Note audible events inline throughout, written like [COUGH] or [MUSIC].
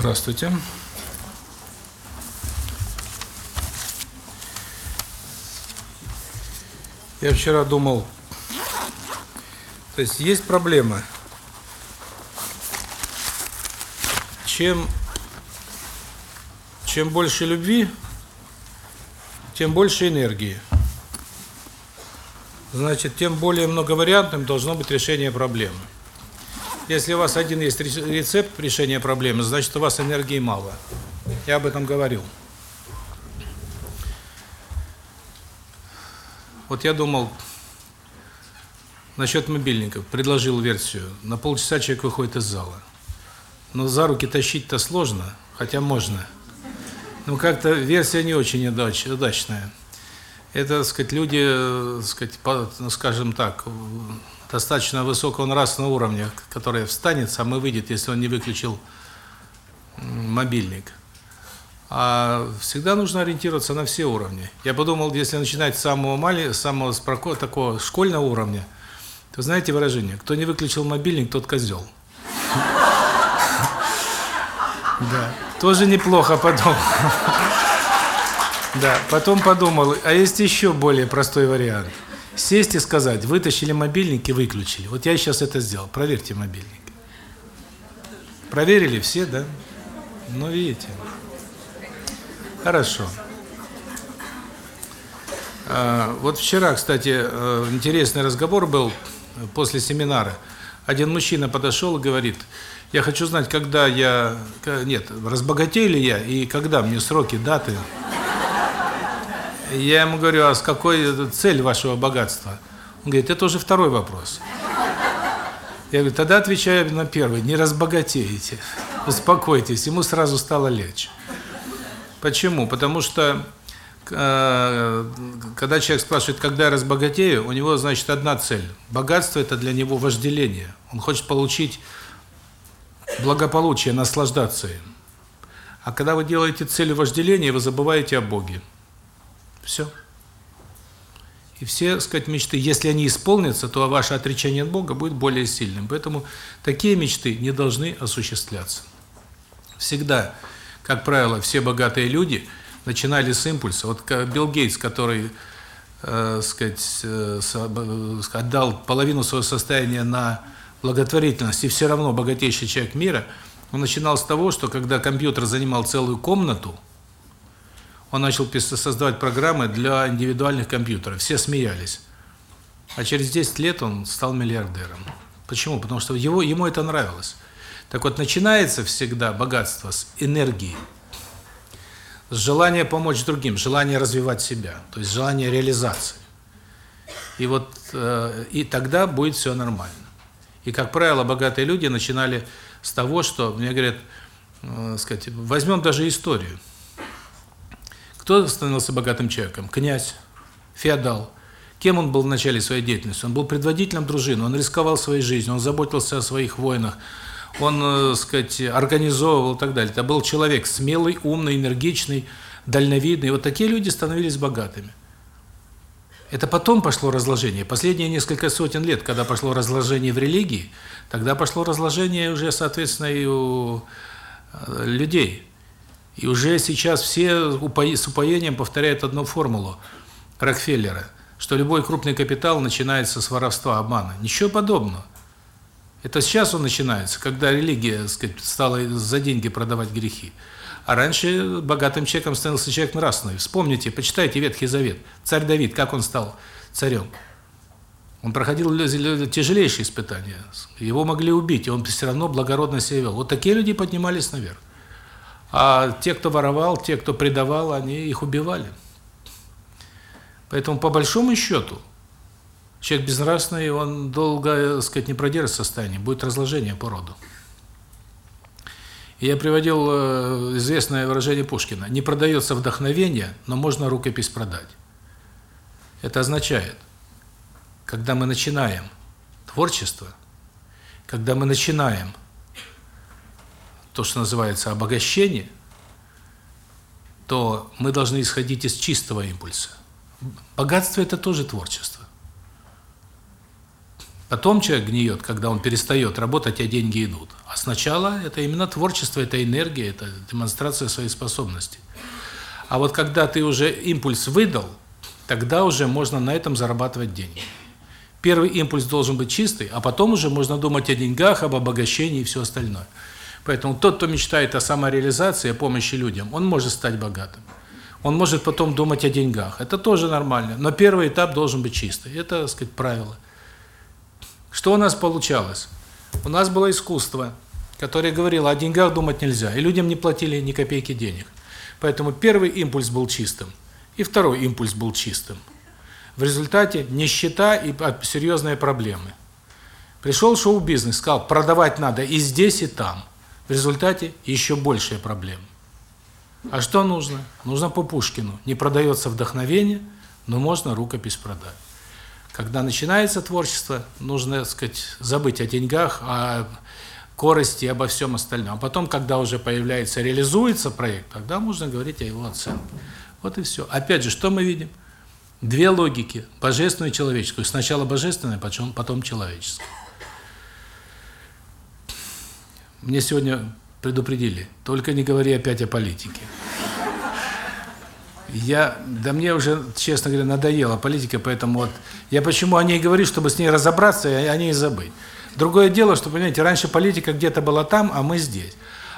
Здравствуйте. Я вчера думал, то есть есть проблема. Чем чем больше любви, тем больше энергии. Значит, тем более многовариантным должно быть решение проблемы. Если у вас один есть рецепт решения проблемы, значит, у вас энергии мало. Я об этом говорил. Вот я думал насчет мобильников, предложил версию. На полчаса человек выходит из зала. Но за руки тащить-то сложно, хотя можно. Но как-то версия не очень удачная. Это, так сказать, люди, так сказать, ну, скажем так, достаточно высокого нравственного уровня, который встанет, сам и выйдет, если он не выключил мобильник. А всегда нужно ориентироваться на все уровни. Я подумал, если начинать с самого маленького, самого такого школьного уровня, то знаете выражение, кто не выключил мобильник, тот козел. [LAUGHS] Да, тоже неплохо подумал. [LAUGHS] Да, потом подумал, а есть еще более простой вариант. Сесть и сказать, вытащили мобильник и выключили. Вот я сейчас это сделал, проверьте мобильник. Проверили все, да? Ну, видите. Хорошо. А, вот вчера, кстати, э, интересный разговор был после семинара. Один мужчина подошел и говорит, я хочу знать, когда я... Нет, разбогатею ли я и когда мне сроки, даты. Я ему говорю, а с какой цель вашего богатства? Он говорит, это уже второй вопрос. Я говорю, тогда отвечаю на первый, не разбогатеете. Успокойтесь, ему сразу стало легче. Почему? Потому что э, когда человек спрашивает, когда я разбогатею, у него, значит, одна цель. Богатство – это для него вожделение. Он хочет получить благополучие, наслаждаться им. А когда вы делаете целью вожделения, вы забываете о Боге. Все. И все, так сказать, мечты, если они исполнятся, то ваше отречение от Бога будет более сильным. Поэтому такие мечты не должны осуществляться. Всегда как правило, все богатые люди начинали с импульса. Вот Билл Гейтс, который, э, сказать, э, э, отдал половину своего состояния на благотворительность, и все равно богатейший человек мира, он начинал с того, что когда компьютер занимал целую комнату, он начал создавать программы для индивидуальных компьютеров. Все смеялись. А через 10 лет он стал миллиардером. Почему? Потому что его, ему это нравилось. Так вот, начинается всегда богатство с энергии, с желания помочь другим, желания развивать себя, то есть желание реализации. И вот э, и тогда будет все нормально. И, как правило, богатые люди начинали с того, что, мне говорят, э, сказать, возьмем даже историю. Кто становился богатым человеком? Князь, феодал. Кем он был в начале своей деятельности? Он был предводителем дружины, он рисковал своей жизнью, он заботился о своих воинах, он, э, сказать, организовывал и так далее. Это был человек смелый, умный, энергичный, дальновидный. Вот такие люди становились богатыми. Это потом пошло разложение. Последние несколько сотен лет, когда пошло разложение в религии, тогда пошло разложение уже, соответственно, и у э, людей. И уже сейчас все с упоением повторяют одну формулу Рокфеллера, что любой крупный капитал начинается с воровства, обмана. Ничего подобного. Это сейчас он начинается, когда религия, сказать, стала за деньги продавать грехи. А раньше богатым человеком становился человек нравственный. Вспомните, почитайте Ветхий Завет. Царь Давид, как он стал царем? Он проходил тяжелейшие испытания. Его могли убить, и он все равно благородно себя вел. Вот такие люди поднимались наверх. А те, кто воровал, те, кто предавал, они их убивали. Поэтому, по большому счету, Человек безнравственный, он долго, так сказать, не продержится состояние, будет разложение по роду. Я приводил э, известное выражение Пушкина. Не продается вдохновение, но можно рукопись продать. Это означает, когда мы начинаем творчество, когда мы начинаем то, что называется обогащение, то мы должны исходить из чистого импульса. Богатство – это тоже творчество. Потом человек гниет, когда он перестает работать, а деньги идут. А сначала это именно творчество, это энергия, это демонстрация своих способностей. А вот когда ты уже импульс выдал, тогда уже можно на этом зарабатывать деньги. Первый импульс должен быть чистый, а потом уже можно думать о деньгах, об обогащении и все остальное. Поэтому тот, кто мечтает о самореализации, о помощи людям, он может стать богатым. Он может потом думать о деньгах. Это тоже нормально. Но первый этап должен быть чистый. Это, так сказать, правило. Что у нас получалось? У нас было искусство, которое говорило, о деньгах думать нельзя. И людям не платили ни копейки денег. Поэтому первый импульс был чистым. И второй импульс был чистым. В результате нищета и серьезные проблемы. Пришел шоу-бизнес, сказал, продавать надо и здесь, и там. В результате еще большие проблемы. А что нужно? Нужно по Пушкину. Не продается вдохновение, но можно рукопись продать. Когда начинается творчество, нужно, так сказать, забыть о деньгах, о корости, обо всем остальном. А потом, когда уже появляется, реализуется проект, тогда можно говорить о его оценке. Вот и все. Опять же, что мы видим? Две логики, божественную и человеческую. Сначала божественная, потом, потом. Мне сегодня предупредили, только не говори опять о политике. Я, да мне уже, честно говоря, надоела политика, поэтому вот я почему о ней говорю, чтобы с ней разобраться и о ней забыть. Другое дело, что, понимаете, раньше политика где-то была там, а мы здесь.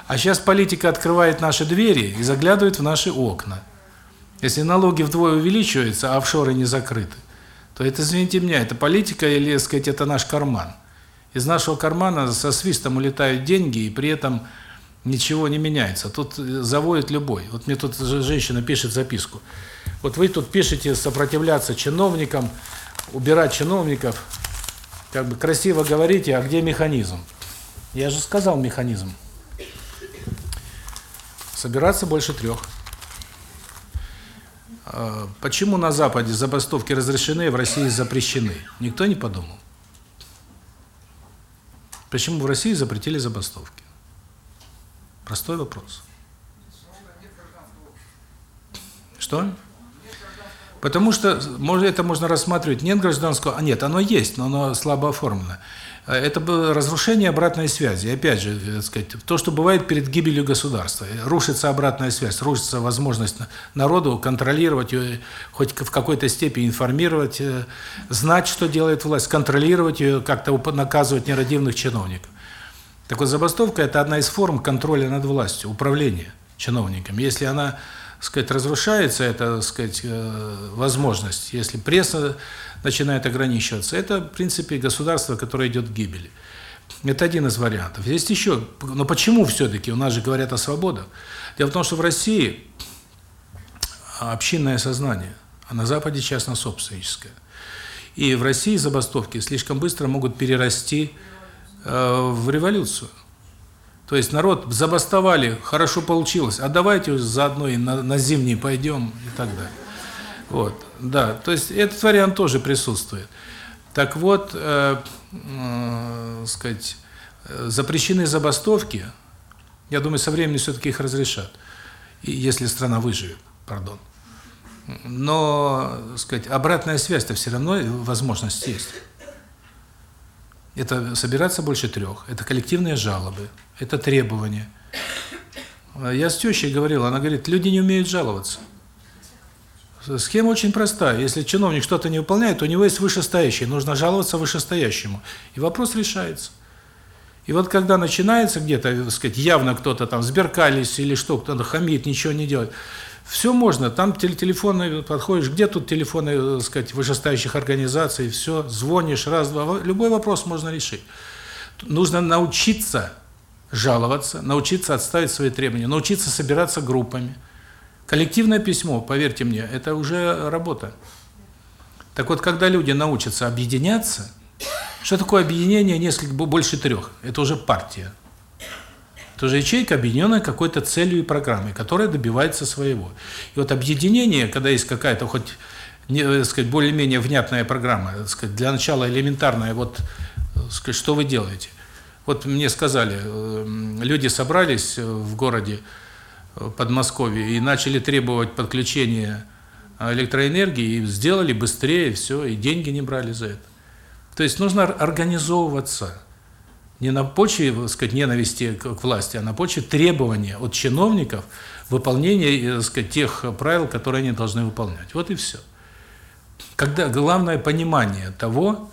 А сейчас политика открывает наши двери и заглядывает в наши окна. Если налоги вдвое увеличиваются, а офшоры не закрыты, то это, извините меня, это политика или, сказать, это наш карман. Из нашего кармана со свистом улетают деньги, и при этом ничего не меняется. Тут заводит любой. Вот мне тут женщина пишет записку. Вот вы тут пишете сопротивляться чиновникам, убирать чиновников, как бы красиво говорите, а где механизм? Я же сказал механизм. Собираться больше трех. А, почему на Западе забастовки разрешены, а в России запрещены? Никто не подумал. Почему в России запретили забастовки? Простой вопрос. Что? Потому что это можно рассматривать нет гражданского, а нет, оно есть, но оно слабо оформлено. Это было разрушение обратной связи. Опять же, так сказать, то, что бывает перед гибелью государства. Рушится обратная связь, рушится возможность народу контролировать ее, хоть в какой-то степени информировать, э, знать, что делает власть, контролировать ее, как-то наказывать нерадивных чиновников. Так вот, забастовка – это одна из форм контроля над властью, управления чиновниками. Если она, сказать, разрушается, это, сказать, э, возможность, если пресса начинает ограничиваться, это, в принципе, государство, которое идет к гибели. Это один из вариантов. Есть еще, но почему все-таки, у нас же говорят о свободах. Дело в том, что в России общинное сознание, а на Западе частно-собственническое. И в России забастовки слишком быстро могут перерасти Э, в революцию. То есть народ забастовали, хорошо получилось, а давайте заодно и на, на зимний пойдем и так далее. Вот, да, то есть этот вариант тоже присутствует. Так вот, э, э, сказать, запрещены забастовки, я думаю, со временем все-таки их разрешат, если страна выживет, пардон. Но, сказать, обратная связь-то все равно возможность есть. Это собираться больше трех, это коллективные жалобы, это требования. Я с тещей говорил, она говорит, люди не умеют жаловаться. Схема очень простая. Если чиновник что-то не выполняет, у него есть вышестоящий, нужно жаловаться вышестоящему. И вопрос решается. И вот когда начинается где-то, сказать, явно кто-то там сберкались или что, кто-то хамит, ничего не делает, все можно, там телефоны подходишь, где тут телефоны, э, сказать, вышестоящих организаций, все, звонишь, раз, два, любой вопрос можно решить. Нужно научиться жаловаться, научиться отставить свои требования, научиться собираться группами. Коллективное письмо, поверьте мне, это уже работа. Так вот, когда люди научатся объединяться, что такое объединение несколько больше трех? Это уже партия. Это же ячейка, объединенная какой-то целью и программой, которая добивается своего. И вот объединение, когда есть какая-то хоть, не, э, сказать, более-менее внятная программа, сказать, для начала элементарная, вот, сказать, что вы делаете? Вот мне сказали, э, люди собрались в городе э, Подмосковье и начали требовать подключения электроэнергии, и сделали быстрее, все, и деньги не брали за это. То есть нужно организовываться. не на почве, так сказать, ненависти к власти, а на почве требования от чиновников выполнения, так сказать, тех правил, которые они должны выполнять. Вот и все. Когда главное понимание того,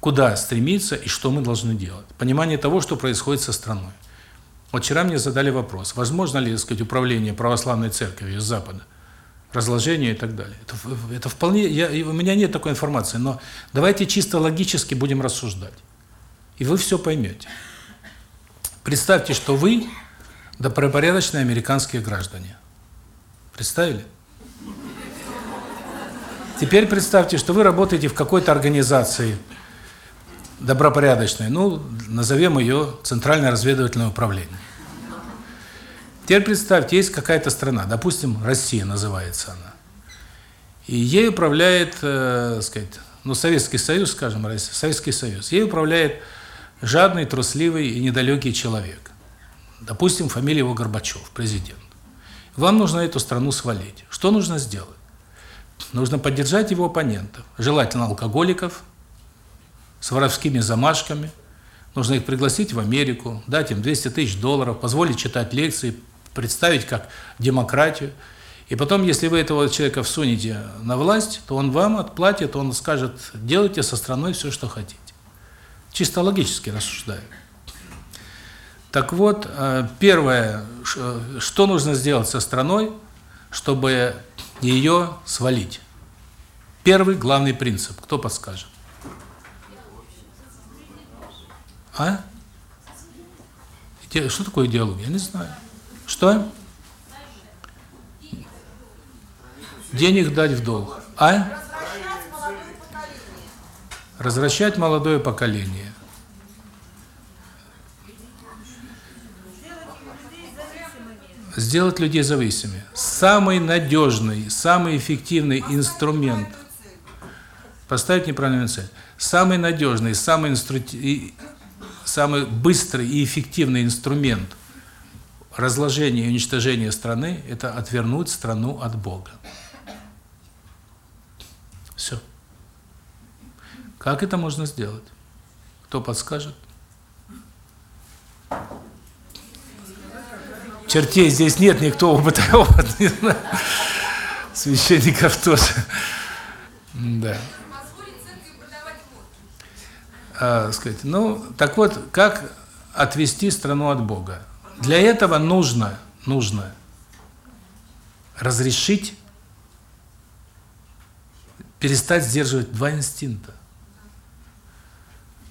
куда стремиться и что мы должны делать. Понимание того, что происходит со страной. Вот вчера мне задали вопрос, возможно ли, так сказать, управление православной церковью с Запада, разложение и так далее. Это, это вполне, я, у меня нет такой информации, но давайте чисто логически будем рассуждать. И вы все поймете. Представьте, что вы добропорядочные американские граждане. Представили? Теперь представьте, что вы работаете в какой-то организации добропорядочной, ну, назовем ее Центральное разведывательное управление. Теперь представьте, есть какая-то страна, допустим, Россия называется она. И ей управляет, э, сказать, ну, Советский Союз, скажем, Советский Союз. Ей управляет жадный, трусливый и недалекий человек. Допустим, фамилия его Горбачев, президент. Вам нужно эту страну свалить. Что нужно сделать? Нужно поддержать его оппонентов, желательно алкоголиков, с воровскими замашками. Нужно их пригласить в Америку, дать им 200 тысяч долларов, позволить читать лекции, представить как демократию. И потом, если вы этого человека всунете на власть, то он вам отплатит, он скажет, делайте со страной все, что хотите. Чисто логически рассуждаю. Так вот, э, первое, что нужно сделать со страной, чтобы ее свалить? Первый главный принцип. Кто подскажет? А? Что такое диалог? Я не знаю. Что? Денег дать в долг. А? Развращать молодое поколение. Сделать людей зависимыми. Самый надежный, самый эффективный инструмент. Поставить неправильную цель. Самый надежный, самый, инстру... самый быстрый и эффективный инструмент разложения и уничтожения страны – это отвернуть страну от Бога. Все. Как это можно сделать? Кто подскажет? Чертей здесь нет, никто опыта, [LAUGHS] опыт не знает. Священников тоже. Да. А, сказать, ну, так вот, как отвести страну от Бога? Для этого нужно, нужно разрешить перестать сдерживать два инстинкта.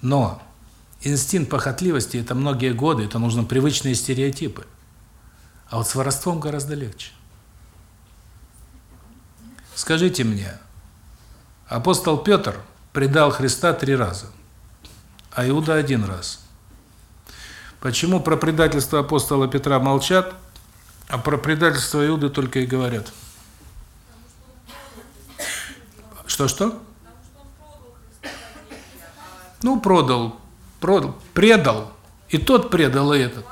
Но инстинкт похотливости – это многие годы, это нужно привычные стереотипы. А вот с воровством гораздо легче. Скажите мне, апостол Петр предал Христа три раза, а Иуда один раз. Почему про предательство апостола Петра молчат, а про предательство Иуды только и говорят? Что-что? Ну, продал, продал, предал. И тот предал, и этот.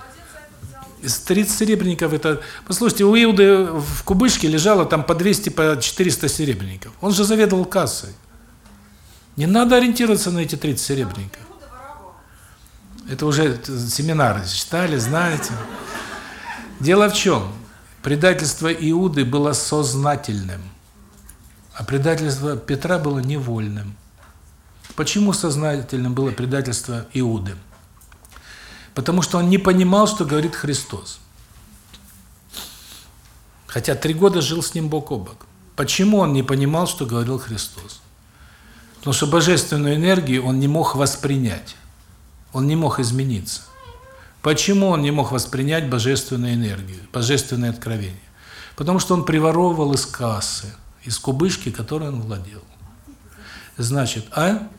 Из 30 серебряников это... Послушайте, у Иуды в кубышке лежало там по 200, по 400 серебряников. Он же заведовал кассой. Не надо ориентироваться на эти 30 серебряников. Это уже семинары читали, знаете. Дело в чем? Предательство Иуды было сознательным, а предательство Петра было невольным. Почему сознательным было предательство Иуды? Потому что он не понимал, что говорит Христос. Хотя три года жил с ним бок о бок. Почему он не понимал, что говорил Христос? Потому что божественную энергию он не мог воспринять. Он не мог измениться. Почему он не мог воспринять божественную энергию, божественное откровение? Потому что он приворовывал из кассы, из кубышки, которой он владел. Значит, а?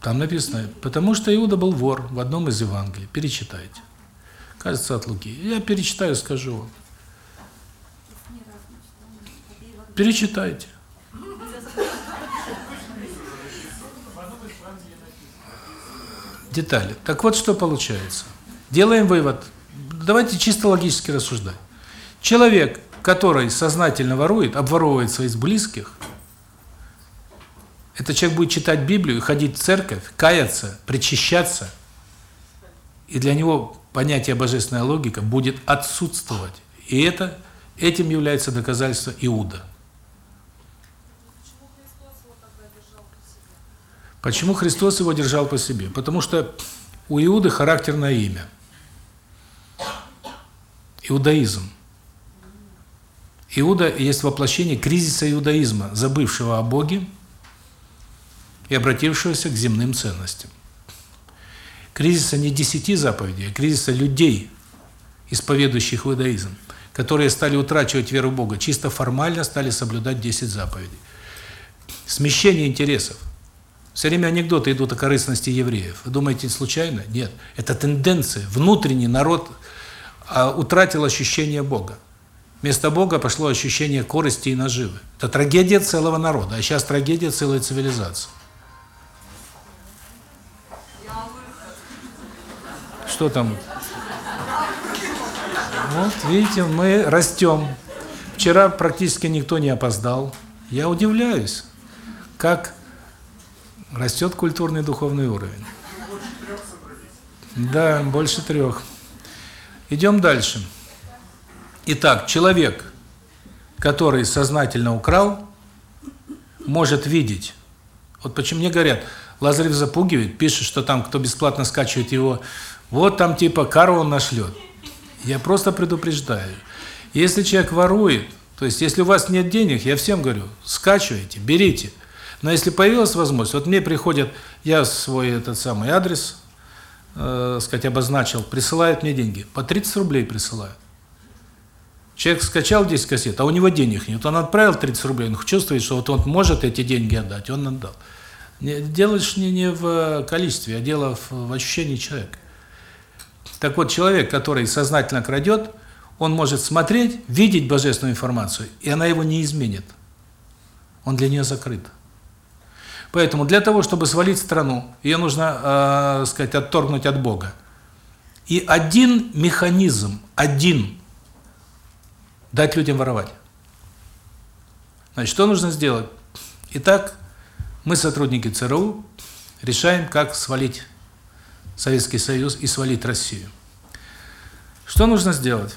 Там написано, потому что Иуда был вор в одном из Евангелий. Перечитайте. Кажется, от Луки. Я перечитаю, скажу вам. Перечитайте. Детали. Так вот, что получается. Делаем вывод. Давайте чисто логически рассуждать. Человек, который сознательно ворует, обворовывает своих близких – Этот человек будет читать Библию, ходить в церковь, каяться, причащаться, и для него понятие божественная логика будет отсутствовать. И это этим является доказательство Иуда. Почему Христос его держал по себе? Потому что у Иуды характерное имя. Иудаизм. Иуда есть воплощение кризиса иудаизма, забывшего о Боге и обратившегося к земным ценностям. Кризиса не десяти заповедей, а кризиса людей, исповедующих иудаизм, которые стали утрачивать веру в Бога, чисто формально стали соблюдать 10 заповедей. Смещение интересов – все время анекдоты идут о корыстности евреев. Вы думаете, случайно? Нет. Это тенденция. Внутренний народ а, утратил ощущение Бога. Вместо Бога пошло ощущение корысти и наживы. Это трагедия целого народа, а сейчас трагедия целой цивилизации. Что там? Вот, видите, мы растем. Вчера практически никто не опоздал. Я удивляюсь, как Растет культурный духовный уровень. Да, больше трех. Идем дальше. Итак, человек, который сознательно украл, может видеть. Вот почему мне говорят, Лазарев запугивает, пишет, что там, кто бесплатно скачивает его, вот там типа кару он нашлет. Я просто предупреждаю. Если человек ворует, то есть если у вас нет денег, я всем говорю, скачивайте, берите – но если появилась возможность, вот мне приходят, я свой этот самый адрес, э, сказать, обозначил, присылают мне деньги. По 30 рублей присылают. Человек скачал 10 кассет, а у него денег нет. Он отправил 30 рублей, он чувствует, что вот он может эти деньги отдать, он отдал. Дело не, не в количестве, а дело в, в ощущении человека. Так вот, человек, который сознательно крадет, он может смотреть, видеть божественную информацию, и она его не изменит. Он для нее закрыт. Поэтому для того, чтобы свалить страну, ее нужно, э, сказать, отторгнуть от Бога. И один механизм, один дать людям воровать. Значит, что нужно сделать? Итак, мы, сотрудники ЦРУ, решаем, как свалить Советский Союз и свалить Россию. Что нужно сделать?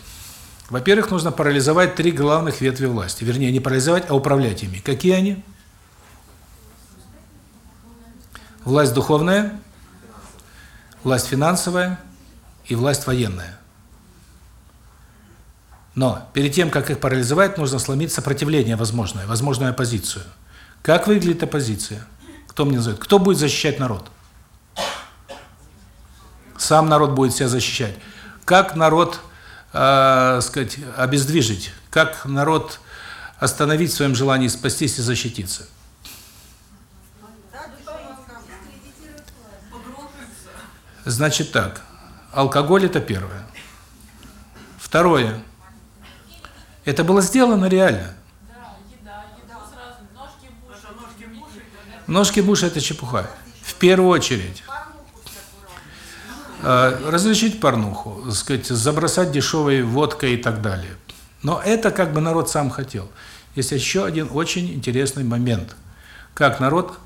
Во-первых, нужно парализовать три главных ветви власти. Вернее, не парализовать, а управлять ими. Какие они? Власть духовная, власть финансовая и власть военная. Но перед тем, как их парализовать, нужно сломить сопротивление возможное, возможную оппозицию. Как выглядит оппозиция? Кто мне назовет? Кто будет защищать народ? Сам народ будет себя защищать. Как народ, э, сказать, обездвижить? Как народ остановить в своем желании спастись и защититься? Значит так, алкоголь это первое. Второе. Это было сделано реально. Ножки Буша это чепуха. В первую очередь. Э, разрешить порнуху, сказать, забросать дешевой водкой и так далее. Но это как бы народ сам хотел. Есть еще один очень интересный момент. Как народ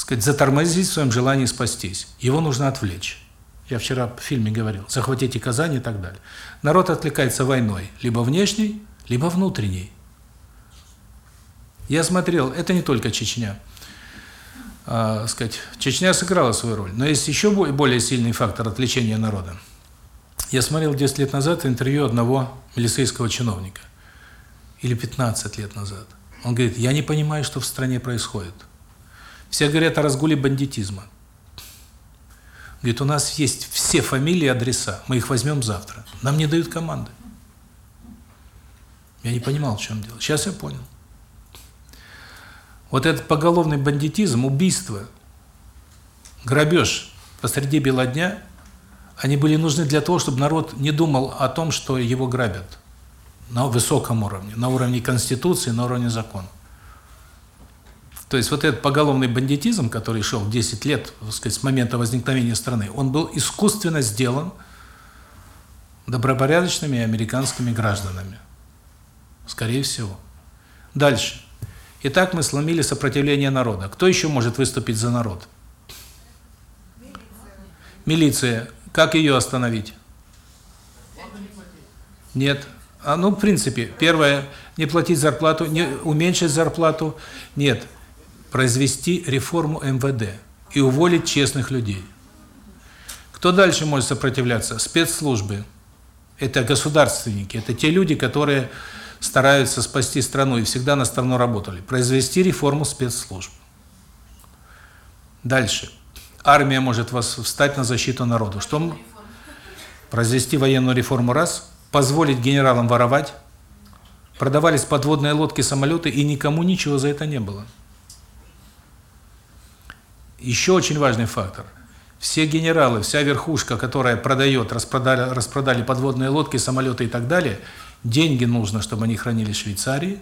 сказать, затормозить в своем желании спастись. Его нужно отвлечь. Я вчера в фильме говорил, захватите Казань и так далее. Народ отвлекается войной, либо внешней, либо внутренней. Я смотрел, это не только Чечня. А, сказать, Чечня сыграла свою роль, но есть еще более сильный фактор отвлечения народа. Я смотрел 10 лет назад интервью одного милицейского чиновника. Или 15 лет назад. Он говорит, я не понимаю, что в стране происходит. Все говорят о разгуле бандитизма. Говорит, у нас есть все фамилии адреса, мы их возьмем завтра. Нам не дают команды. Я не понимал, в чем дело. Сейчас я понял. Вот этот поголовный бандитизм, убийство, грабеж посреди бела дня, они были нужны для того, чтобы народ не думал о том, что его грабят на высоком уровне, на уровне Конституции, на уровне закона. То есть вот этот поголовный бандитизм, который шел 10 лет, сказать, с момента возникновения страны, он был искусственно сделан добропорядочными американскими гражданами. Скорее всего. Дальше. Итак, мы сломили сопротивление народа. Кто еще может выступить за народ? Милиция. Как ее остановить? Нет. А, ну, в принципе, первое, не платить зарплату, не уменьшить зарплату. Нет. Произвести реформу МВД и уволить честных людей. Кто дальше может сопротивляться? Спецслужбы. Это государственники, это те люди, которые стараются спасти страну и всегда на страну работали. Произвести реформу спецслужб. Дальше. Армия может вас встать на защиту народу. Что? Произвести военную реформу раз, позволить генералам воровать, продавались подводные лодки, самолеты, и никому ничего за это не было. Еще очень важный фактор. Все генералы, вся верхушка, которая продает, распродали, распродали подводные лодки, самолеты и так далее, деньги нужно, чтобы они хранились в Швейцарии,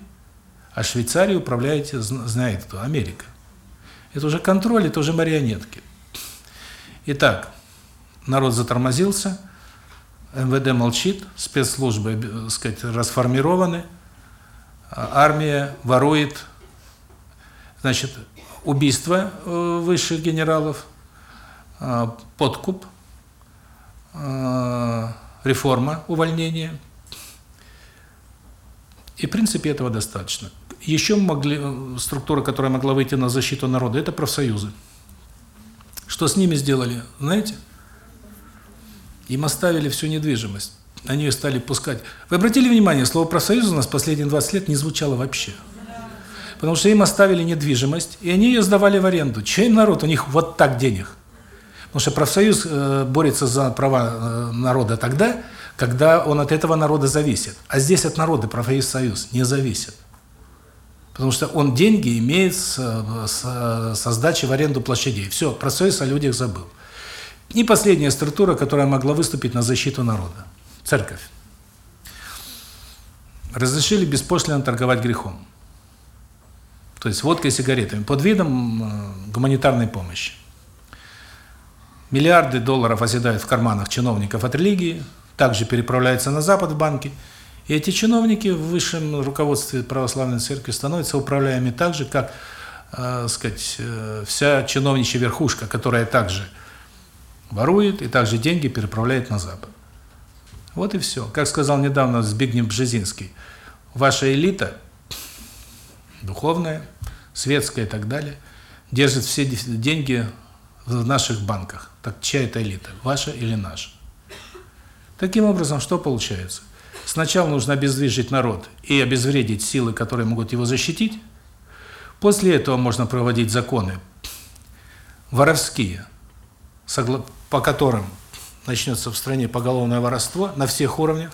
а Швейцарией управляет, знает кто, Америка. Это уже контроль, это уже марионетки. Итак, народ затормозился, МВД молчит, спецслужбы, так э, сказать, расформированы, а армия ворует, значит, убийство э, высших генералов, э, подкуп, реформа, увольнение. И в принципе этого достаточно. Еще могли структура, которая могла выйти на защиту народа, это профсоюзы. Что с ними сделали, знаете? Им оставили всю недвижимость. Они ее стали пускать. Вы обратили внимание, слово профсоюз у нас последние 20 лет не звучало вообще. Потому что им оставили недвижимость, и они ее сдавали в аренду. Чем народ? У них вот так денег. Потому что профсоюз э, борется за права э, народа тогда, когда он от этого народа зависит. А здесь от народа профсоюз не зависит. Потому что он деньги имеет с, с, со сдачи в аренду площадей. Все, профсоюз о людях забыл. И последняя структура, которая могла выступить на защиту народа. Церковь. Разрешили беспошлино торговать грехом. То есть водкой и сигаретами под видом э, гуманитарной помощи. Миллиарды долларов оседают в карманах чиновников от религии, также переправляются на Запад в банки. И эти чиновники в высшем руководстве православной церкви становятся управляемыми так же, как, э, сказать, э, вся чиновничья верхушка, которая также ворует и также деньги переправляет на Запад. Вот и все. Как сказал недавно Збигнев Бжезинский, ваша элита, духовная, светская и так далее, держит все деньги в наших банках. Так чья это элита, ваша или наша? Таким образом, что получается? Сначала нужно обездвижить народ и обезвредить силы, которые могут его защитить. После этого можно проводить законы воровские, по которым начнется в стране поголовное воровство на всех уровнях.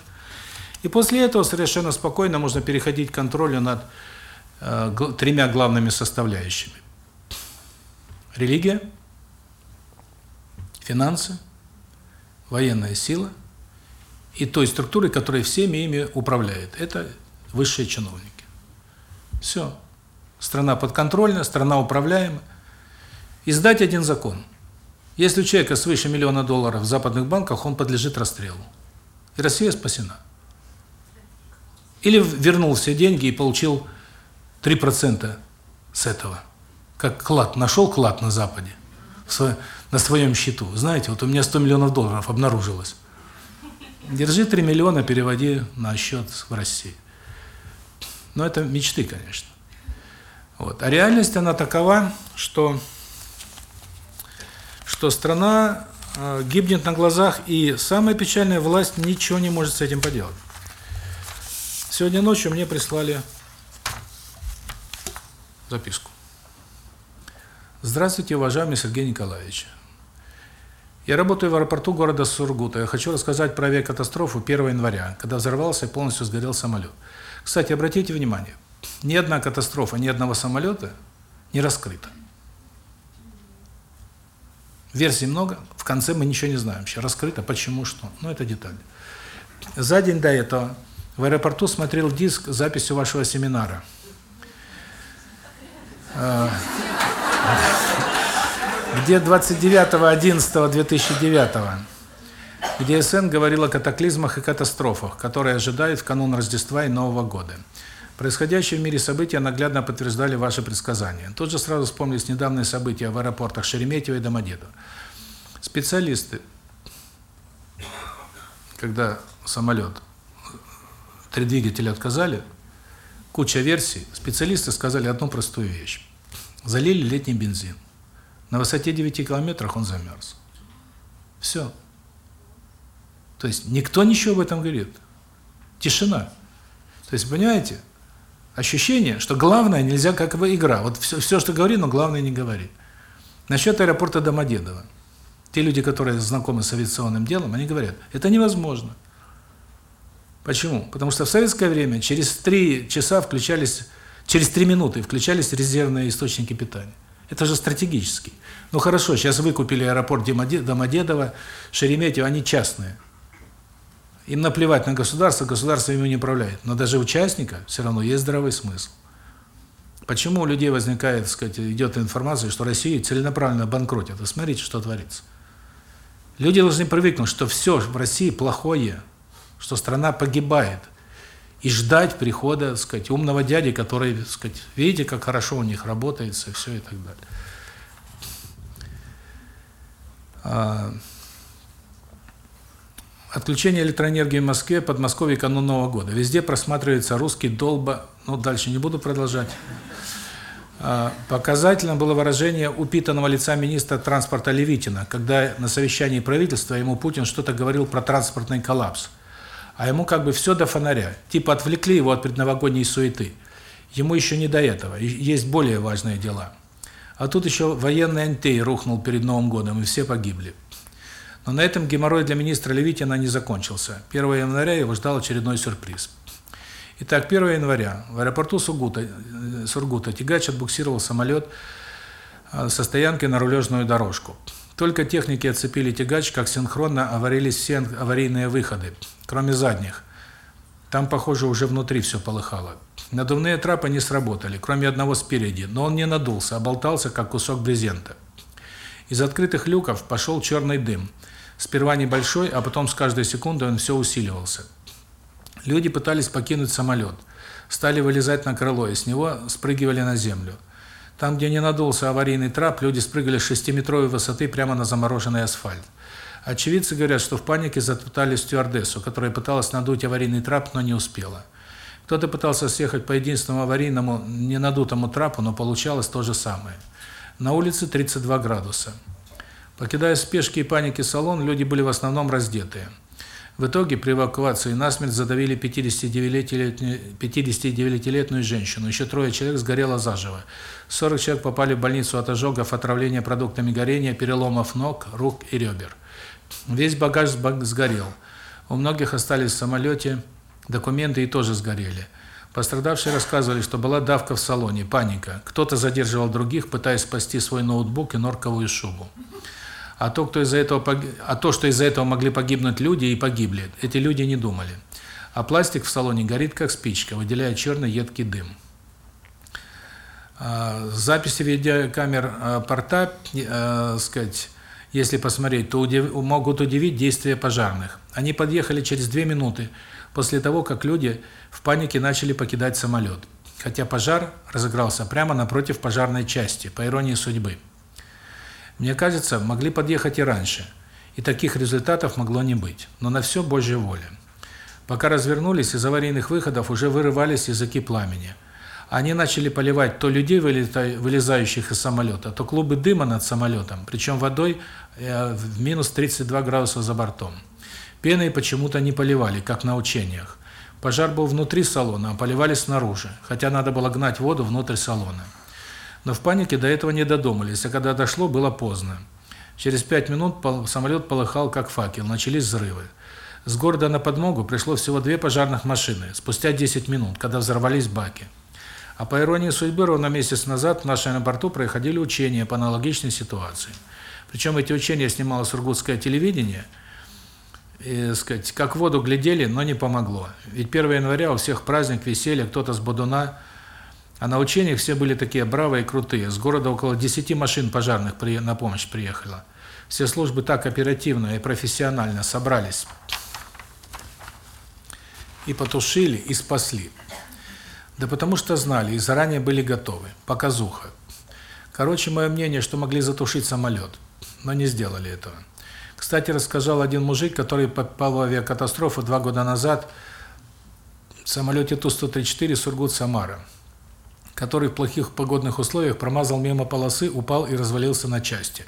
И после этого совершенно спокойно можно переходить к контролю над тремя главными составляющими. Религия, финансы, военная сила и той структурой, которая всеми ими управляет. Это высшие чиновники. Все. Страна подконтрольна, страна управляема. Издать один закон – если у человека свыше миллиона долларов в западных банках, он подлежит расстрелу. И Россия спасена. Или вернул все деньги и получил 3% с этого. Как клад, нашел клад на Западе, на своем счету. Знаете, вот у меня 100 миллионов долларов обнаружилось. Держи 3 миллиона, переводи на счет в России. Но это мечты, конечно. Вот. А реальность, она такова, что что страна э, гибнет на глазах, и самое печальное, власть ничего не может с этим поделать. Сегодня ночью мне прислали записку. Здравствуйте, уважаемый Сергей Николаевич. Я работаю в аэропорту города Сургута. Я хочу рассказать про авиакатастрофу 1 января, когда взорвался и полностью сгорел самолет. Кстати, обратите внимание, ни одна катастрофа, ни одного самолета не раскрыта. Версий много, в конце мы ничего не знаем вообще, раскрыто, почему, что. Но это детали. За день до этого в аэропорту смотрел диск с записью вашего семинара. А, где 29.11.2009, где СН говорил о катаклизмах и катастрофах, которые ожидают в канун Рождества и Нового года. Происходящие в мире события наглядно подтверждали ваши предсказания. Тут же сразу вспомнились недавние события в аэропортах Шереметьево и Домодедово. Специалисты, когда самолет, три двигателя отказали, куча версий, специалисты сказали одну простую вещь. Залили летний бензин. На высоте 9 километрах он замерз. Все. То есть никто ничего об этом говорит. Тишина. То есть, понимаете, ощущение, что главное нельзя как бы игра. Вот все, все что говори, но главное не говори. Насчет аэропорта Домодедово. Те люди, которые знакомы с авиационным делом, они говорят, это невозможно. Почему? Потому что в советское время через три часа включались, через три минуты включались резервные источники питания. Это же стратегический. Ну хорошо, сейчас выкупили аэропорт Домодедово, Шереметьево, они частные. Им наплевать на государство, государство ими не управляет. Но даже участника все равно есть здравый смысл. Почему у людей возникает, сказать, идет информация, что Россия целенаправленно банкротит? Вы смотрите, что творится. Люди должны привыкнуть, что все в России плохое, что страна погибает. И ждать прихода, сказать, умного дяди, который, сказать, видите, как хорошо у них работает, все и так далее. А, Отключение электроэнергии в Москве, Подмосковье канун Нового года. Везде просматривается русский долба. Ну, дальше не буду продолжать. А, показательно было выражение упитанного лица министра транспорта Левитина, когда на совещании правительства ему Путин что-то говорил про транспортный коллапс. А ему как бы все до фонаря. Типа отвлекли его от предновогодней суеты. Ему еще не до этого. Есть более важные дела. А тут еще военный антей рухнул перед Новым годом, и все погибли. Но на этом геморрой для министра Левитина не закончился. 1 января его ждал очередной сюрприз. Итак, 1 января в аэропорту Сургута, э, Сургута тягач отбуксировал самолет э, со стоянкой на рулежную дорожку. Только техники отцепили тягач, как синхронно аварились все аварийные выходы, кроме задних. Там, похоже, уже внутри все полыхало. Надувные трапы не сработали, кроме одного спереди, но он не надулся, а болтался, как кусок брезента. Из открытых люков пошел черный дым – Сперва небольшой, а потом с каждой секундой он все усиливался. Люди пытались покинуть самолет. Стали вылезать на крыло, и с него спрыгивали на землю. Там, где не надулся аварийный трап, люди спрыгали с шестиметровой высоты прямо на замороженный асфальт. Очевидцы говорят, что в панике затоптали стюардессу, которая пыталась надуть аварийный трап, но не успела. Кто-то пытался съехать по единственному аварийному, ненадутому трапу, но получалось то же самое. На улице 32 градуса. Покидая спешки и паники салон, люди были в основном раздетые. В итоге при эвакуации насмерть задавили 59-летнюю 59 женщину. Еще трое человек сгорело заживо. 40 человек попали в больницу от ожогов, отравления продуктами горения, переломов ног, рук и ребер. Весь багаж сгорел. У многих остались в самолете документы и тоже сгорели. Пострадавшие рассказывали, что была давка в салоне, паника. Кто-то задерживал других, пытаясь спасти свой ноутбук и норковую шубу. А то, кто из-за этого а то, что из-за этого могли погибнуть люди и погибли, эти люди не думали. А пластик в салоне горит как спичка, выделяя черный едкий дым. А, записи видеокамер а, порта, э, сказать, если посмотреть, то удив, могут удивить действия пожарных. Они подъехали через две минуты после того, как люди в панике начали покидать самолет. Хотя пожар разыгрался прямо напротив пожарной части, по иронии судьбы. Мне кажется, могли подъехать и раньше, и таких результатов могло не быть. Но на все Божья воля. Пока развернулись, из аварийных выходов уже вырывались языки пламени. Они начали поливать то людей, вылезающих из самолета, то клубы дыма над самолетом, причем водой э, в минус 32 градуса за бортом. Пеной почему-то не поливали, как на учениях. Пожар был внутри салона, а поливали снаружи, хотя надо было гнать воду внутрь салона. Но в панике до этого не додумались, а когда дошло, было поздно. Через пять минут самолет полыхал, как факел, начались взрывы. С города на подмогу пришло всего две пожарных машины, спустя 10 минут, когда взорвались баки. А по иронии судьбы, ровно месяц назад в нашем аэропорту проходили учения по аналогичной ситуации. Причем эти учения снимало сургутское телевидение, и, сказать, как воду глядели, но не помогло. Ведь 1 января у всех праздник, веселье, кто-то с Бодуна – а на учениях все были такие бравые и крутые. С города около 10 машин пожарных на помощь приехало. Все службы так оперативно и профессионально собрались и потушили, и спасли. Да потому что знали и заранее были готовы. Показуха. Короче, мое мнение, что могли затушить самолет, но не сделали этого. Кстати, рассказал один мужик, который попал в авиакатастрофу два года назад в самолете Ту-134 Сургут-Самара, который в плохих погодных условиях промазал мимо полосы, упал и развалился на части.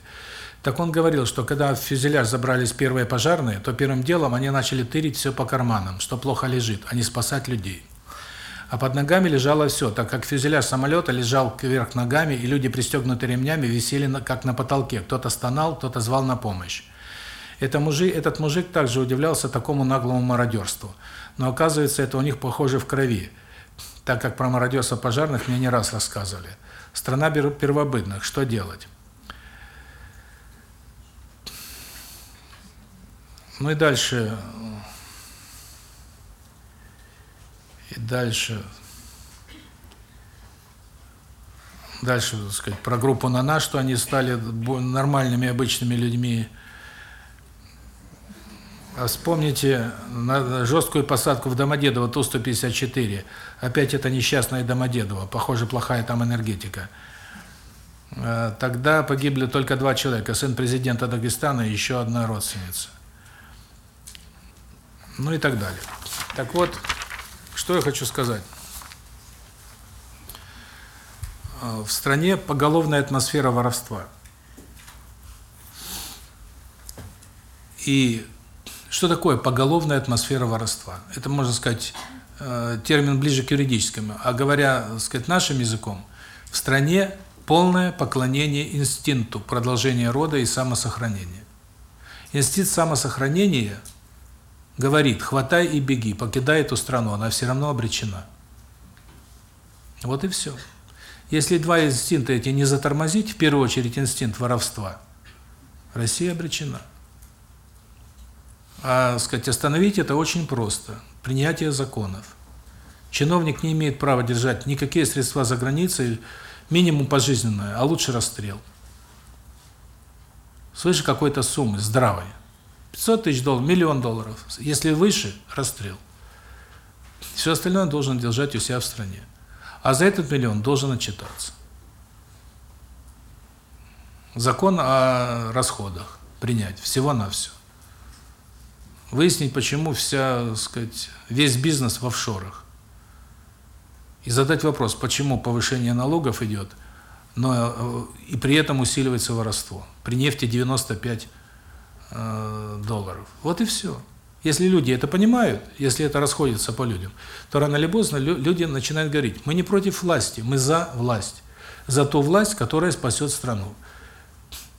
Так он говорил, что когда в фюзеляж забрались первые пожарные, то первым делом они начали тырить все по карманам, что плохо лежит, а не спасать людей. А под ногами лежало все, так как фюзеляж самолета лежал кверх ногами, и люди, пристегнутые ремнями, висели на, как на потолке. Кто-то стонал, кто-то звал на помощь. Это мужик, этот мужик также удивлялся такому наглому мародерству. Но оказывается, это у них похоже в крови, так как про мародерство пожарных мне не раз рассказывали. Страна первобытных, что делать? Ну и дальше... И дальше... Дальше, так сказать, про группу «Нана», что они стали нормальными, обычными людьми, вспомните на жесткую посадку в Домодедово Ту-154. Опять это несчастное Домодедово. Похоже, плохая там энергетика. А, тогда погибли только два человека. Сын президента Дагестана и еще одна родственница. Ну и так далее. Так вот, что я хочу сказать. А, в стране поголовная атмосфера воровства. И что такое поголовная атмосфера воровства? Это, можно сказать, э, термин ближе к юридическому. А говоря, сказать, нашим языком, в стране полное поклонение инстинкту продолжения рода и самосохранения. Инстинкт самосохранения говорит, хватай и беги, покидай эту страну, она все равно обречена. Вот и все. Если два инстинкта эти не затормозить, в первую очередь инстинкт воровства, Россия обречена. А, сказать, остановить это очень просто. Принятие законов. Чиновник не имеет права держать никакие средства за границей, минимум пожизненное, а лучше расстрел. Свыше какой-то суммы, здравой. 500 тысяч долларов, миллион долларов. Если выше, расстрел. Все остальное должен держать у себя в стране. А за этот миллион должен отчитаться. Закон о расходах принять, всего-навсего выяснить, почему вся, так сказать, весь бизнес в офшорах. И задать вопрос, почему повышение налогов идет, но э, и при этом усиливается воровство. При нефти 95 э, долларов. Вот и все. Если люди это понимают, если это расходится по людям, то рано или поздно люди начинают говорить, мы не против власти, мы за власть. За ту власть, которая спасет страну,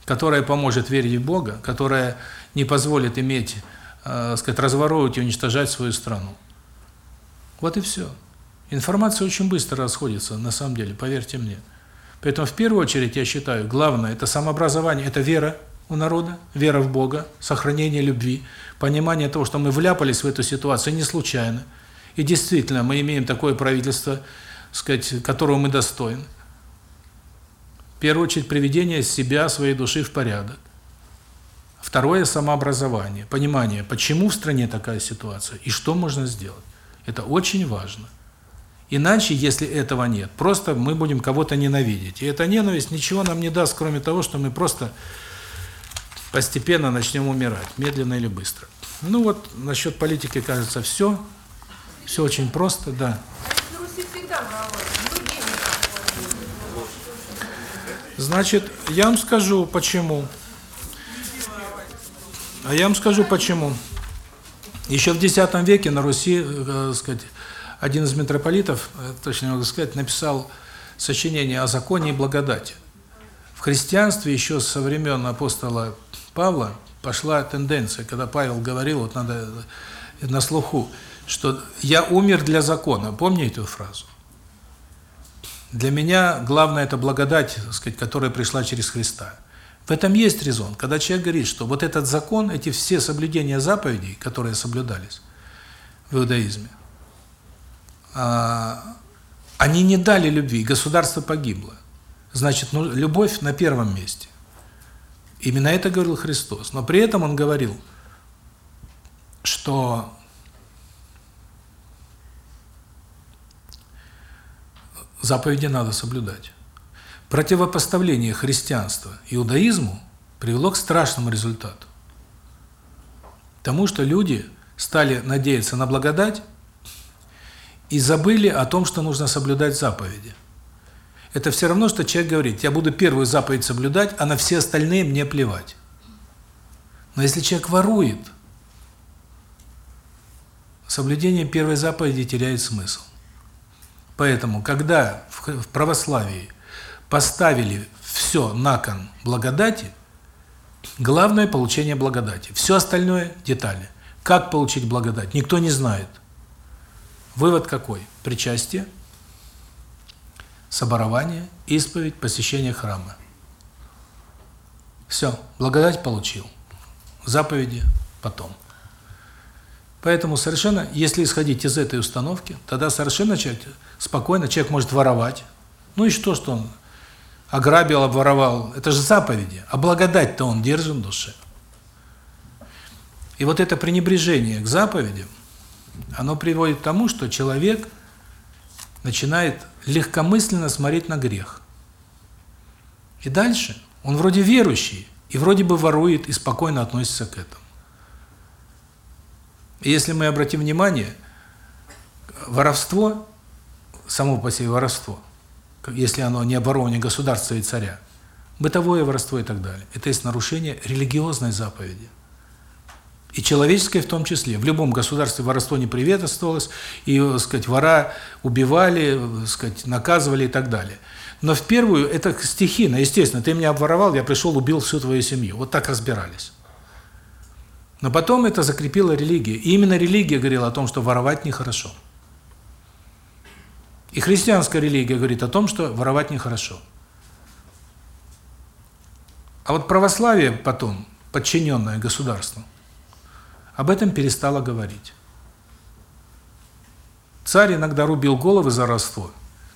которая поможет верить в Бога, которая не позволит иметь э, сказать, разворовывать и уничтожать свою страну. Вот и все. Информация очень быстро расходится, на самом деле, поверьте мне. Поэтому в первую очередь, я считаю, главное – это самообразование, это вера у народа, вера в Бога, сохранение любви, понимание того, что мы вляпались в эту ситуацию не случайно. И действительно, мы имеем такое правительство, сказать, которого мы достойны. В первую очередь, приведение себя, своей души в порядок. Второе – самообразование, понимание, почему в стране такая ситуация и что можно сделать. Это очень важно. Иначе, если этого нет, просто мы будем кого-то ненавидеть. И эта ненависть ничего нам не даст, кроме того, что мы просто постепенно начнем умирать, медленно или быстро. Ну вот, насчет политики, кажется, все. Все очень просто, да. Значит, я вам скажу, почему. А я вам скажу почему. Еще в X веке на Руси, э, сказать, один из митрополитов, э, точно могу сказать, написал сочинение о законе и благодати. В христианстве еще со времен апостола Павла пошла тенденция, когда Павел говорил, вот надо э, на слуху, что «я умер для закона». Помните эту фразу? Для меня главное – это благодать, сказать, которая пришла через Христа. В этом есть резон. Когда человек говорит, что вот этот закон, эти все соблюдения заповедей, которые соблюдались в иудаизме, а, они не дали любви, государство погибло. Значит, ну, любовь на первом месте. Именно это говорил Христос. Но при этом он говорил, что заповеди надо соблюдать. Противопоставление христианства иудаизму привело к страшному результату. Тому, что люди стали надеяться на благодать и забыли о том, что нужно соблюдать заповеди. Это все равно, что человек говорит, я буду первую заповедь соблюдать, а на все остальные мне плевать. Но если человек ворует, соблюдение первой заповеди теряет смысл. Поэтому, когда в православии поставили все на кон благодати, главное – получение благодати. Все остальное – детали. Как получить благодать? Никто не знает. Вывод какой? Причастие, соборование, исповедь, посещение храма. Все, благодать получил. Заповеди потом. Поэтому совершенно, если исходить из этой установки, тогда совершенно человек, спокойно человек может воровать. Ну и что, что он ограбил, обворовал? Это же заповеди. А благодать-то он держит в душе. И вот это пренебрежение к заповедям, оно приводит к тому, что человек начинает легкомысленно смотреть на грех. И дальше он вроде верующий, и вроде бы ворует, и спокойно относится к этому. И если мы обратим внимание, воровство, само по себе воровство, если оно не оборование государства и царя, бытовое воровство и так далее, это есть нарушение религиозной заповеди. И человеческое в том числе. В любом государстве воровство не приветствовалось, и, так сказать, вора убивали, так сказать, наказывали и так далее. Но в первую это стихийно, естественно, ты меня обворовал, я пришел, убил всю твою семью. Вот так разбирались. Но потом это закрепила религия. И именно религия говорила о том, что воровать нехорошо. И христианская религия говорит о том, что воровать нехорошо. А вот православие потом, подчиненное государству, об этом перестало говорить. Царь иногда рубил головы за воровство.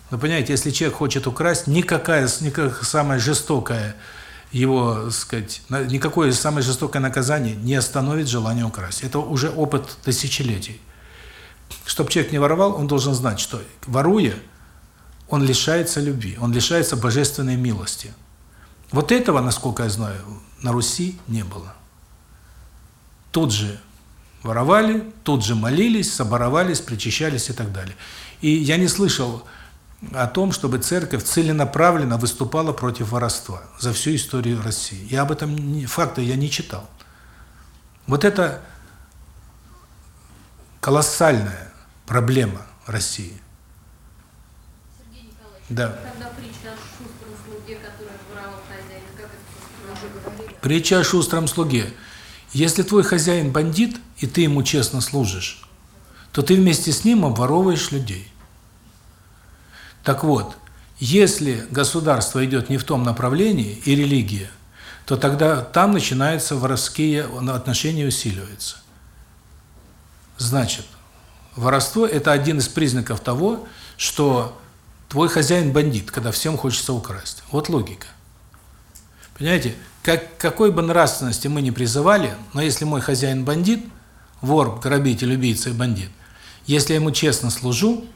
Вы понимаете, если человек хочет украсть, никакая, никакая самая жестокая его, сказать, никакое самое жестокое наказание не остановит желание украсть. Это уже опыт тысячелетий. Чтобы человек не воровал, он должен знать, что воруя, он лишается любви, он лишается божественной милости. Вот этого, насколько я знаю, на Руси не было. Тут же воровали, тут же молились, соборовались, причащались и так далее. И я не слышал о том, чтобы церковь целенаправленно выступала против воровства за всю историю России. Я об этом факты я не читал. Вот это колоссальная проблема России. Сергей Николаевич, да. тогда притча о шустром слуге, который воровал хозяина, как это уже говорили? Притча о шустром слуге. Если твой хозяин бандит, и ты ему честно служишь, то ты вместе с ним обворовываешь людей. Так вот, если государство идет не в том направлении, и религия, то тогда там начинаются воровские отношения усиливаются. Значит, воровство – это один из признаков того, что твой хозяин бандит, когда всем хочется украсть. Вот логика. Понимаете, как, какой бы нравственности мы ни призывали, но если мой хозяин бандит, вор, грабитель, убийца и бандит, если я ему честно служу,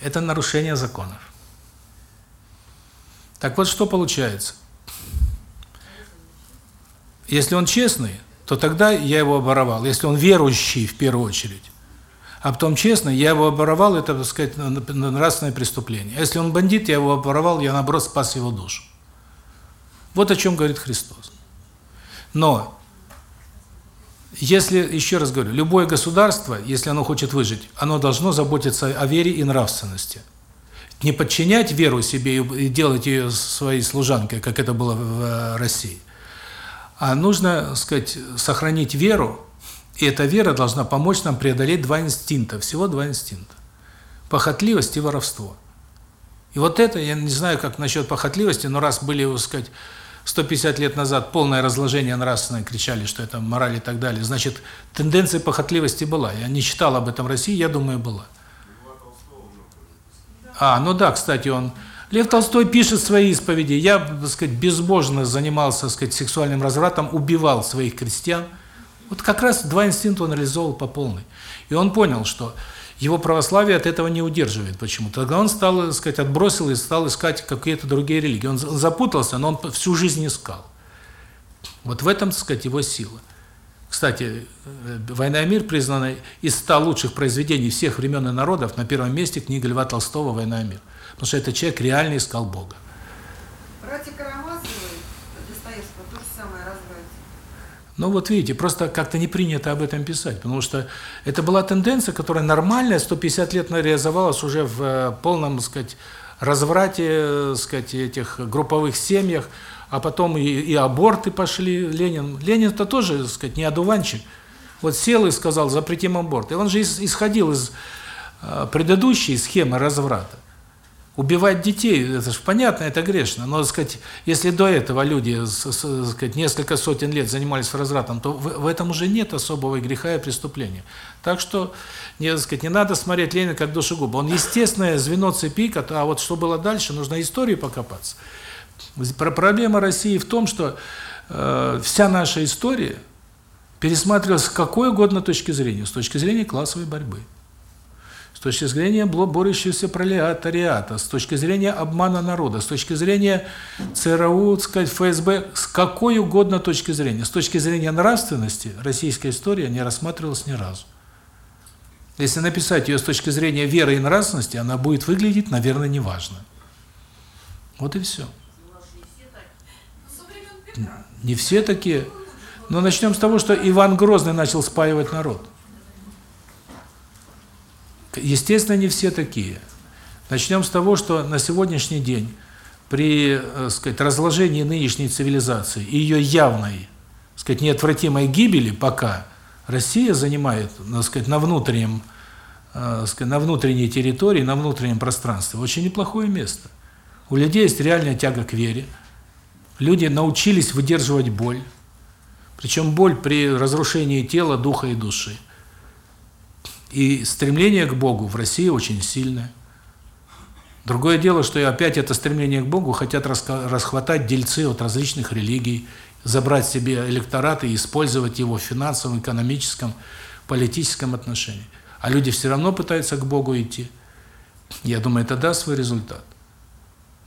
это нарушение законов. Так вот, что получается? Если он честный, то тогда я его оборовал. Если он верующий, в первую очередь, а потом честный, я его оборовал, это, так сказать, нравственное преступление. А если он бандит, я его оборовал, я, наоборот, спас его душу. Вот о чем говорит Христос. Но если, еще раз говорю, любое государство, если оно хочет выжить, оно должно заботиться о вере и нравственности. Не подчинять веру себе и делать ее своей служанкой, как это было в э, России. А нужно, сказать, сохранить веру, и эта вера должна помочь нам преодолеть два инстинкта, всего два инстинкта. Похотливость и воровство. И вот это, я не знаю, как насчет похотливости, но раз были, так сказать, 150 лет назад полное разложение нравственное, кричали, что это мораль и так далее. Значит, тенденция похотливости была. Я не читал об этом в России, я думаю, была. А, ну да, кстати, он... Лев Толстой пишет свои исповеди. Я, так сказать, безбожно занимался, так сказать, сексуальным развратом, убивал своих крестьян. Вот как раз два инстинкта он реализовал по полной. И он понял, что его православие от этого не удерживает почему-то. Тогда он стал, так сказать, отбросил и стал искать какие-то другие религии. Он запутался, но он всю жизнь искал. Вот в этом, так сказать, его сила. Кстати, э, «Война и мир» признана из ста лучших произведений всех времен и народов на первом месте книга Льва Толстого «Война и мир». Потому что этот человек реально искал Бога. Братья Карамазовы, Достоевского, то же самое развивается. Ну вот видите, просто как-то не принято об этом писать, потому что это была тенденция, которая нормальная, 150 лет реализовалась уже в э, полном, так сказать, разврате, так сказать, этих групповых семьях, а потом и, и аборты пошли. Ленин, Ленин-то тоже, так сказать, не одуванчик. Вот сел и сказал, запретим аборт. И он же исходил из э, предыдущей схемы разврата. Убивать детей, это же понятно, это грешно. Но, так сказать, если до этого люди, так сказать, несколько сотен лет занимались развратом, то в, этом уже нет особого греха и преступления. Так что, не, так сказать, не надо смотреть Ленина как душегуба. Он естественное звено цепи, а вот что было дальше, нужно историю покопаться. Проблема России в том, что э, вся наша история пересматривалась с какой угодно точки зрения, с точки зрения классовой борьбы, с точки зрения борющегося пролетариата, с точки зрения обмана народа, с точки зрения ЦРУ, сказать, ФСБ, с какой угодно точки зрения. С точки зрения нравственности российская история не рассматривалась ни разу. Если написать ее с точки зрения веры и нравственности, она будет выглядеть, наверное, неважно. Вот и все. Не все такие. Но начнем с того, что Иван Грозный начал спаивать народ. Естественно, не все такие. Начнем с того, что на сегодняшний день при, э, сказать, разложении нынешней цивилизации и ее явной, сказать, неотвратимой гибели пока Россия занимает, так сказать, на внутреннем, э, сказать, на внутренней территории, на внутреннем пространстве очень неплохое место. У людей есть реальная тяга к вере. Люди научились выдерживать боль. Причем боль при разрушении тела, духа и души. И стремление к Богу в России очень сильное. Другое дело, что и опять это стремление к Богу хотят расхватать дельцы от различных религий, забрать себе электорат и использовать его в финансовом, экономическом, политическом отношении. А люди все равно пытаются к Богу идти. Я думаю, это даст свой результат.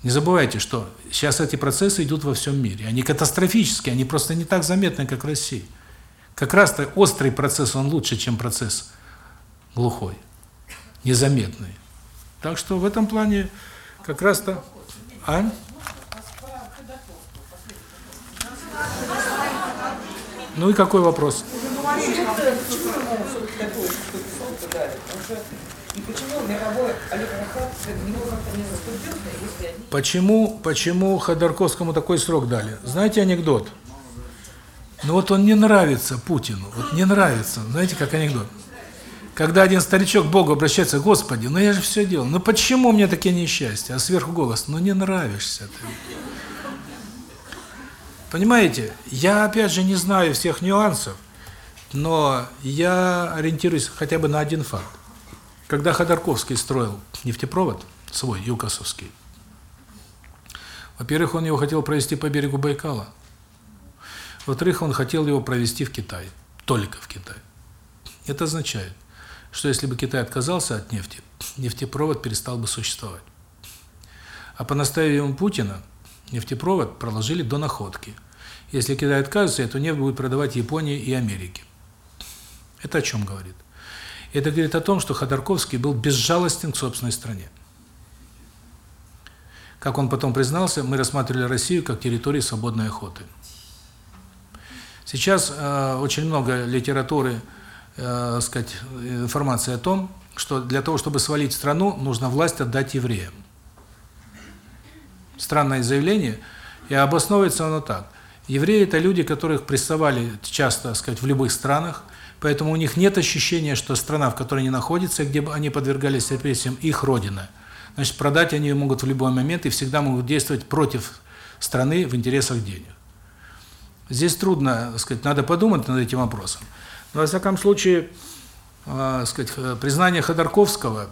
Не забывайте, что сейчас эти процессы идут во всем мире. Они катастрофические, они просто не так заметны, как в России. Как раз-то острый процесс, он лучше, чем процесс глухой, незаметный. Так что в этом плане как раз-то... А? Ну и какой вопрос? Почему, почему Ходорковскому такой срок дали? Знаете анекдот? Ну вот он не нравится Путину, вот не нравится. Знаете, как анекдот? Когда один старичок к Богу обращается, Господи, ну я же все делал, ну почему мне такие несчастья? А сверху голос, ну не нравишься ты. Понимаете, я опять же не знаю всех нюансов, но я ориентируюсь хотя бы на один факт. Когда Ходорковский строил нефтепровод свой, Юкосовский, во-первых, он его хотел провести по берегу Байкала. Во-вторых, он хотел его провести в Китай, только в Китай. Это означает, что если бы Китай отказался от нефти, [SNIFFS] нефтепровод перестал бы существовать. А по настоянию Путина нефтепровод проложили до находки. Если Китай откажется, эту нефть будет продавать Японии и Америке. Это о чем говорит? Это говорит о том, что Ходорковский был безжалостен к собственной стране. Как он потом признался, мы рассматривали Россию как территорию свободной охоты. Сейчас э, очень много литературы, э, сказать, информации о том, что для того, чтобы свалить страну, нужно власть отдать евреям. Странное заявление, и обосновывается оно так. Евреи – это люди, которых прессовали часто, так сказать, в любых странах, Поэтому у них нет ощущения, что страна, в которой они находятся, где они подвергались репрессиям, их родина. Значит, продать они могут в любой момент и всегда могут действовать против страны в интересах денег. Здесь трудно, так сказать, надо подумать над этим вопросом. Но, во всяком случае, э, сказать, признание Ходорковского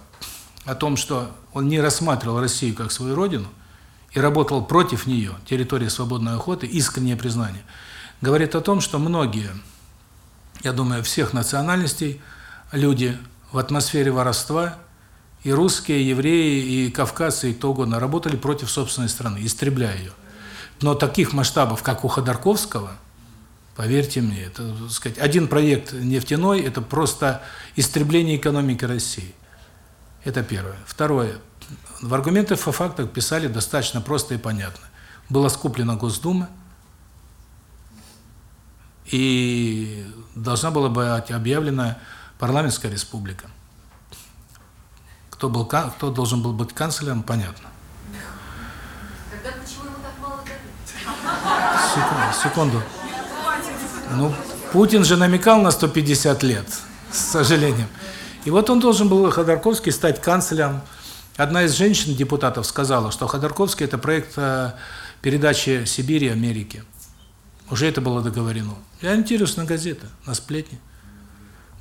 о том, что он не рассматривал Россию как свою родину и работал против нее, территории свободной охоты, искреннее признание, говорит о том, что многие я думаю, всех национальностей люди в атмосфере воровства, и русские, и евреи, и кавказцы, и кто угодно работали против собственной страны, истребляя ее. Но таких масштабов, как у Ходорковского, поверьте мне, это, так сказать, один проект нефтяной – это просто истребление экономики России. Это первое. Второе. В аргументах по фактах писали достаточно просто и понятно. Была скуплена Госдума, и должна была быть объявлена парламентская республика. Кто был кто должен был быть канцлером, понятно. Тогда почему ему так мало дали? Секунду, секунду. Ну, Путин же намекал на 150 лет, с сожалением. И вот он должен был, Ходорковский, стать канцлером. Одна из женщин-депутатов сказала, что Ходорковский – это проект э, передачи Сибири Америке. Уже это было договорено. Я ориентируюсь на газеты, на сплетни.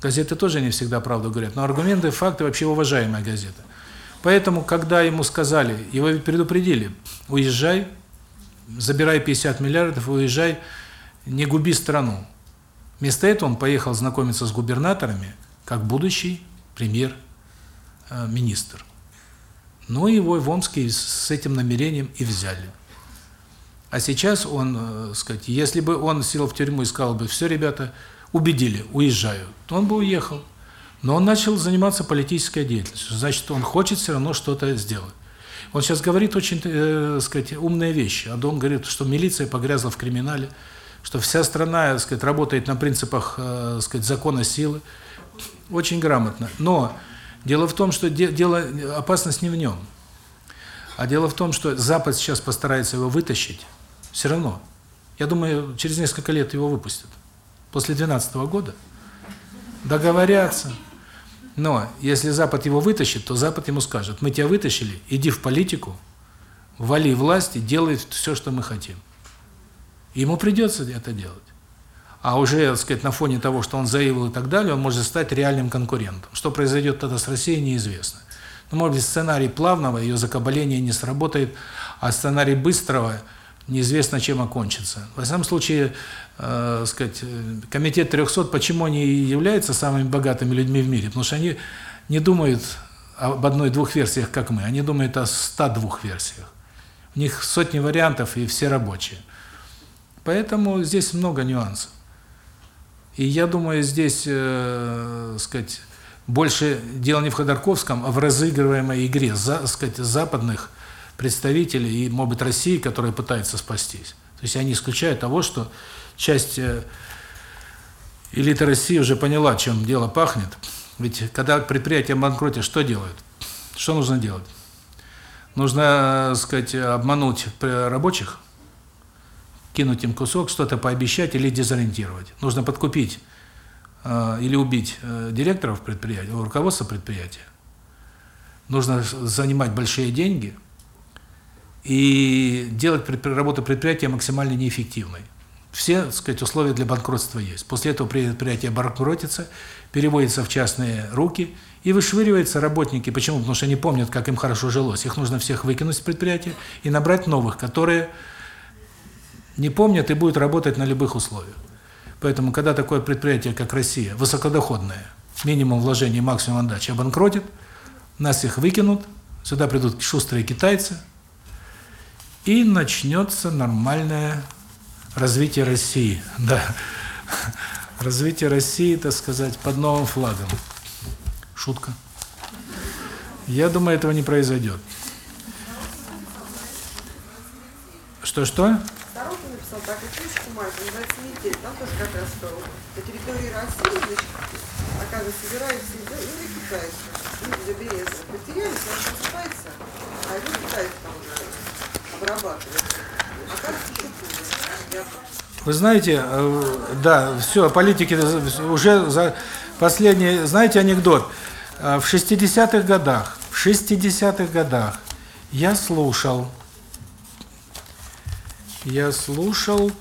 Газеты тоже не всегда правду говорят, но аргументы, факты вообще уважаемая газета. Поэтому, когда ему сказали, его предупредили, уезжай, забирай 50 миллиардов, уезжай, не губи страну. Вместо этого он поехал знакомиться с губернаторами, как будущий премьер-министр. Ну, его в Омске с этим намерением и взяли. А сейчас он, э, сказать, если бы он сел в тюрьму и сказал бы, все, ребята, убедили, уезжаю, то он бы уехал. Но он начал заниматься политической деятельностью. Значит, он хочет все равно что-то сделать. Он сейчас говорит очень, э, сказать, умные вещи. А он говорит, что милиция погрязла в криминале, что вся страна, сказать, работает на принципах, э, сказать, закона силы. Очень грамотно. Но дело в том, что де дело опасность не в нем. А дело в том, что Запад сейчас постарается его вытащить. Все равно. Я думаю, через несколько лет его выпустят. После 12 -го года. Договорятся. Но если Запад его вытащит, то Запад ему скажет, мы тебя вытащили, иди в политику, вали власти, делай все, что мы хотим. Ему придется это делать. А уже, так сказать, на фоне того, что он заявил и так далее, он может стать реальным конкурентом. Что произойдет тогда с Россией, неизвестно. Но, может быть, сценарий плавного, ее закабаления не сработает, а сценарий быстрого неизвестно чем окончится. В самом случае, э, сказать, комитет 300, почему они являются самыми богатыми людьми в мире? Потому что они не думают об одной-двух версиях, как мы, они думают о 102 версиях. У них сотни вариантов, и все рабочие. Поэтому здесь много нюансов. И я думаю, здесь, э, сказать, больше дело не в Ходорковском, а в разыгрываемой игре, за, сказать, западных представителей и, может быть, России, которые пытаются спастись. То есть они исключают того, что часть э, элиты России уже поняла, чем дело пахнет. Ведь когда предприятие банкротит, что делают? Что нужно делать? Нужно, сказать, обмануть рабочих, кинуть им кусок, что-то пообещать или дезориентировать. Нужно подкупить э, или убить э, директоров предприятия, руководство предприятия. Нужно занимать большие деньги – и делать работу предприятия максимально неэффективной. Все, так сказать, условия для банкротства есть. После этого предприятие банкротится, переводится в частные руки и вышвыриваются работники. Почему? Потому что они помнят, как им хорошо жилось. Их нужно всех выкинуть с предприятия и набрать новых, которые не помнят и будут работать на любых условиях. Поэтому, когда такое предприятие, как Россия, высокодоходное, минимум вложений, максимум отдачи, обанкротит, нас их выкинут, сюда придут шустрые китайцы, и начнется нормальное развитие России. [LAUGHS] Да. Развитие России, так сказать, под новым флагом. Шутка. Я думаю, этого не произойдет. Что-что? Написал такую книжку, мать, называется «Метель». Там тоже как раз что по территории России, значит, оказывается, собираются и китайцы. Люди заберезы потерялись, он просыпается, а люди китайцы там вы знаете, э, да, все, политики уже за последний, знаете анекдот? Э, в 60-х годах, в 60-х годах я слушал, я слушал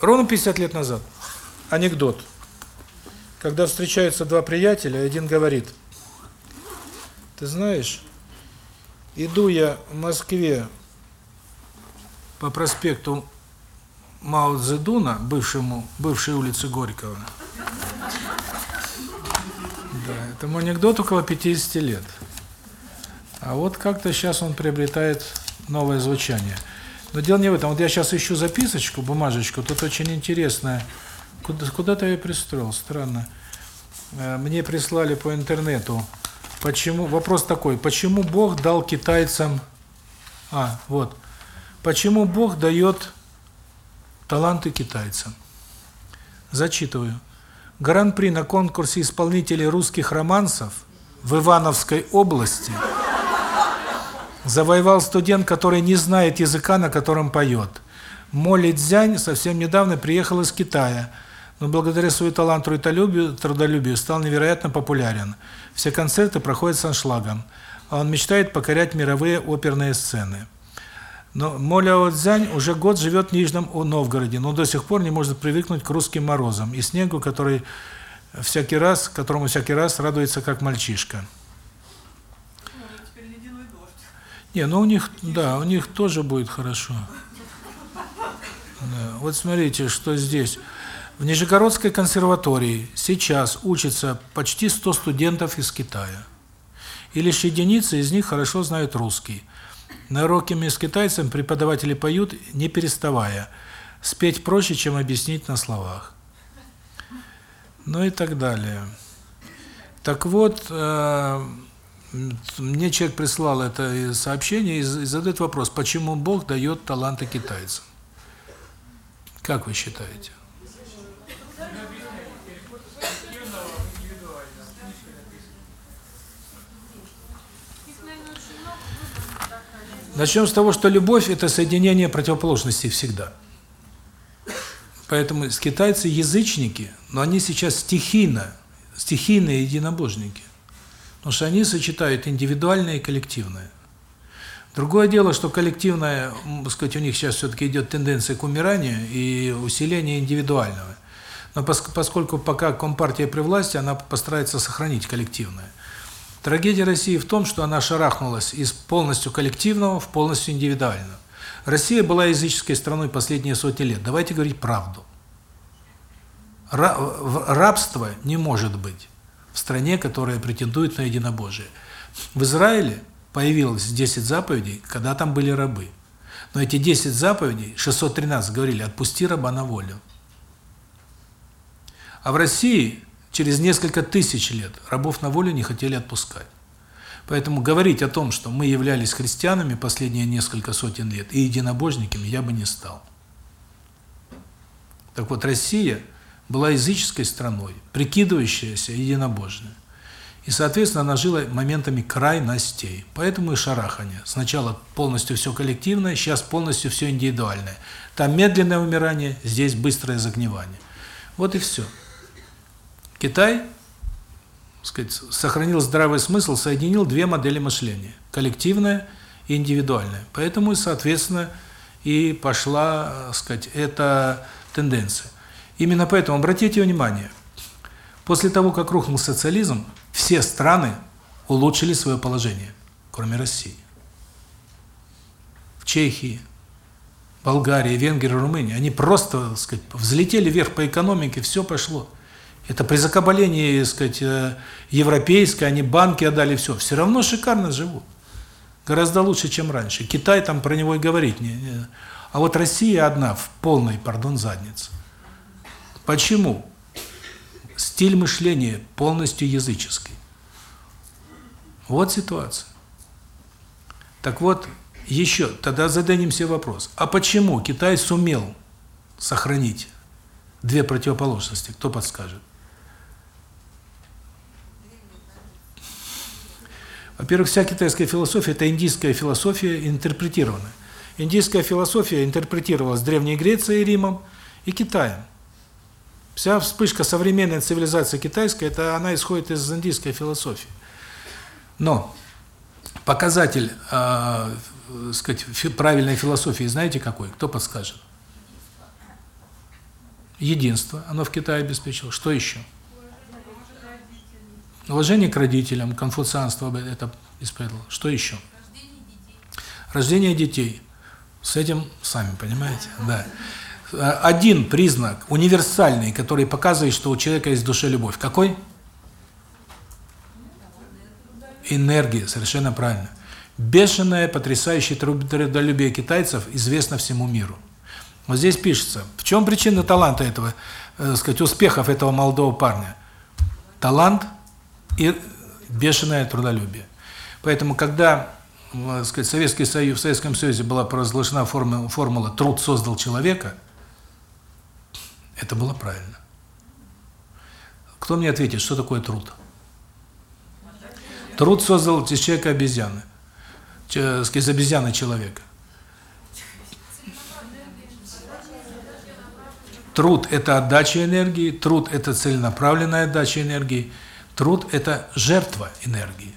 ровно 50 лет назад анекдот. Когда встречаются два приятеля, один говорит, ты знаешь, Иду я в Москве по проспекту Мао Цзэдуна, бывшему, бывшей улице Горького. Да, этому анекдот около 50 лет. А вот как-то сейчас он приобретает новое звучание. Но дело не в этом. Вот я сейчас ищу записочку, бумажечку, тут очень интересная. Куда- Куда-то я ее пристроил, странно. Э, Мне прислали по интернету. Почему? Вопрос такой. Почему Бог дал китайцам... А, вот. Почему Бог дает таланты китайцам? Зачитываю. Гран-при на конкурсе исполнителей русских романсов в Ивановской области завоевал студент, который не знает языка, на котором поет. Моли Цзянь совсем недавно приехал из Китая, но благодаря своему таланту и трудолюбию, трудолюбию стал невероятно популярен. Все концерты проходят с аншлагом, а он мечтает покорять мировые оперные сцены. Но Моляо Цзянь уже год живет в Нижнем Новгороде, но до сих пор не может привыкнуть к русским морозам и снегу, который всякий раз, которому всякий раз радуется как мальчишка. Не, ну у них, да, у них тоже будет хорошо. Да. Вот смотрите, что здесь. В Нижегородской консерватории сейчас учатся почти 100 студентов из Китая. И лишь единицы из них хорошо знают русский. На уроке с китайцем преподаватели поют, не переставая. Спеть проще, чем объяснить на словах. Ну и так далее. Так вот, э, мне человек прислал это сообщение и задает вопрос, почему Бог дает таланты китайцам? Как вы считаете? Начнем с того, что любовь – это соединение противоположностей всегда. Поэтому китайцы язычники, но они сейчас стихийно, стихийные единобожники. Потому что они сочетают индивидуальное и коллективное. Другое дело, что коллективное, так сказать, у них сейчас все-таки идет тенденция к умиранию и усилению индивидуального. Но поскольку пока Компартия при власти, она постарается сохранить коллективное. Трагедия России в том, что она шарахнулась из полностью коллективного в полностью индивидуального. Россия была языческой страной последние сотни лет. Давайте говорить правду. Рабство не может быть в стране, которая претендует на единобожие. В Израиле появилось 10 заповедей, когда там были рабы. Но эти 10 заповедей, 613 говорили, отпусти раба на волю. А в России через несколько тысяч лет рабов на волю не хотели отпускать. Поэтому говорить о том, что мы являлись христианами последние несколько сотен лет и единобожниками, я бы не стал. Так вот, Россия была языческой страной, прикидывающаяся единобожной. И, соответственно, она жила моментами крайностей. Поэтому и шарахание. Сначала полностью все коллективное, сейчас полностью все индивидуальное. Там медленное умирание, здесь быстрое загнивание. Вот и все. Китай, сказать, сохранил здравый смысл, соединил две модели мышления: коллективное и индивидуальное. Поэтому соответственно, и пошла, сказать, эта тенденция. Именно поэтому обратите внимание, после того, как рухнул социализм, все страны улучшили свое положение, кроме России. В Чехии, Болгарии, Венгрии, Румынии, они просто, так сказать, взлетели вверх по экономике, все пошло. Это при закабалении, так сказать, европейской, они банки отдали, все. Все равно шикарно живут. Гораздо лучше, чем раньше. Китай там про него и говорить не, не. А вот Россия одна в полной, пардон, заднице. Почему? Стиль мышления полностью языческий. Вот ситуация. Так вот, еще, тогда зададим себе вопрос. А почему Китай сумел сохранить две противоположности? Кто подскажет? Во-первых, вся китайская философия – это индийская философия интерпретированная. Индийская философия интерпретировалась Древней Грецией, Римом и Китаем. Вся вспышка современной цивилизации китайской, это она исходит из индийской философии. Но показатель, э, сказать, правильной философии знаете какой? Кто подскажет? Единство. Оно в Китае обеспечило. Что еще? Уважение к родителям, конфуцианство это исповедовало. Что еще? Рождение детей. С этим сами понимаете, да. Один признак универсальный, который показывает, что у человека есть в душе любовь. Какой? энергия, совершенно правильно. Бешеное, потрясающее трудолюбие китайцев известно всему миру. Вот здесь пишется, в чем причина таланта этого, э, сказать, успехов этого молодого парня? Талант и бешеное трудолюбие. Поэтому, когда, э, сказать, Советский Союз, в Советском Союзе была провозглашена формула «труд создал человека», это было правильно. Кто мне ответит, что такое труд? Труд создал из человека обезьяны из обезьяны человека. Труд – это отдача энергии, труд – это целенаправленная отдача энергии, труд – это жертва энергии.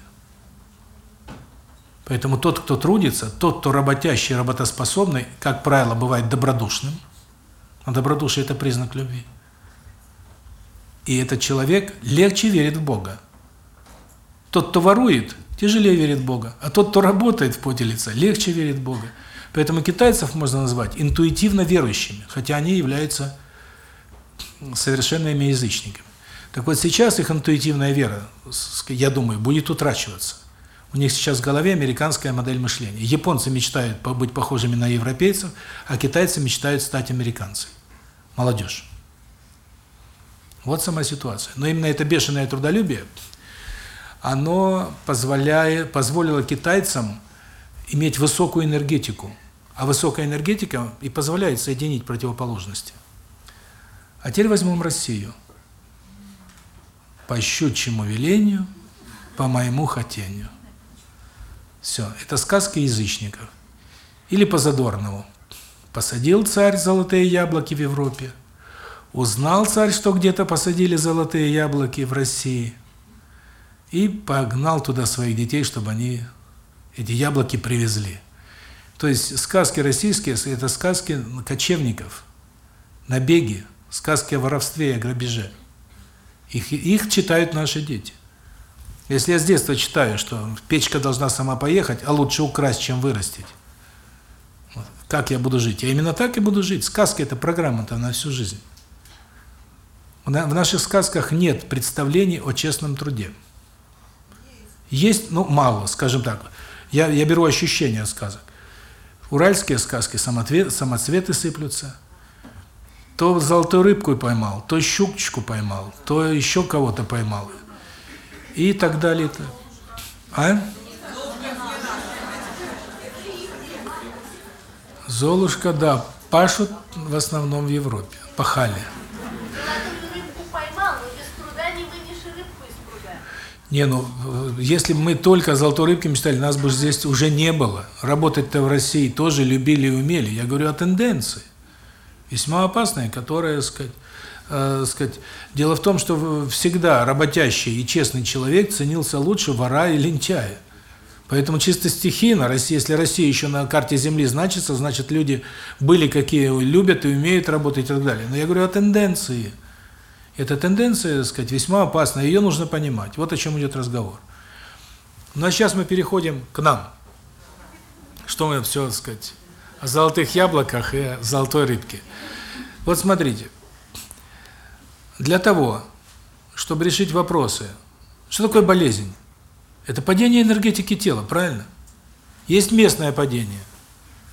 Поэтому тот, кто трудится, тот, кто работящий, работоспособный, как правило, бывает добродушным. А добродушие – это признак любви. И этот человек легче верит в Бога. Тот, кто ворует, тяжелее верит в Бога. А тот, кто работает в поте лица, легче верит в Бога. Поэтому китайцев можно назвать интуитивно верующими, хотя они являются совершенными язычниками. Так вот сейчас их интуитивная вера, я думаю, будет утрачиваться. У них сейчас в голове американская модель мышления. Японцы мечтают быть похожими на европейцев, а китайцы мечтают стать американцами. Молодежь. Вот сама ситуация. Но именно это бешеное трудолюбие – оно позволяет, позволило китайцам иметь высокую энергетику. А высокая энергетика и позволяет соединить противоположности. А теперь возьмем Россию. По щучьему велению, по моему хотению. Все, это сказки язычников. Или по Задорнову. Посадил царь золотые яблоки в Европе. Узнал царь, что где-то посадили золотые яблоки в России и погнал туда своих детей, чтобы они эти яблоки привезли. То есть сказки российские – это сказки кочевников, набеги, сказки о воровстве и о грабеже. Их, их читают наши дети. Если я с детства читаю, что печка должна сама поехать, а лучше украсть, чем вырастить, вот, как я буду жить? Я именно так и буду жить. Сказка – это программа-то на всю жизнь. В наших сказках нет представлений о честном труде. Есть, ну, мало, скажем так. Я, я беру ощущения сказок. Уральские сказки, самоцвет, самоцветы сыплются. То золотую рыбку поймал, то щукчку поймал, то еще кого-то поймал. И так далее. А? Золушка, да, пашут в основном в Европе, пахали. Не, ну, если бы мы только о золотой рыбке мечтали, нас бы здесь уже не было. Работать-то в России тоже любили и умели. Я говорю о тенденции. Весьма опасной, которая, сказать, э, сказать, дело в том, что всегда работящий и честный человек ценился лучше вора и лентяя. Поэтому чисто стихийно, Россия, если Россия еще на карте Земли значится, значит люди были какие любят и умеют работать и так далее. Но я говорю о тенденции. Эта тенденция, так сказать, весьма опасна, ее нужно понимать. Вот о чем идет разговор. Ну а сейчас мы переходим к нам. Что мы все, так сказать, о золотых яблоках и золотой рыбке. Вот смотрите. Для того, чтобы решить вопросы, что такое болезнь? Это падение энергетики тела, правильно? Есть местное падение.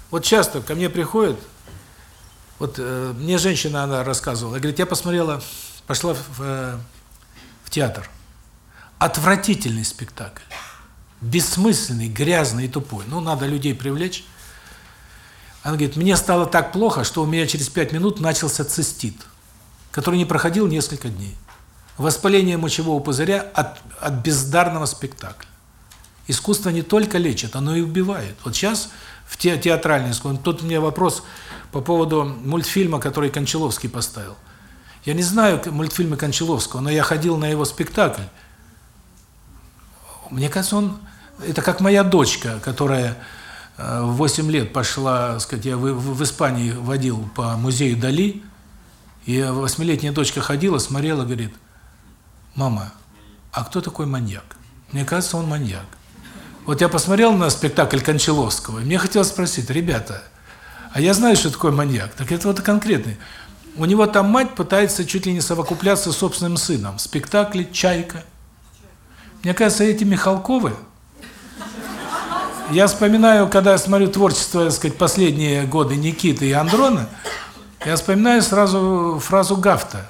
Вот часто ко мне приходят, вот э, мне женщина, она рассказывала, говорит, я посмотрела пошла в, э, в театр. Отвратительный спектакль. Бессмысленный, грязный и тупой. Ну, надо людей привлечь. Она говорит, мне стало так плохо, что у меня через пять минут начался цистит, который не проходил несколько дней. Воспаление мочевого пузыря от, от бездарного спектакля. Искусство не только лечит, оно и убивает. Вот сейчас в те, театральной искусстве, тут у меня вопрос по поводу мультфильма, который Кончаловский поставил. Я не знаю мультфильмы Кончаловского, но я ходил на его спектакль. Мне кажется, он это как моя дочка, которая э, в 8 лет пошла, сказать, я в, в Испании водил по музею Дали, и восьмилетняя дочка ходила, смотрела, говорит: "Мама, а кто такой маньяк?" Мне кажется, он маньяк. Вот я посмотрел на спектакль Кончаловского, и мне хотелось спросить: "Ребята, а я знаю, что такое маньяк". Так это вот конкретный. У него там мать пытается чуть ли не совокупляться с собственным сыном. Спектакли «Чайка». Мне кажется, эти Михалковы, я вспоминаю, когда я смотрю творчество, так сказать, последние годы Никиты и Андрона, я вспоминаю сразу фразу Гафта.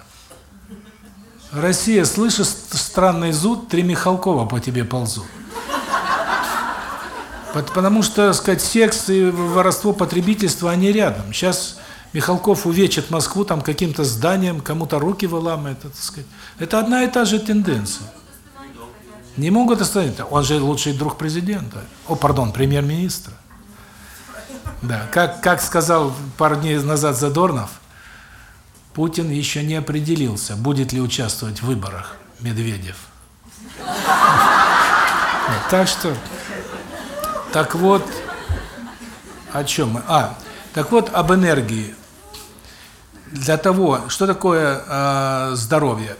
Россия, слышишь странный зуд, три Михалкова по тебе ползут. Потому что, сказать, секс и воровство потребительства, они рядом. Сейчас Михалков увечит Москву там каким-то зданием, кому-то руки выламывает, так сказать. Это одна и та же тенденция. Не могут остановить. Он же лучший друг президента. О, пардон, премьер-министра. Да, как как сказал пару дней назад Задорнов, Путин еще не определился, будет ли участвовать в выборах Медведев. Так что так вот о чем мы? А, так вот об энергии. Для того, что такое э, здоровье?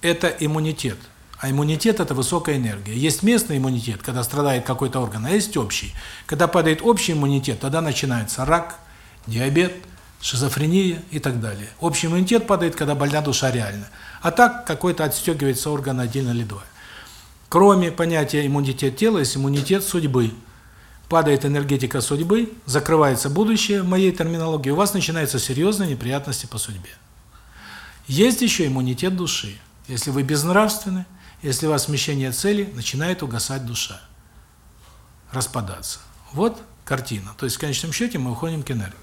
Это иммунитет. А иммунитет – это высокая энергия. Есть местный иммунитет, когда страдает какой-то орган, а есть общий. Когда падает общий иммунитет, тогда начинается рак, диабет, шизофрения и так далее. Общий иммунитет падает, когда больна душа реально. А так какой-то отстегивается орган отдельно или два. Кроме понятия иммунитет тела, есть иммунитет судьбы. Падает энергетика судьбы, закрывается будущее, в моей терминологии, у вас начинаются серьезные неприятности по судьбе. Есть еще иммунитет души. Если вы безнравственны, если у вас смещение цели, начинает угасать душа, распадаться. Вот картина. То есть в конечном счете мы уходим к энергии.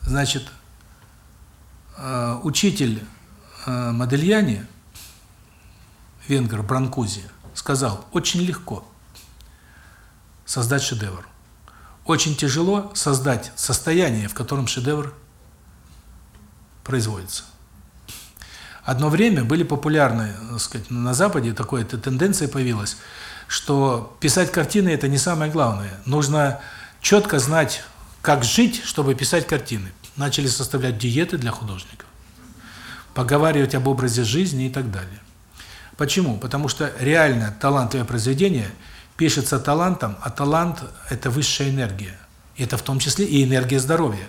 Значит, э, учитель э, Модельяне, венгер Бранкузи, сказал, очень легко создать шедевр. Очень тяжело создать состояние, в котором шедевр производится. Одно время были популярны, так сказать, на Западе такая тенденция появилась, что писать картины – это не самое главное. Нужно четко знать, как жить, чтобы писать картины. Начали составлять диеты для художников, поговаривать об образе жизни и так далее. Почему? Потому что реально талантливое произведение пишется талантом, а талант – это высшая энергия. Это в том числе и энергия здоровья.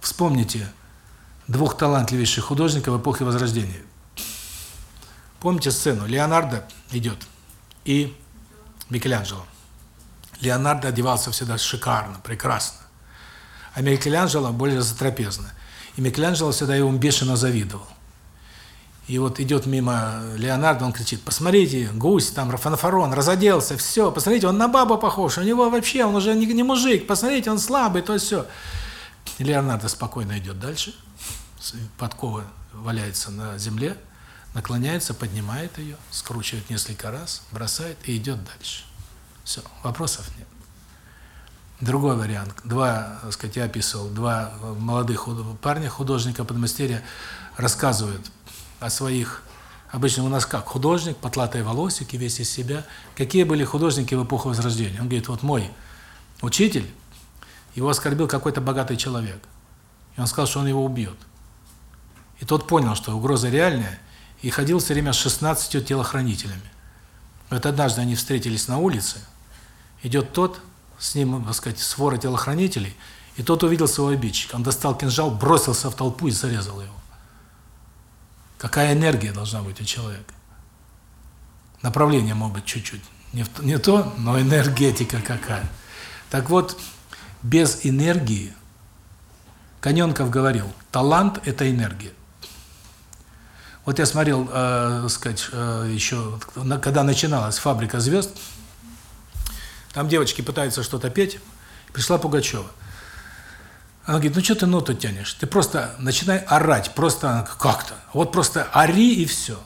Вспомните, двух талантливейших художников эпохи Возрождения. Помните сцену? Леонардо идет и Микеланджело. Леонардо одевался всегда шикарно, прекрасно. А Микеланджело более затрапезно. И Микеланджело всегда ему бешено завидовал. И вот идет мимо Леонардо, он кричит, посмотрите, гусь, там, фанафарон, разоделся, все, посмотрите, он на бабу похож, у него вообще, он уже не, не мужик, посмотрите, он слабый, то все. Леонардо спокойно идет дальше, подкова валяется на земле, наклоняется, поднимает ее, скручивает несколько раз, бросает и идет дальше. Все, вопросов нет. Другой вариант. Два, так сказать, я описывал, два молодых парня, художника подмастерья, рассказывают о своих, обычно у нас как, художник, потлатые волосики, весь из себя. Какие были художники в эпоху Возрождения? Он говорит, вот мой учитель, его оскорбил какой-то богатый человек. И он сказал, что он его убьет. И тот понял, что угроза реальная, и ходил все время с 16 телохранителями. Вот однажды они встретились на улице, идет тот, с ним, так сказать, свора телохранителей, и тот увидел своего обидчика. Он достал кинжал, бросился в толпу и зарезал его. Какая энергия должна быть у человека? Направление может быть чуть-чуть не, не то, но энергетика какая. Так вот, без энергии, Коненков говорил, талант – это энергия. Вот я смотрел, э, сказать, э, еще, когда начиналась «Фабрика звезд», там девочки пытаются что-то петь, пришла Пугачева. Она говорит, ну что ты ноту тянешь? Ты просто начинай орать, просто как-то. Вот просто ори и все.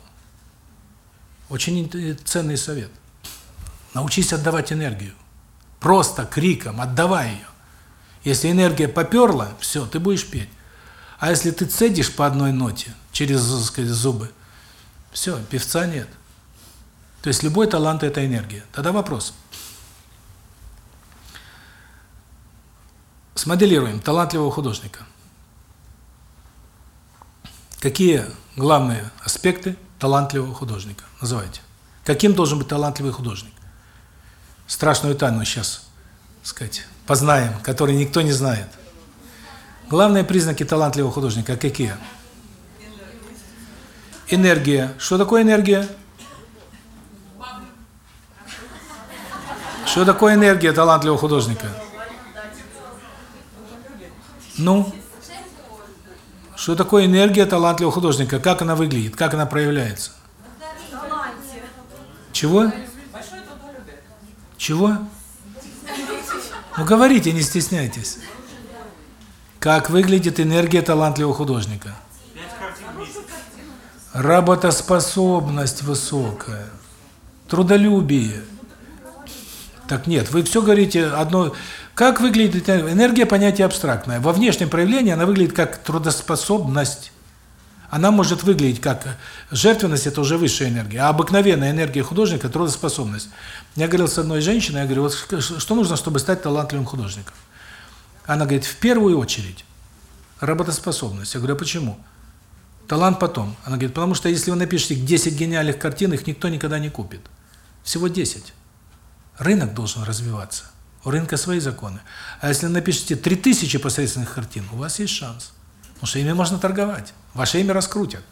Очень ценный совет. Научись отдавать энергию. Просто криком отдавай ее. Если энергия поперла, все, ты будешь петь. А если ты цедишь по одной ноте, через, так сказать, зубы, все, певца нет. То есть любой талант – это энергия. Тогда вопрос. Смоделируем талантливого художника. Какие главные аспекты талантливого художника? Называйте. Каким должен быть талантливый художник? Страшную тайну сейчас, сказать, познаем, который никто не знает. Главные признаки талантливого художника какие? Энергия. Что такое энергия? Что такое энергия талантливого художника? Ну? Что такое энергия талантливого художника? Как она выглядит? Как она проявляется? Чего? Чего? Ну говорите, не стесняйтесь. Как выглядит энергия талантливого художника? Работоспособность высокая, трудолюбие. Так нет, вы все говорите одно. Как выглядит энергия? Понятие абстрактное. Во внешнем проявлении она выглядит как трудоспособность. Она может выглядеть как жертвенность, это уже высшая энергия, а обыкновенная энергия художника – трудоспособность. Я говорил с одной женщиной, я говорю, вот что нужно, чтобы стать талантливым художником? Она говорит, в первую очередь, работоспособность. Я говорю, а почему? Талант потом. Она говорит, потому что если вы напишете 10 гениальных картин, их никто никогда не купит. Всего 10. Рынок должен развиваться. У рынка свои законы. А если напишите 3000 посредственных картин, у вас есть шанс. Потому что ими можно торговать. Ваше имя раскрутят.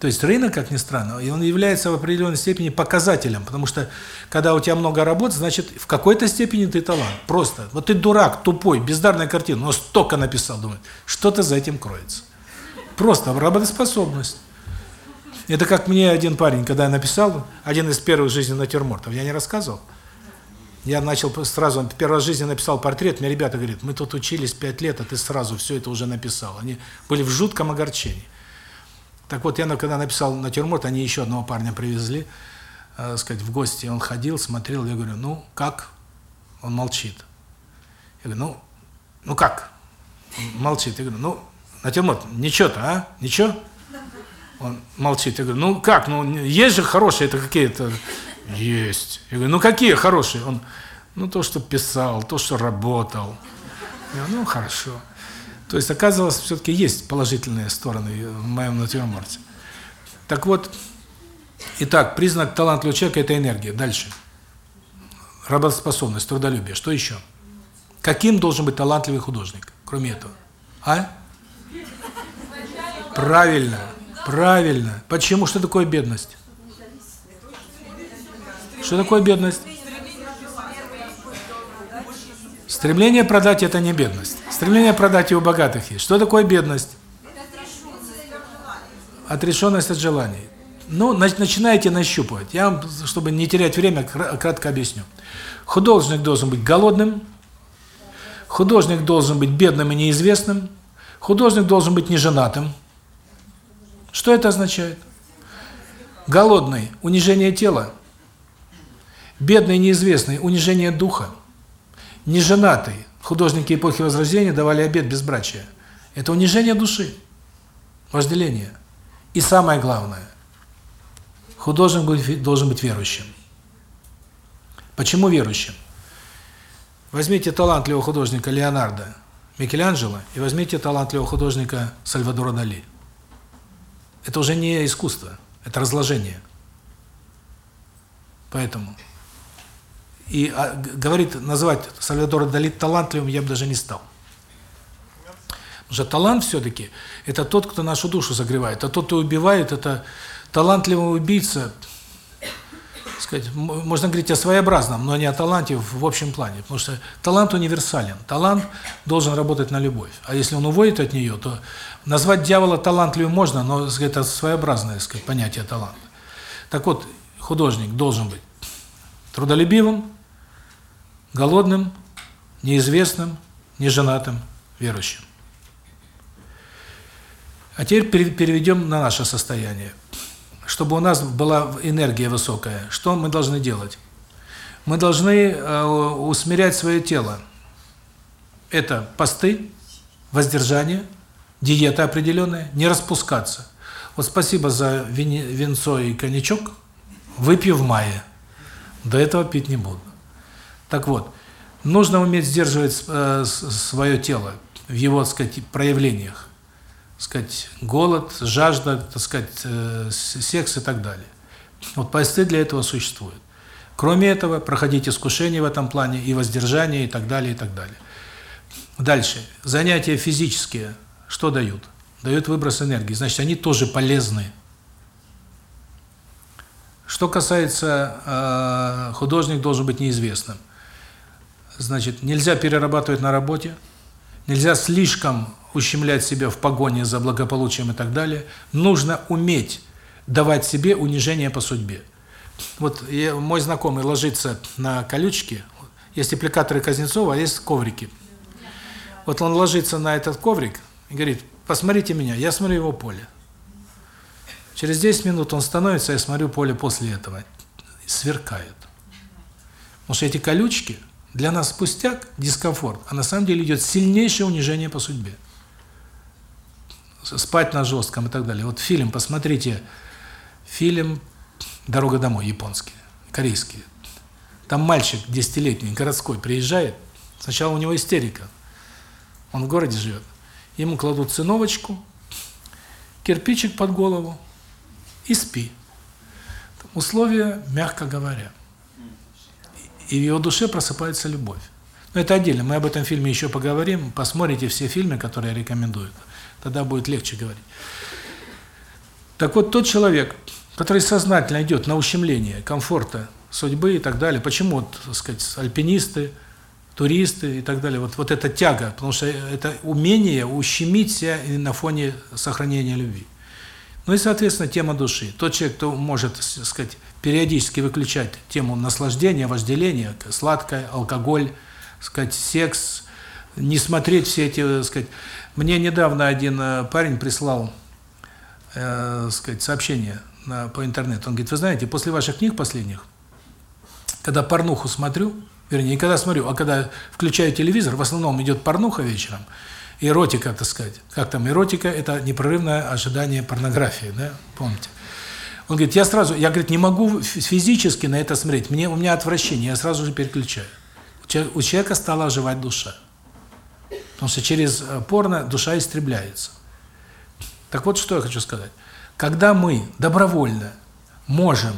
То есть рынок, как ни странно, и он является в определенной степени показателем, потому что когда у тебя много работ, значит, в какой-то степени ты талант. Просто. Вот ты дурак, тупой, бездарная картина, но столько написал, думает, что-то за этим кроется. Просто работоспособность. Это как мне один парень, когда я написал, один из первых жизненных натюрмортов, я не рассказывал, я начал сразу, первый раз жизни написал портрет, мне ребята говорят, мы тут учились пять лет, а ты сразу все это уже написал. Они были в жутком огорчении. Так вот, я когда написал натюрморт, они еще одного парня привезли, э, сказать, в гости. Он ходил, смотрел, я говорю, ну, как? Он молчит. Я говорю, ну, ну как? Он молчит. Я говорю, ну, натюрморт, ничего-то, а? Ничего? Он молчит. Я говорю, ну как? Ну, есть же хорошие, это какие-то... Есть. Я говорю, ну какие хорошие? Он, ну то, что писал, то, что работал. Я говорю, ну хорошо. То есть, оказывалось, все-таки есть положительные стороны в моем натюрморте. Так вот, итак, признак талантливого человека – это энергия. Дальше. Работоспособность, трудолюбие. Что еще? Каким должен быть талантливый художник, кроме этого? А? Правильно, правильно. Почему? Что такое бедность? Что такое бедность? Стремление продать – это не бедность. Стремление продать и у богатых есть. Что такое бедность? Отрешенность от желаний. Ну, начинаете нащупывать. Я вам, чтобы не терять время, кратко объясню. Художник должен быть голодным, художник должен быть бедным и неизвестным, художник должен быть неженатым. Что это означает? Голодный – унижение тела, бедный, неизвестный – унижение духа, неженатый, художники эпохи Возрождения давали обет безбрачия. Это унижение души, вожделение. И самое главное, художник должен быть верующим. Почему верующим? Возьмите талантливого художника Леонардо Микеланджело и возьмите талантливого художника Сальвадора Дали. Это уже не искусство, это разложение. Поэтому и а, говорит, называть Сальвадора Дали талантливым я бы даже не стал. Потому что талант все-таки – это тот, кто нашу душу согревает. А тот, кто убивает, это талантливый убийца. Сказать, можно говорить о своеобразном, но не о таланте в общем плане. Потому что талант универсален. Талант должен работать на любовь. А если он уводит от нее, то назвать дьявола талантливым можно, но это своеобразное сказать, понятие таланта. Так вот, художник должен быть трудолюбивым, голодным, неизвестным, неженатым, верующим. А теперь переведем на наше состояние. Чтобы у нас была энергия высокая, что мы должны делать? Мы должны э, усмирять свое тело. Это посты, воздержание, диета определенная, не распускаться. Вот спасибо за винцо и коньячок, выпью в мае. До этого пить не буду. Так вот, нужно уметь сдерживать э, свое тело в его, так сказать, проявлениях. Так сказать, голод, жажда, так сказать, э, секс и так далее. Вот посты для этого существуют. Кроме этого, проходить искушения в этом плане, и воздержание, и так далее, и так далее. Дальше. Занятия физические что дают? Дают выброс энергии. Значит, они тоже полезны. Что касается э, художник должен быть неизвестным. Значит, нельзя перерабатывать на работе, нельзя слишком ущемлять себя в погоне за благополучием и так далее. Нужно уметь давать себе унижение по судьбе. Вот мой знакомый ложится на колючки, есть аппликаторы Кузнецова, а есть коврики. Вот он ложится на этот коврик и говорит, посмотрите меня, я смотрю его поле. Через 10 минут он становится, я смотрю поле после этого. Сверкает. Потому что эти колючки для нас пустяк, дискомфорт, а на самом деле идет сильнейшее унижение по судьбе. Спать на жестком и так далее. Вот фильм, посмотрите, фильм «Дорога домой» японский, корейский. Там мальчик десятилетний, городской, приезжает, сначала у него истерика, он в городе живет. Ему кладут циновочку, кирпичик под голову, и спи. Условия, мягко говоря. И в его душе просыпается любовь. Но это отдельно, мы об этом фильме еще поговорим, посмотрите все фильмы, которые я рекомендую. Тогда будет легче говорить. Так вот, тот человек, который сознательно идет на ущемление комфорта, судьбы и так далее, почему, так сказать, альпинисты, туристы и так далее, вот, вот эта тяга, потому что это умение ущемить себя на фоне сохранения любви. Ну и, соответственно, тема души. Тот человек, кто может, так сказать, периодически выключать тему наслаждения, вожделения, сладкое, алкоголь, сказать, секс, не смотреть все эти, сказать. Мне недавно один э, парень прислал, э, сказать, сообщение на, по интернету. Он говорит, вы знаете, после ваших книг последних, когда порнуху смотрю, вернее, не когда смотрю, а когда включаю телевизор, в основном идет порнуха вечером, эротика, так сказать. Как там эротика это непрерывное ожидание порнографии, да? Помните? Он говорит: "Я сразу, я говорит, не могу физически на это смотреть. Мне у меня отвращение, я сразу же переключаю". У человека стала оживать душа. Потому что через э, порно душа истребляется. Так вот, что я хочу сказать. Когда мы добровольно можем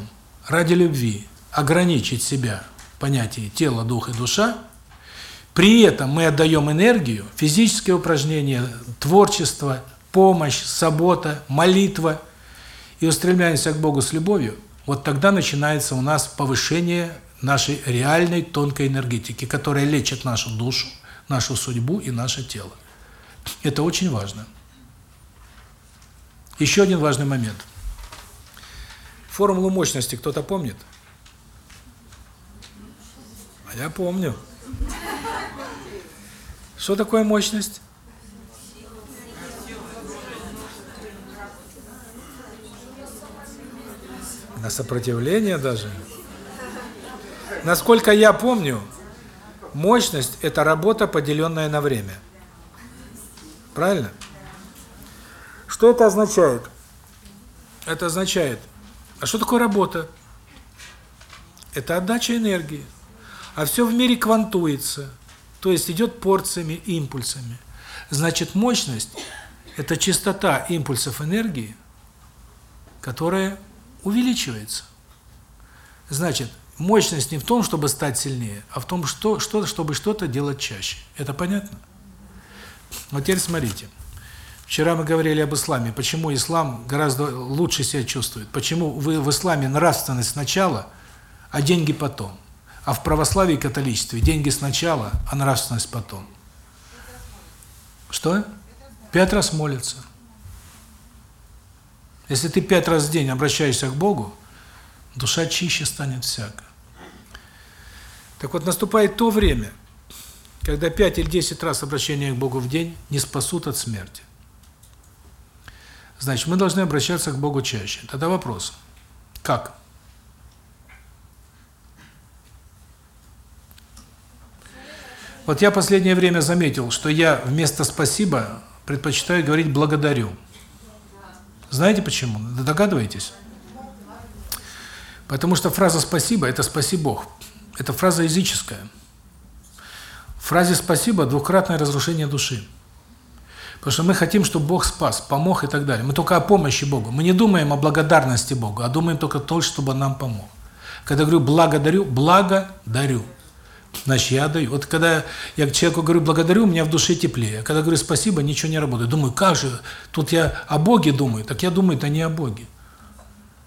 ради любви ограничить себя в понятии тело, дух и душа, при этом мы отдаем энергию, физические упражнения, творчество, помощь, забота, молитва и устремляемся к Богу с любовью, вот тогда начинается у нас повышение нашей реальной тонкой энергетики, которая лечит нашу душу, нашу судьбу и наше тело. Это очень важно. Еще один важный момент. Формулу мощности кто-то помнит? А я помню. Что такое мощность? На сопротивление даже. Насколько я помню, мощность – это работа, поделенная на время. Правильно? Что это означает? Это означает, а что такое работа? Это отдача энергии. А все в мире квантуется. То есть идет порциями, импульсами. Значит, мощность – это частота импульсов энергии, которая увеличивается. Значит, мощность не в том, чтобы стать сильнее, а в том, что, что чтобы что-то делать чаще. Это понятно? Вот теперь смотрите. Вчера мы говорили об исламе. Почему ислам гораздо лучше себя чувствует? Почему вы в исламе нравственность сначала, а деньги потом? А в православии и католичестве деньги сначала, а нравственность потом. Что? Пять раз молится. Если ты пять раз в день обращаешься к Богу, душа чище станет всяко. Так вот, наступает то время, когда пять или десять раз обращения к Богу в день не спасут от смерти. Значит, мы должны обращаться к Богу чаще. Тогда вопрос. Как? Вот я последнее время заметил, что я вместо «спасибо» предпочитаю говорить «благодарю». Знаете почему? Догадываетесь? Потому что фраза «спасибо» – это «спаси Бог». Это фраза языческая. В фразе «спасибо» двукратное разрушение души. Потому что мы хотим, чтобы Бог спас, помог и так далее. Мы только о помощи Богу. Мы не думаем о благодарности Богу, а думаем только то, чтобы нам помог. Когда говорю «благодарю», «благодарю». Значит, я даю. Вот когда я человеку говорю «благодарю», у меня в душе теплее. Когда говорю «спасибо», ничего не работает. Думаю, как же, тут я о Боге думаю. Так я думаю, это не о Боге.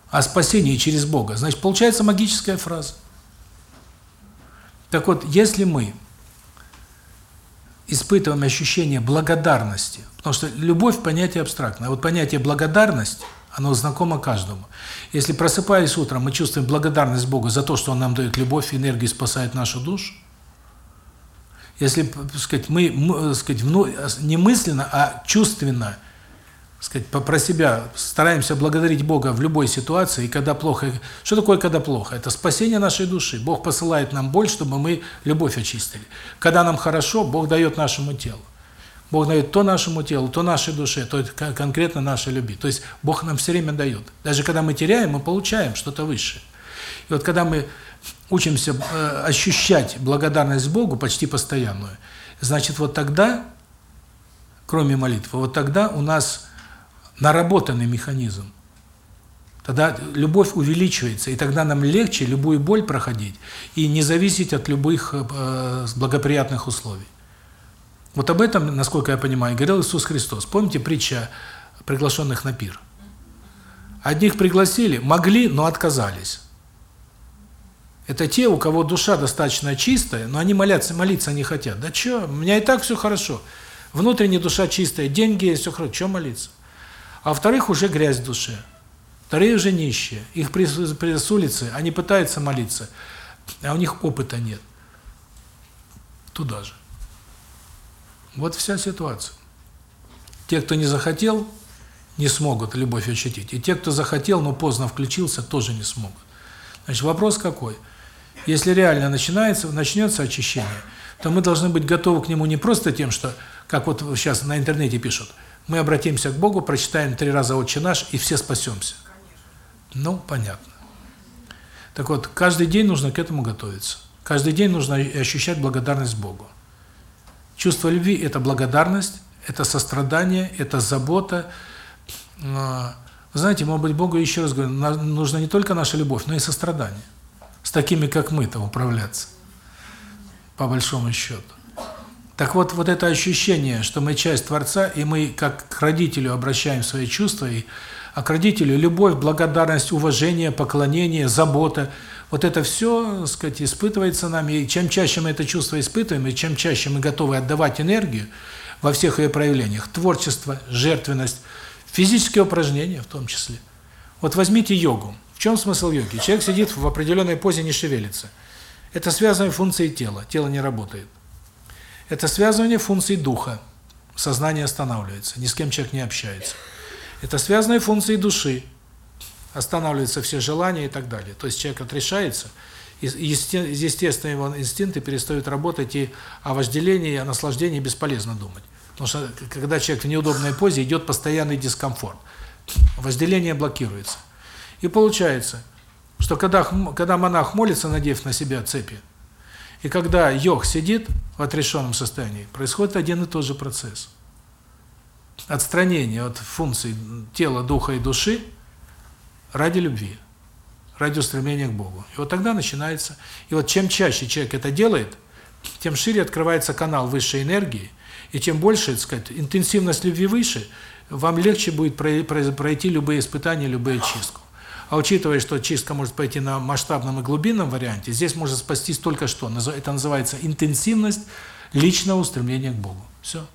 о спасении через Бога, значит, получается магическая фраза. Так вот, если мы испытываем ощущение благодарности, потому что любовь – понятие абстрактное, а вот понятие благодарность, оно знакомо каждому. Если просыпаясь утром, мы чувствуем благодарность Богу за то, что Он нам дает любовь, энергию, спасает нашу душу, если, так сказать, мы, так сказать, не мысленно, а чувственно сказать, про себя стараемся благодарить Бога в любой ситуации, и когда плохо... Что такое когда плохо? Это спасение нашей души. Бог посылает нам боль, чтобы мы любовь очистили. Когда нам хорошо, Бог дает нашему телу. Бог дает то нашему телу, то нашей душе, то конкретно нашей любви. То есть Бог нам все время дает. Даже когда мы теряем, мы получаем что-то высшее. И вот когда мы учимся э, ощущать благодарность Богу почти постоянную, значит, вот тогда, кроме молитвы, вот тогда у нас наработанный механизм. Тогда любовь увеличивается, и тогда нам легче любую боль проходить и не зависеть от любых э, благоприятных условий. Вот об этом, насколько я понимаю, говорил Иисус Христос. Помните притча приглашенных на пир? Одних пригласили, могли, но отказались. Это те, у кого душа достаточно чистая, но они молятся, молиться не хотят. Да что, у меня и так все хорошо. Внутренняя душа чистая, деньги есть, все хорошо, что молиться? А во-вторых, уже грязь в душе. Вторые уже нищие. Их при, с улицы, они пытаются молиться, а у них опыта нет. Туда же. Вот вся ситуация. Те, кто не захотел, не смогут любовь ощутить. И те, кто захотел, но поздно включился, тоже не смогут. Значит, вопрос какой? Если реально начинается, начнется очищение, то мы должны быть готовы к нему не просто тем, что, как вот сейчас на интернете пишут, мы обратимся к Богу, прочитаем три раза «Отче наш» и все спасемся. Ну, понятно. Так вот, каждый день нужно к этому готовиться. Каждый день нужно ощущать благодарность Богу. Чувство любви – это благодарность, это сострадание, это забота. А, вы знаете, может быть, Богу, еще раз говорю, нужна не только наша любовь, но и сострадание. С такими, как мы-то, управляться. По большому счету. Так вот, вот это ощущение, что мы часть Творца, и мы как к родителю обращаем свои чувства, и, а к родителю любовь, благодарность, уважение, поклонение, забота, вот это все, так сказать, испытывается нами, и чем чаще мы это чувство испытываем, и чем чаще мы готовы отдавать энергию во всех ее проявлениях, творчество, жертвенность, физические упражнения в том числе. Вот возьмите йогу. В чем смысл йоги? Человек сидит в определенной позе, не шевелится. Это связанные функции тела, тело не работает. Это связывание функций духа. Сознание останавливается, ни с кем человек не общается. Это связанные функции души. Останавливаются все желания и так далее. То есть человек отрешается, и естественно его инстинкты перестают работать, и о вожделении, о наслаждении бесполезно думать. Потому что когда человек в неудобной позе, идет постоянный дискомфорт. Возделение блокируется. И получается, что когда, когда монах молится, надев на себя цепи, и когда йог сидит в отрешенном состоянии, происходит один и тот же процесс. Отстранение от функций тела, духа и души ради любви, ради устремления к Богу. И вот тогда начинается... И вот чем чаще человек это делает, тем шире открывается канал высшей энергии, и тем больше, так сказать, интенсивность любви выше, вам легче будет пройти любые испытания, любые чистку. А учитывая, что чистка может пойти на масштабном и глубинном варианте, здесь может спастись только что. Это называется интенсивность личного устремления к Богу. Все.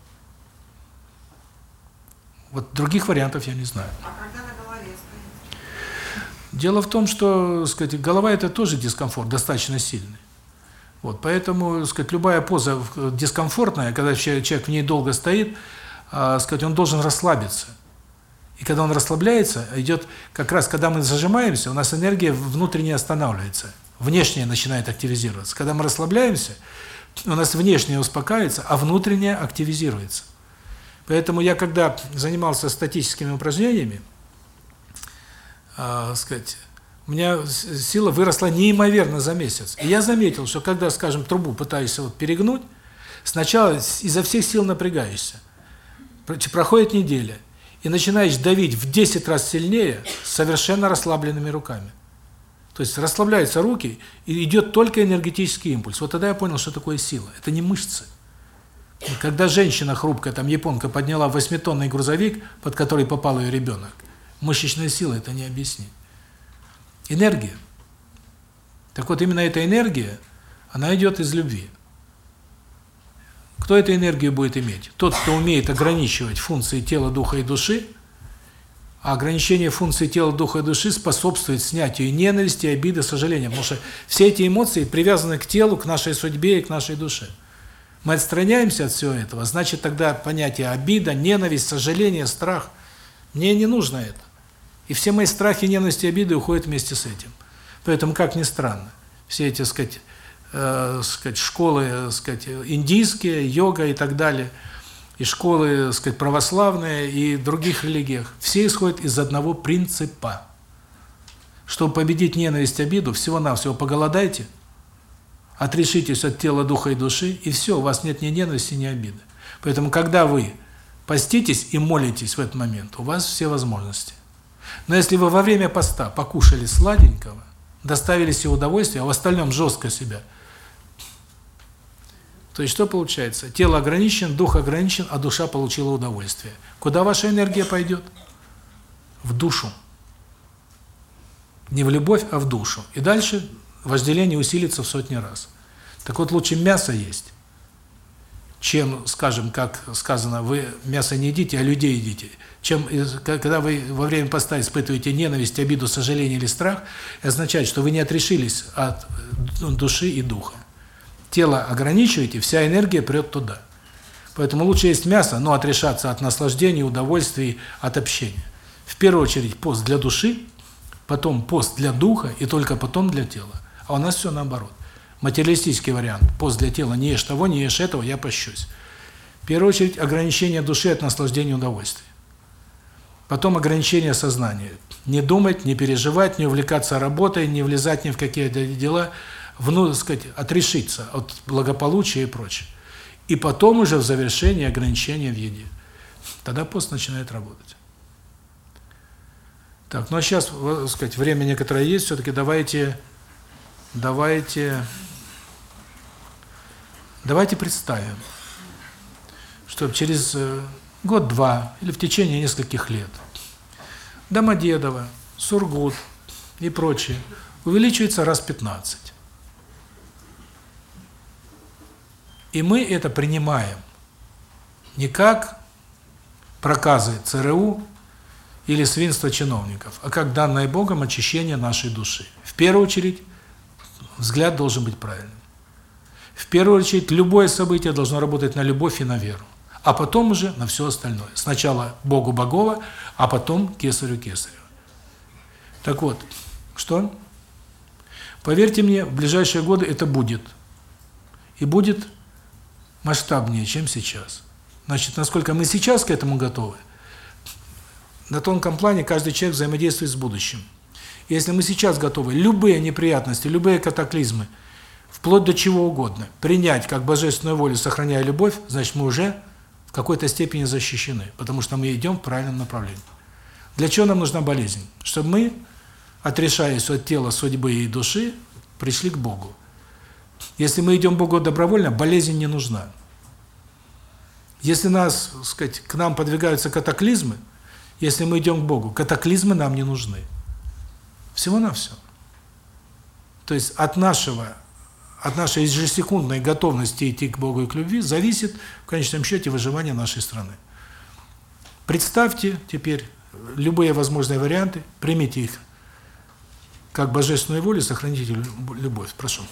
Вот других вариантов я не знаю. А когда? Дело в том, что, сказать, голова это тоже дискомфорт достаточно сильный. Вот, поэтому, сказать, любая поза дискомфортная, когда человек в ней долго стоит, а, сказать, он должен расслабиться. И когда он расслабляется, идет как раз, когда мы зажимаемся, у нас энергия внутренняя останавливается, внешняя начинает активизироваться. Когда мы расслабляемся, у нас внешняя успокаивается, а внутренняя активизируется. Поэтому я, когда занимался статическими упражнениями, э, сказать, у меня сила выросла неимоверно за месяц. И я заметил, что когда, скажем, трубу пытаешься вот перегнуть, сначала изо всех сил напрягаешься. Проходит неделя – и начинаешь давить в 10 раз сильнее совершенно расслабленными руками. То есть расслабляются руки, и идет только энергетический импульс. Вот тогда я понял, что такое сила. Это не мышцы. Когда женщина хрупкая, там японка, подняла восьмитонный грузовик, под который попал ее ребенок, мышечная сила это не объяснить. Энергия. Так вот, именно эта энергия, она идет из любви. Кто эту энергию будет иметь? Тот, кто умеет ограничивать функции тела, духа и души, а ограничение функций тела, духа и души способствует снятию ненависти, обиды, сожаления. Потому что все эти эмоции привязаны к телу, к нашей судьбе и к нашей душе. Мы отстраняемся от всего этого, значит тогда понятие обида, ненависть, сожаление, страх. Мне не нужно это. И все мои страхи, ненависть и обиды уходят вместе с этим. Поэтому, как ни странно, все эти, сказать, э, сказать, школы, сказать, индийские, йога и так далее – и школы, сказать, православные, и других религиях, все исходят из одного принципа. Чтобы победить ненависть, обиду, всего-навсего поголодайте, отрешитесь от тела, духа и души, и все, у вас нет ни ненависти, ни обиды. Поэтому, когда вы поститесь и молитесь в этот момент, у вас все возможности. Но если вы во время поста покушали сладенького, доставили себе удовольствие, а в остальном жестко себя – то есть что получается? Тело ограничено, дух ограничен, а душа получила удовольствие. Куда ваша энергия пойдет? В душу. Не в любовь, а в душу. И дальше вожделение усилится в сотни раз. Так вот, лучше мясо есть, чем, скажем, как сказано, вы мясо не едите, а людей едите. Чем, когда вы во время поста испытываете ненависть, обиду, сожаление или страх, означает, что вы не отрешились от ну, души и духа тело ограничиваете, вся энергия прет туда. Поэтому лучше есть мясо, но отрешаться от наслаждений, удовольствий, от общения. В первую очередь пост для души, потом пост для духа и только потом для тела. А у нас все наоборот. Материалистический вариант. Пост для тела, не ешь того, не ешь этого, я пощусь. В первую очередь ограничение души от наслаждения удовольствий. Потом ограничение сознания. Не думать, не переживать, не увлекаться работой, не влезать ни в какие-то дела – вну, сказать, отрешиться от благополучия и прочее. И потом уже в завершении ограничения в еде. Тогда пост начинает работать. Так, ну а сейчас, сказать, время некоторое есть, все-таки давайте, давайте, давайте представим, что через э, год-два или в течение нескольких лет Домодедово, Сургут и прочее увеличивается раз 15. И мы это принимаем не как проказы ЦРУ или свинство чиновников, а как данное Богом очищение нашей души. В первую очередь, взгляд должен быть правильным. В первую очередь, любое событие должно работать на любовь и на веру, а потом уже на все остальное. Сначала Богу Богова, а потом Кесарю Кесарю. Так вот, что? Поверьте мне, в ближайшие годы это будет. И будет масштабнее, чем сейчас. Значит, насколько мы сейчас к этому готовы, на тонком плане каждый человек взаимодействует с будущим. Если мы сейчас готовы любые неприятности, любые катаклизмы, вплоть до чего угодно, принять как божественную волю, сохраняя любовь, значит, мы уже в какой-то степени защищены, потому что мы идем в правильном направлении. Для чего нам нужна болезнь? Чтобы мы, отрешаясь от тела, судьбы и души, пришли к Богу. Если мы идем к Богу добровольно, болезнь не нужна. Если нас, сказать, к нам подвигаются катаклизмы, если мы идем к Богу, катаклизмы нам не нужны. Всего-навсего. То есть от нашего от нашей ежесекундной готовности идти к Богу и к любви зависит в конечном счете выживание нашей страны. Представьте теперь любые возможные варианты, примите их как божественную волю, сохраните любовь. Прошу.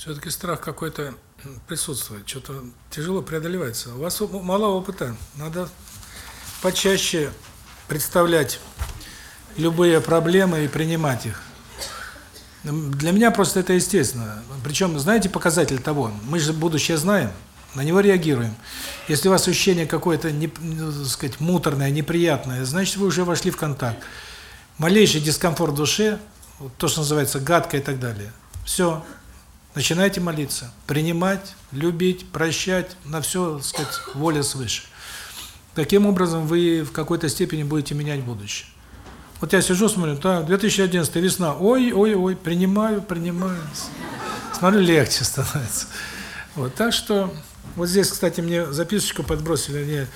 Все-таки страх какой-то присутствует, что-то тяжело преодолевается. У вас мало опыта, надо почаще представлять любые проблемы и принимать их. Для меня просто это естественно. Причем, знаете, показатель того, мы же будущее знаем, на него реагируем. Если у вас ощущение какое-то, не, так сказать, муторное, неприятное, значит, вы уже вошли в контакт. Малейший дискомфорт в душе, то, что называется гадко и так далее. Все, начинайте молиться, принимать, любить, прощать, на все, так сказать, воля свыше. Таким образом, вы в какой-то степени будете менять будущее. Вот я сижу, смотрю, так, 2011 весна, ой, ой, ой, принимаю, принимаю. Смотрю, легче становится. Вот, так что, вот здесь, кстати, мне записочку подбросили, они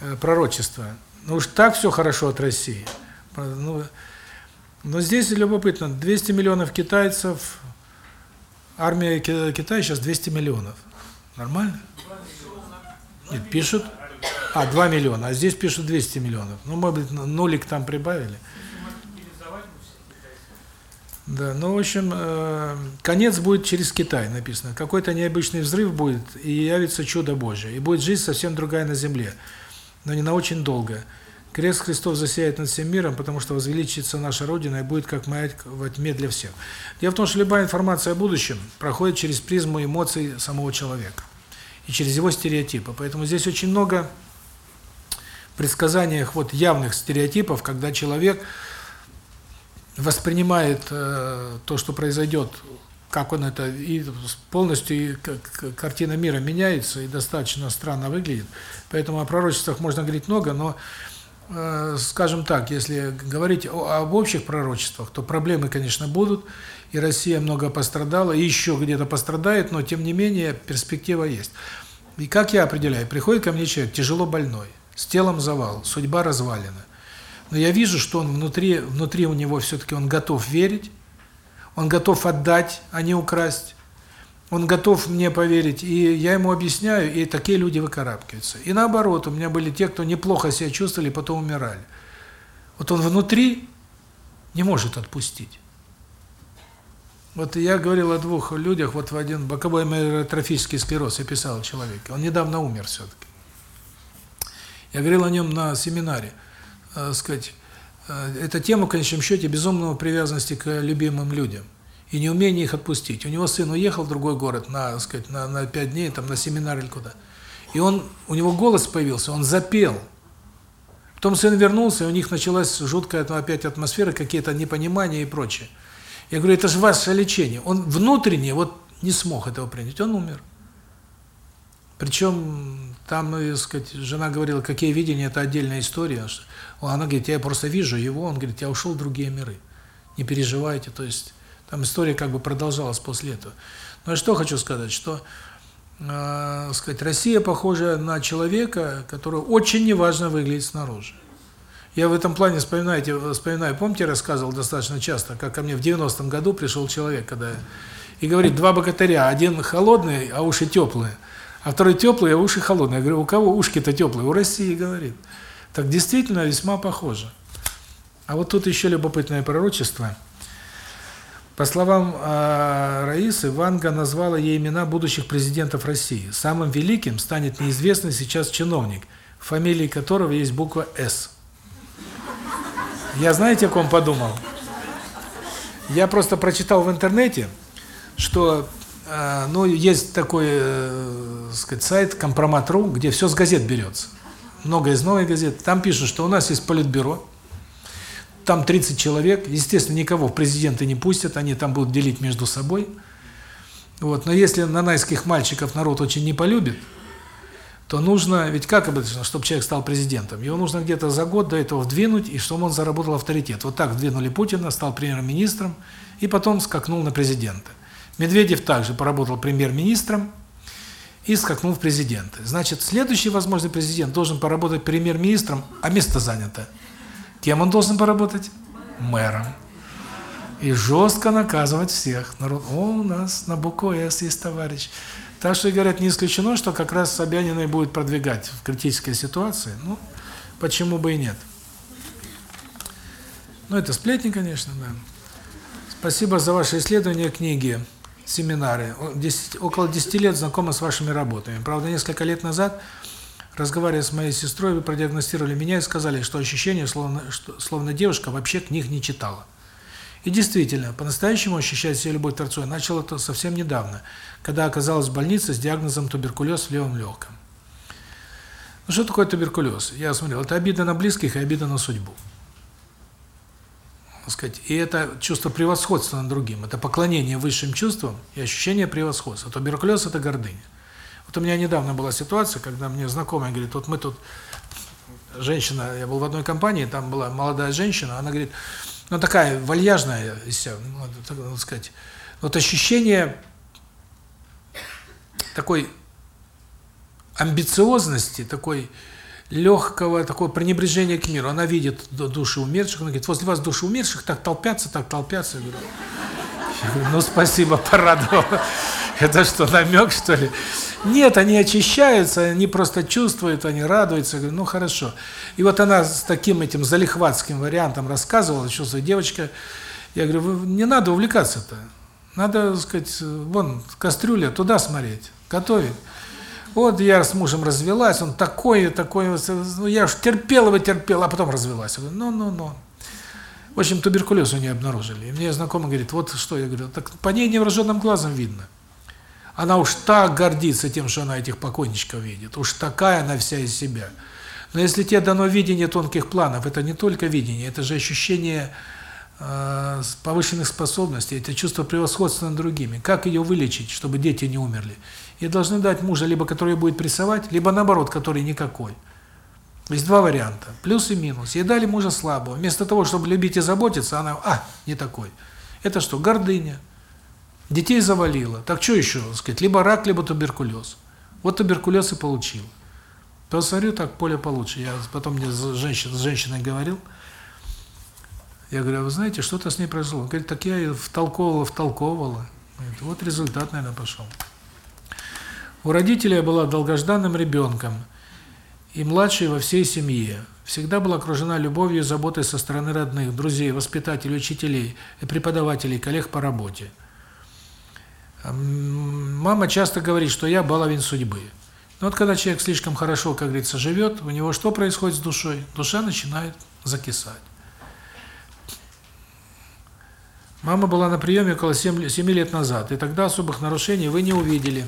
э, пророчество. Ну уж так все хорошо от России. Ну, но здесь любопытно, 200 миллионов китайцев, армия Китая сейчас 200 миллионов. Нормально? Нет, пишут. А, 2 миллиона, а здесь пишут 200 миллионов. Ну, может быть, нулик там прибавили. Да, ну, в общем, э, конец будет через Китай, написано. Какой-то необычный взрыв будет, и явится чудо Божие. И будет жизнь совсем другая на земле, но не на очень долго. Крест Христов засияет над всем миром, потому что возвеличится наша Родина и будет как маяк во тьме для всех. Дело в том, что любая информация о будущем проходит через призму эмоций самого человека и через его стереотипы. Поэтому здесь очень много предсказаниях вот явных стереотипов, когда человек воспринимает э, то, что произойдет, как он это, и полностью и картина мира меняется и достаточно странно выглядит. Поэтому о пророчествах можно говорить много, но, скажем так, если говорить об общих пророчествах, то проблемы, конечно, будут, и Россия много пострадала, и еще где-то пострадает, но тем не менее перспектива есть. И как я определяю? Приходит ко мне человек тяжело больной, с телом завал, судьба развалена. Но я вижу, что он внутри, внутри у него все-таки он готов верить, он готов отдать, а не украсть. Он готов мне поверить, и я ему объясняю, и такие люди выкарабкиваются. И наоборот, у меня были те, кто неплохо себя чувствовали, потом умирали. Вот он внутри не может отпустить. Вот я говорил о двух людях, вот в один боковой амиотрофический склероз, я писал о человеке. Он недавно умер все-таки. Я говорил о нем на семинаре э, сказать, э, эта тема, в конечном счете, безумного привязанности к любимым людям и неумение их отпустить. У него сын уехал в другой город на, сказать, на на 5 дней, там на семинар или куда. И он у него голос появился, он запел. Потом сын вернулся, и у них началась жуткая там, опять атмосфера, какие-то непонимания и прочее. Я говорю, это же ваше лечение. Он внутренне вот не смог этого принять, он умер. Причем там, так ну, сказать, жена говорила, какие видения, это отдельная история. Она говорит, я просто вижу его, он говорит, я ушел в другие миры. Не переживайте, то есть там история как бы продолжалась после этого. Но я что хочу сказать, что э, сказать, Россия похожа на человека, который очень неважно выглядит снаружи. Я в этом плане вспоминаю, вспоминаю, помните, я рассказывал достаточно часто, как ко мне в 90-м году пришел человек, когда и говорит, два богатыря, один холодный, а уши теплые а второй теплый, а уши холодные. Я говорю, у кого ушки-то теплые? У России, говорит. Так действительно весьма похоже. А вот тут еще любопытное пророчество. По словам э, Раисы, Ванга назвала ей имена будущих президентов России. Самым великим станет неизвестный сейчас чиновник, в фамилии которого есть буква «С». Я знаете, о ком подумал? Я просто прочитал в интернете, что а, ну, есть такой, э, сказать, сайт Компромат.ру, где все с газет берется. Много из новых газет. Там пишут, что у нас есть политбюро, там 30 человек, естественно, никого в президенты не пустят, они там будут делить между собой. Вот, но если нанайских мальчиков народ очень не полюбит, то нужно, ведь как обычно, чтобы человек стал президентом? Его нужно где-то за год до этого вдвинуть, и чтобы он заработал авторитет. Вот так вдвинули Путина, стал премьер-министром, и потом скакнул на президента. Медведев также поработал премьер-министром и скакнул в президенты. Значит, следующий возможный президент должен поработать премьер-министром, а место занято. Кем он должен поработать? Мэром. И жестко наказывать всех. Народ, о, у нас на букву «С» есть товарищ. Так что, говорят, не исключено, что как раз Собянина и будет продвигать в критической ситуации. Ну, почему бы и нет. Ну, это сплетни, конечно, да. Спасибо за ваше исследование книги. семинары, 10 около 10 лет знакома с вашими работами. Правда, несколько лет назад, разговаривая с моей сестрой, вы продиагностировали меня и сказали, что ощущение, словно, что, словно девушка вообще книг не читала. И действительно, по-настоящему ощущать себе любовь к Творцу я начал это совсем недавно, когда оказалась в больнице с диагнозом туберкулез в левом легком. Ну что такое туберкулез? Я смотрел, это обида на близких и обида на судьбу. Сказать, и это чувство превосходства над другим, это поклонение высшим чувствам и ощущение превосходства. Туберкулез – это гордыня. Вот у меня недавно была ситуация, когда мне знакомая говорит, вот мы тут, женщина, я был в одной компании, там была молодая женщина, она говорит, ну такая вальяжная, себя, ну, так так сказать, вот ощущение такой амбициозности, такой легкого такого пренебрежения к миру. Она видит ду- души умерших, она говорит, возле вас души умерших, так толпятся, так толпятся. Я говорю, ну спасибо, порадовал. [LAUGHS] Это что, намек, что ли? Нет, они очищаются, они просто чувствуют, они радуются. Говорю, ну хорошо. И вот она с таким этим залихватским вариантом рассказывала, что за девочка. Я говорю, не надо увлекаться-то. Надо, сказать, вон, кастрюля, туда смотреть, готовить. Вот я с мужем развелась, он такой, такой, ну я уж терпела бы, терпела, а потом развелась. Говорю, ну, ну, ну. В общем, туберкулез у нее обнаружили. И мне знакомый говорит, вот что, я говорю, так по ней невооруженным глазом видно. Она уж так гордится тем, что она этих покойничков видит. Уж такая она вся из себя. Но если тебе дано видение тонких планов, это не только видение, это же ощущение э, повышенных способностей, это чувство превосходства над другими. Как ее вылечить, чтобы дети не умерли? Ей должны дать мужа, либо который будет прессовать, либо наоборот, который никакой. Есть два варианта, плюс и минус. Ей дали мужа слабого. Вместо того, чтобы любить и заботиться, она, а, не такой. Это что, гордыня. Детей завалила. Так что еще, сказать, либо рак, либо туберкулез. Вот туберкулез и получил. То смотрю, так поле получше. Я потом мне с женщиной, с женщиной говорил. Я говорю, а вы знаете, что-то с ней произошло. Он говорит, так я и втолковывала, втолковывала. Говорит, вот результат, наверное, пошел. У родителей я была долгожданным ребенком и младшей во всей семье. Всегда была окружена любовью и заботой со стороны родных, друзей, воспитателей, учителей, и преподавателей, коллег по работе. Мама часто говорит, что я баловень судьбы. Но вот когда человек слишком хорошо, как говорится, живет, у него что происходит с душой? Душа начинает закисать. Мама была на приеме около 7, 7 лет назад, и тогда особых нарушений вы не увидели.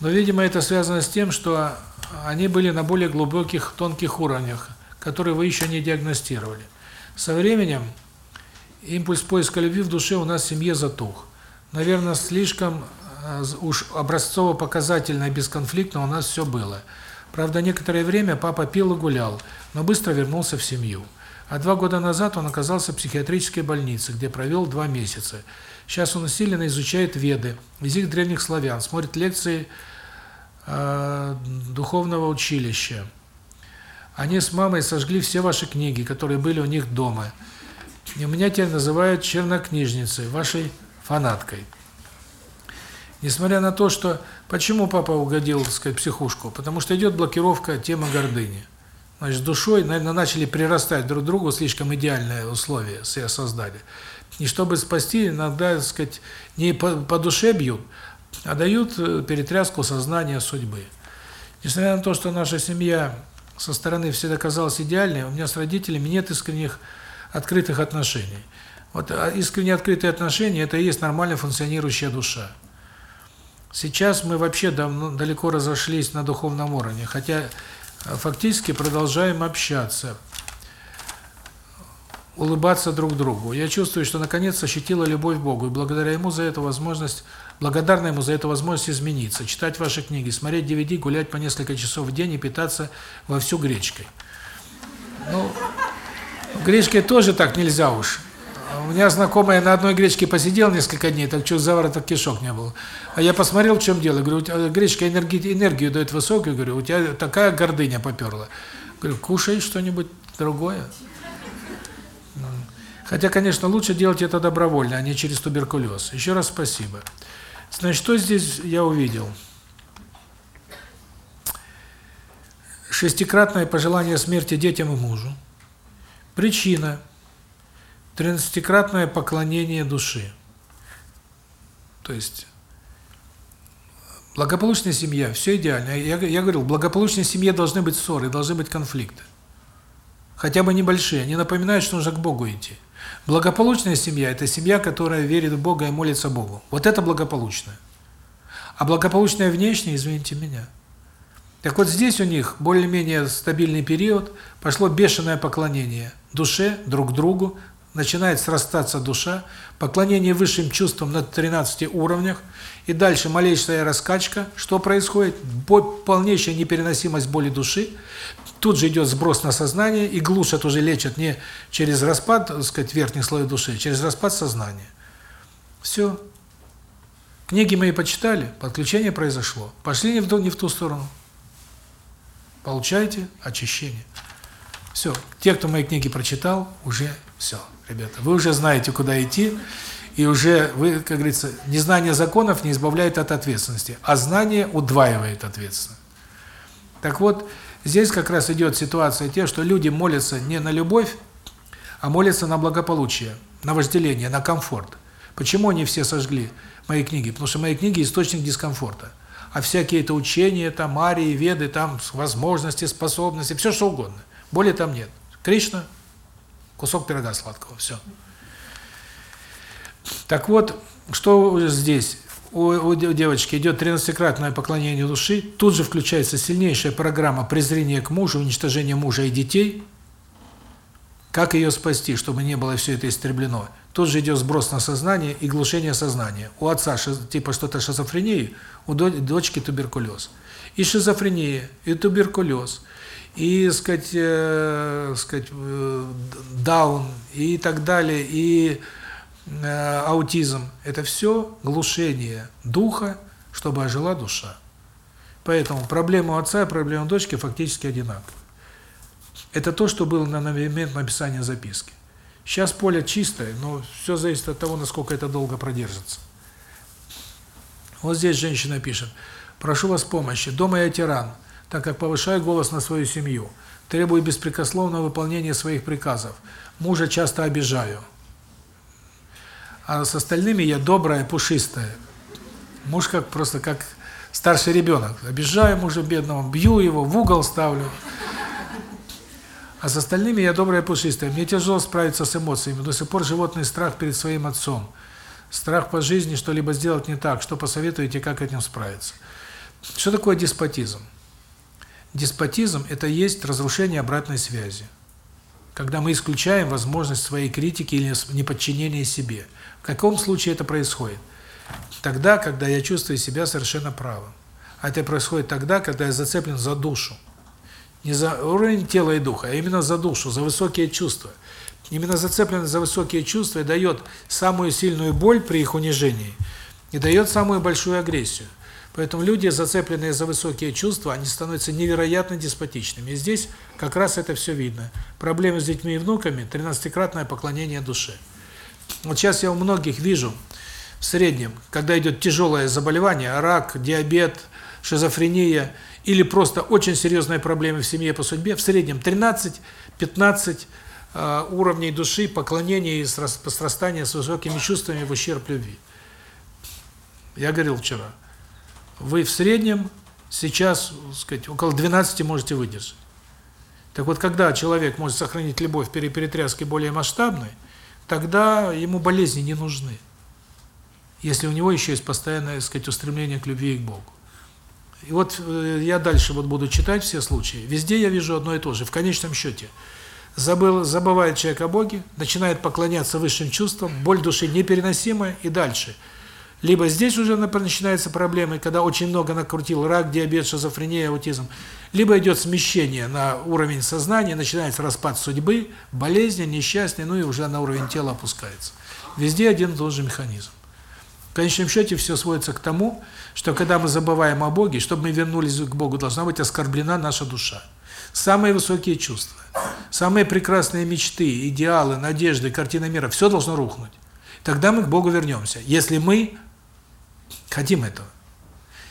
Но, видимо, это связано с тем, что они были на более глубоких, тонких уровнях, которые вы еще не диагностировали. Со временем импульс поиска любви в душе у нас в семье затух. Наверное, слишком э, уж образцово-показательно и бесконфликтно у нас все было. Правда, некоторое время папа пил и гулял, но быстро вернулся в семью. А два года назад он оказался в психиатрической больнице, где провел два месяца. Сейчас он усиленно изучает веды, язык древних славян, смотрит лекции э, духовного училища. Они с мамой сожгли все ваши книги, которые были у них дома. И меня теперь называют чернокнижницей, вашей фанаткой. Несмотря на то, что... Почему папа угодил, так сказать, психушку? Потому что идет блокировка темы гордыни. Значит, душой, наверное, начали прирастать друг к другу, слишком идеальные условия себе создали. И чтобы спасти, иногда, так сказать, не по, по душе бьют, а дают э, перетряску сознания судьбы. Несмотря на то, что наша семья со стороны всегда казалась идеальной, у меня с родителями нет искренних открытых отношений. Вот а искренне открытые отношения – это и есть нормально функционирующая душа. Сейчас мы вообще давно далеко разошлись на духовном уровне, хотя э, фактически продолжаем общаться, улыбаться друг другу. Я чувствую, что наконец ощутила любовь к Богу, и благодаря Ему за эту возможность, благодарна Ему за эту возможность измениться, читать ваши книги, смотреть DVD, гулять по несколько часов в день и питаться вовсю гречкой. Ну, гречкой тоже так нельзя уж. У меня знакомая на одной гречке посидел несколько дней, так что завороток кишок не было. А я посмотрел, в чем дело. Говорю, гречка энергию, энергию дает высокую. Говорю, у тебя такая гордыня поперла. Говорю, кушай что-нибудь другое. Хотя, конечно, лучше делать это добровольно, а не через туберкулез. Еще раз спасибо. Значит, что здесь я увидел? Шестикратное пожелание смерти детям и мужу. Причина – тринадцатикратное поклонение души. То есть благополучная семья, все идеально. Я, я говорил, в благополучной семье должны быть ссоры, должны быть конфликты. Хотя бы небольшие. Они напоминают, что нужно к Богу идти. Благополучная семья – это семья, которая верит в Бога и молится Богу. Вот это благополучная. А благополучная внешняя, извините меня. Так вот здесь у них более-менее стабильный период, пошло бешеное поклонение душе, друг другу, начинает срастаться душа, поклонение высшим чувствам на 13 уровнях, и дальше малейшая раскачка. Что происходит? Полнейшая непереносимость боли души. Тут же идет сброс на сознание, и глушат уже лечат не через распад, так сказать, верхних слоев души, а через распад сознания. Все. Книги мои почитали, подключение произошло. Пошли не в ту, не в ту сторону. Получайте очищение. Все. Те, кто мои книги прочитал, уже все, ребята. Вы уже знаете, куда идти, и уже вы, как говорится, незнание законов не избавляет от ответственности, а знание удваивает ответственность. Так вот, здесь как раз идет ситуация те, что люди молятся не на любовь, а молятся на благополучие, на вожделение, на комфорт. Почему они все сожгли мои книги? Потому что мои книги – источник дискомфорта. А всякие это учения, там, арии, веды, там, возможности, способности, все что угодно. Более там нет. Кришна – кусок пирога сладкого, все. Так вот, что здесь? У, у девочки идет 13-кратное поклонение души, тут же включается сильнейшая программа презрения к мужу, уничтожения мужа и детей. Как ее спасти, чтобы не было все это истреблено? Тут же идет сброс на сознание и глушение сознания. У отца типа что-то шизофрения, у дочки туберкулез. И шизофрения, и туберкулез, и, сказать, э, сказать, э, даун, и так далее, и Э, аутизм – это все глушение духа, чтобы ожила душа. Поэтому проблема отца и проблема дочки фактически одинаковы. Это то, что было на момент написания записки. Сейчас поле чистое, но все зависит от того, насколько это долго продержится. Вот здесь женщина пишет. «Прошу вас помощи. Дома я тиран, так как повышаю голос на свою семью. Требую беспрекословного выполнения своих приказов. Мужа часто обижаю а с остальными я добрая, пушистая. Муж как просто как старший ребенок. Обижаю мужа бедного, бью его, в угол ставлю. А с остальными я добрая, пушистая. Мне тяжело справиться с эмоциями. До сих пор животный страх перед своим отцом. Страх по жизни что-либо сделать не так. Что посоветуете, как этим справиться? Что такое деспотизм? Деспотизм – это есть разрушение обратной связи. Когда мы исключаем возможность своей критики или неподчинения себе – в каком случае это происходит? Тогда, когда я чувствую себя совершенно правым. А это происходит тогда, когда я зацеплен за душу. Не за уровень тела и духа, а именно за душу, за высокие чувства. Именно зацепленность за высокие чувства дает самую сильную боль при их унижении и дает самую большую агрессию. Поэтому люди, зацепленные за высокие чувства, они становятся невероятно деспотичными. И здесь как раз это все видно. Проблемы с детьми и внуками – 13-кратное поклонение душе. Вот сейчас я у многих вижу, в среднем, когда идет тяжелое заболевание, рак, диабет, шизофрения или просто очень серьезные проблемы в семье по судьбе, в среднем 13-15 э, уровней души, поклонения и срастания с высокими чувствами в ущерб любви. Я говорил вчера, вы в среднем сейчас, сказать, около 12 можете выдержать. Так вот, когда человек может сохранить любовь при перетряске более масштабной, тогда ему болезни не нужны. Если у него еще есть постоянное, сказать, устремление к любви и к Богу. И вот э, я дальше вот буду читать все случаи. Везде я вижу одно и то же. В конечном счете, забыл, забывает человек о Боге, начинает поклоняться высшим чувствам, боль души непереносимая, и дальше – либо здесь уже начинаются проблемы, когда очень много накрутил рак, диабет, шизофрения, аутизм. Либо идет смещение на уровень сознания, начинается распад судьбы, болезни, несчастья, ну и уже на уровень тела опускается. Везде один и тот же механизм. В конечном счете все сводится к тому, что когда мы забываем о Боге, чтобы мы вернулись к Богу, должна быть оскорблена наша душа. Самые высокие чувства, самые прекрасные мечты, идеалы, надежды, картина мира, все должно рухнуть. Тогда мы к Богу вернемся. Если мы Хотим этого.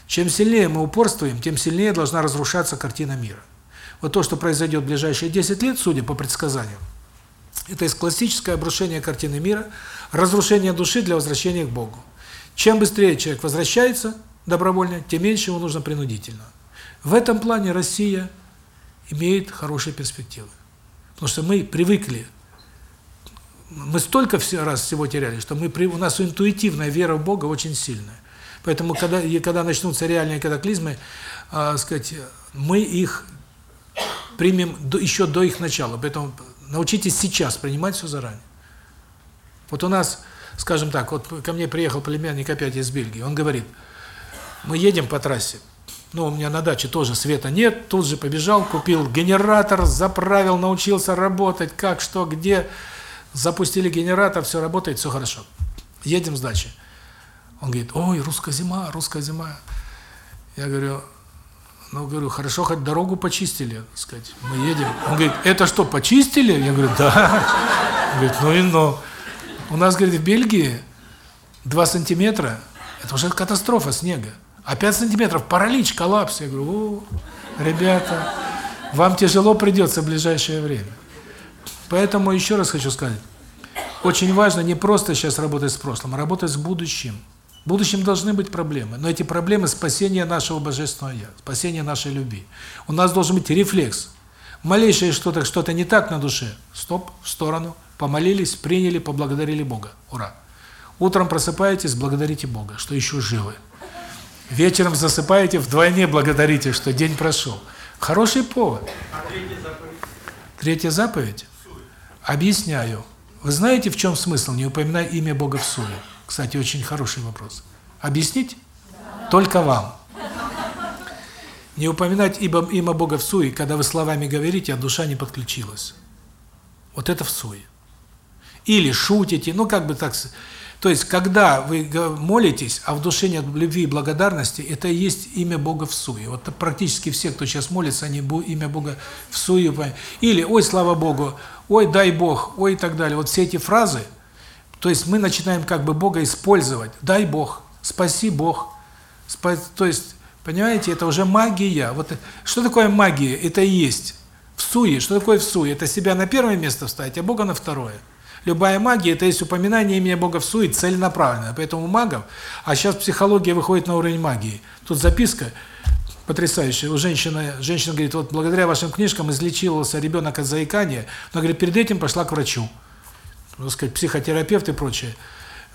Чем сильнее мы упорствуем, тем сильнее должна разрушаться картина мира. Вот то, что произойдет в ближайшие 10 лет, судя по предсказаниям, это есть классическое обрушение картины мира, разрушение души для возвращения к Богу. Чем быстрее человек возвращается добровольно, тем меньше ему нужно принудительно. В этом плане Россия имеет хорошие перспективы. Потому что мы привыкли, мы столько раз всего теряли, что мы у нас интуитивная вера в Бога очень сильная. Поэтому когда и когда начнутся реальные катаклизмы, э, сказать, мы их примем до, еще до их начала. Поэтому научитесь сейчас принимать все заранее. Вот у нас, скажем так, вот ко мне приехал племянник опять из Бельгии. Он говорит: "Мы едем по трассе. Ну, у меня на даче тоже света нет, тут же побежал, купил генератор, заправил, научился работать, как, что, где. Запустили генератор, все работает, все хорошо. Едем с дачи. Он говорит, ой, русская зима, русская зима. Я говорю, ну, говорю, хорошо, хоть дорогу почистили, так сказать. Мы едем. Он говорит, это что, почистили? Я говорю, да. Он говорит, ну и ну. У нас, говорит, в Бельгии 2 сантиметра, это уже катастрофа снега. А 5 сантиметров, паралич, коллапс. Я говорю, о, ребята, вам тяжело придется в ближайшее время. Поэтому еще раз хочу сказать, очень важно не просто сейчас работать с прошлым, а работать с будущим. В будущем должны быть проблемы, но эти проблемы спасения нашего божественного я, спасения нашей любви. У нас должен быть рефлекс. Малейшее что-то что-то не так на душе. Стоп, в сторону. Помолились, приняли, поблагодарили Бога. Ура. Утром просыпаетесь, благодарите Бога, что еще живы. Вечером засыпаете, вдвойне благодарите, что день прошел. Хороший повод. А третья заповедь? Третья заповедь? Объясняю. Вы знаете, в чем смысл? Не упоминай имя Бога в суе. Кстати, очень хороший вопрос. Объяснить? Да. Только вам. Не упоминать ибо имя Бога в суе, когда вы словами говорите, а душа не подключилась. Вот это в суе. Или шутите, ну как бы так... То есть, когда вы молитесь, а в душе нет любви и благодарности, это и есть имя Бога в суе. Вот практически все, кто сейчас молится, они имя Бога в суе. Или «Ой, слава Богу», «Ой, дай Бог», «Ой» и так далее. Вот все эти фразы – то есть мы начинаем как бы Бога использовать. Дай Бог, спаси Бог. То есть, понимаете, это уже магия. Вот что такое магия? Это и есть в суе. Что такое в суе? Это себя на первое место вставить, а Бога на второе. Любая магия – это есть упоминание имени Бога в суе целенаправленное. Поэтому магов, а сейчас психология выходит на уровень магии. Тут записка потрясающая. У женщины, женщина говорит, вот благодаря вашим книжкам излечился ребенок от заикания, но, говорит, перед этим пошла к врачу ну, сказать, психотерапевт и прочее,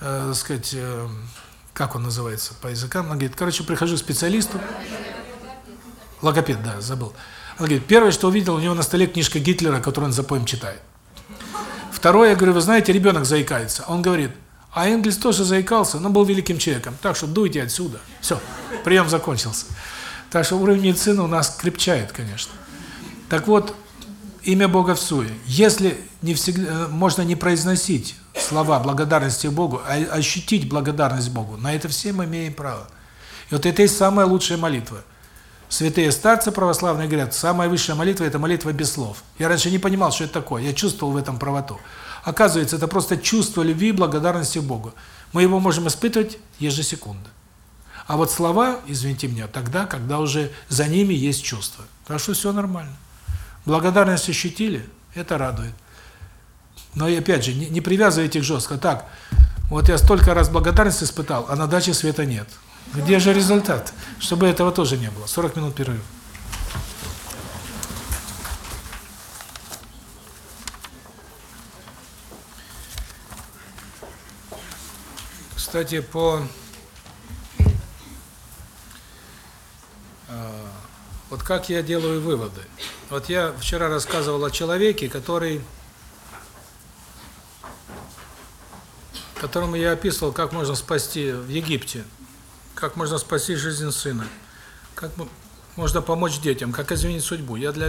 э, сказать, э, как он называется по языкам, он говорит, короче, прихожу к специалисту, логопед, да, забыл. Он говорит, первое, что увидел, у него на столе книжка Гитлера, которую он за поем читает. Второе, я говорю, вы знаете, ребенок заикается. Он говорит, а Энгельс тоже заикался, но был великим человеком. Так что дуйте отсюда. Все, прием закончился. Так что уровень медицины у нас крепчает, конечно. Так вот, имя Бога в суе. Если не всегда э, можно не произносить слова благодарности Богу, а ощутить благодарность Богу, на это все мы имеем право. И вот это и самая лучшая молитва. Святые старцы православные говорят, самая высшая молитва – это молитва без слов. Я раньше не понимал, что это такое, я чувствовал в этом правоту. Оказывается, это просто чувство любви и благодарности Богу. Мы его можем испытывать ежесекунду. А вот слова, извините меня, тогда, когда уже за ними есть чувство. Так что все нормально. Благодарность ощутили, это радует. Но и опять же, не, не привязывайте их жестко. Так, вот я столько раз благодарность испытал, а на даче света нет. Где же результат? Чтобы этого тоже не было. 40 минут перерыв. Кстати, по э, вот как я делаю выводы. Вот я вчера рассказывал о человеке, который которому я описывал, как можно спасти в Египте, как можно спасти жизнь сына, как можно помочь детям, как изменить судьбу. Я для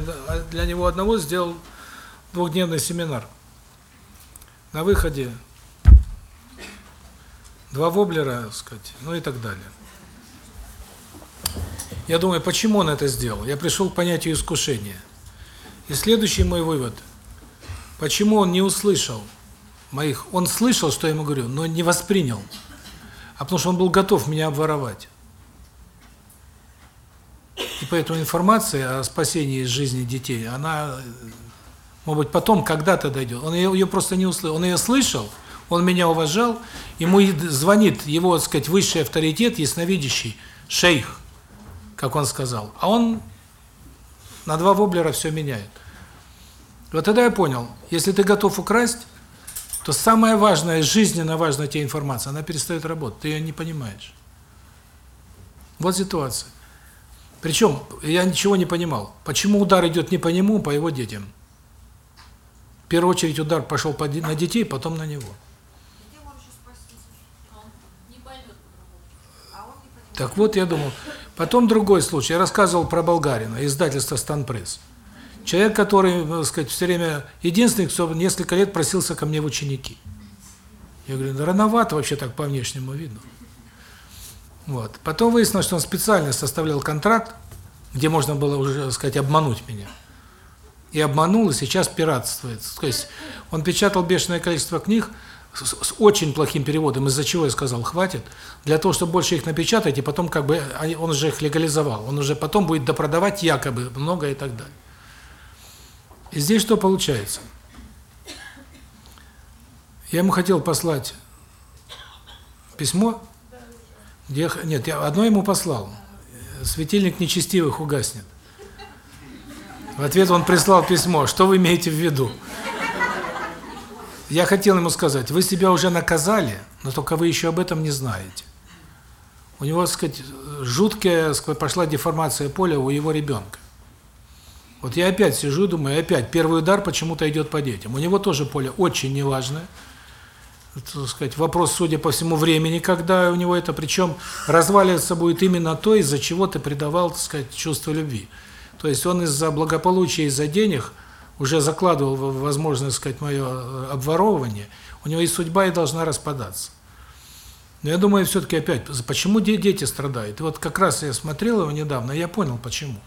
для него одного сделал двухдневный семинар. На выходе два воблера, так сказать, ну и так далее. Я думаю, почему он это сделал? Я пришел к понятию искушения. И следующий мой вывод. Почему он не услышал моих... Он слышал, что я ему говорю, но не воспринял. А потому что он был готов меня обворовать. И поэтому информация о спасении жизни детей, она, может быть, потом когда-то дойдет. Он ее, просто не услышал. Он ее слышал, Он меня уважал, ему звонит его, так сказать, высший авторитет, ясновидящий, шейх, как он сказал. А он на два воблера все меняет. Вот тогда я понял, если ты готов украсть, то самая важная, жизненно важная тебе информация, она перестает работать, ты ее не понимаешь. Вот ситуация. Причем я ничего не понимал. Почему удар идет не по нему, а по его детям? В первую очередь удар пошел на детей, потом на него. Так вот, я думал. Потом другой случай. Я рассказывал про Болгарина, издательство «Станпресс». Человек, который, так сказать, все время единственный, кто несколько лет просился ко мне в ученики. Я говорю, да рановато вообще так по внешнему виду. Вот. Потом выяснилось, что он специально составлял контракт, где можно было уже, так сказать, обмануть меня. И обманул, и сейчас пиратствует. То есть он печатал бешеное количество книг с, с очень плохим переводом, из-за чего я сказал, хватит, для того, чтобы больше их напечатать, и потом как бы он уже их легализовал. Он уже потом будет допродавать якобы много и так далее. И здесь что получается? Я ему хотел послать письмо, где нет, я одно ему послал. Светильник нечестивых угаснет. В ответ он прислал письмо. Что вы имеете в виду? Я хотел ему сказать: вы себя уже наказали, но только вы еще об этом не знаете. У него, так сказать, жуткая, пошла деформация поля у его ребенка. Вот я опять сижу, думаю, опять первый удар почему-то идет по детям. У него тоже поле очень неважное. Так сказать, вопрос, судя по всему, времени, когда у него это, причем разваливаться будет именно то, из-за чего ты предавал, так сказать, чувство любви. То есть он из-за благополучия, из-за денег уже закладывал возможность, сказать, мое э, обворовывание. У него и судьба и должна распадаться. Но я думаю, все-таки опять, почему дети страдают? И вот как раз я смотрел его недавно, и я понял, почему.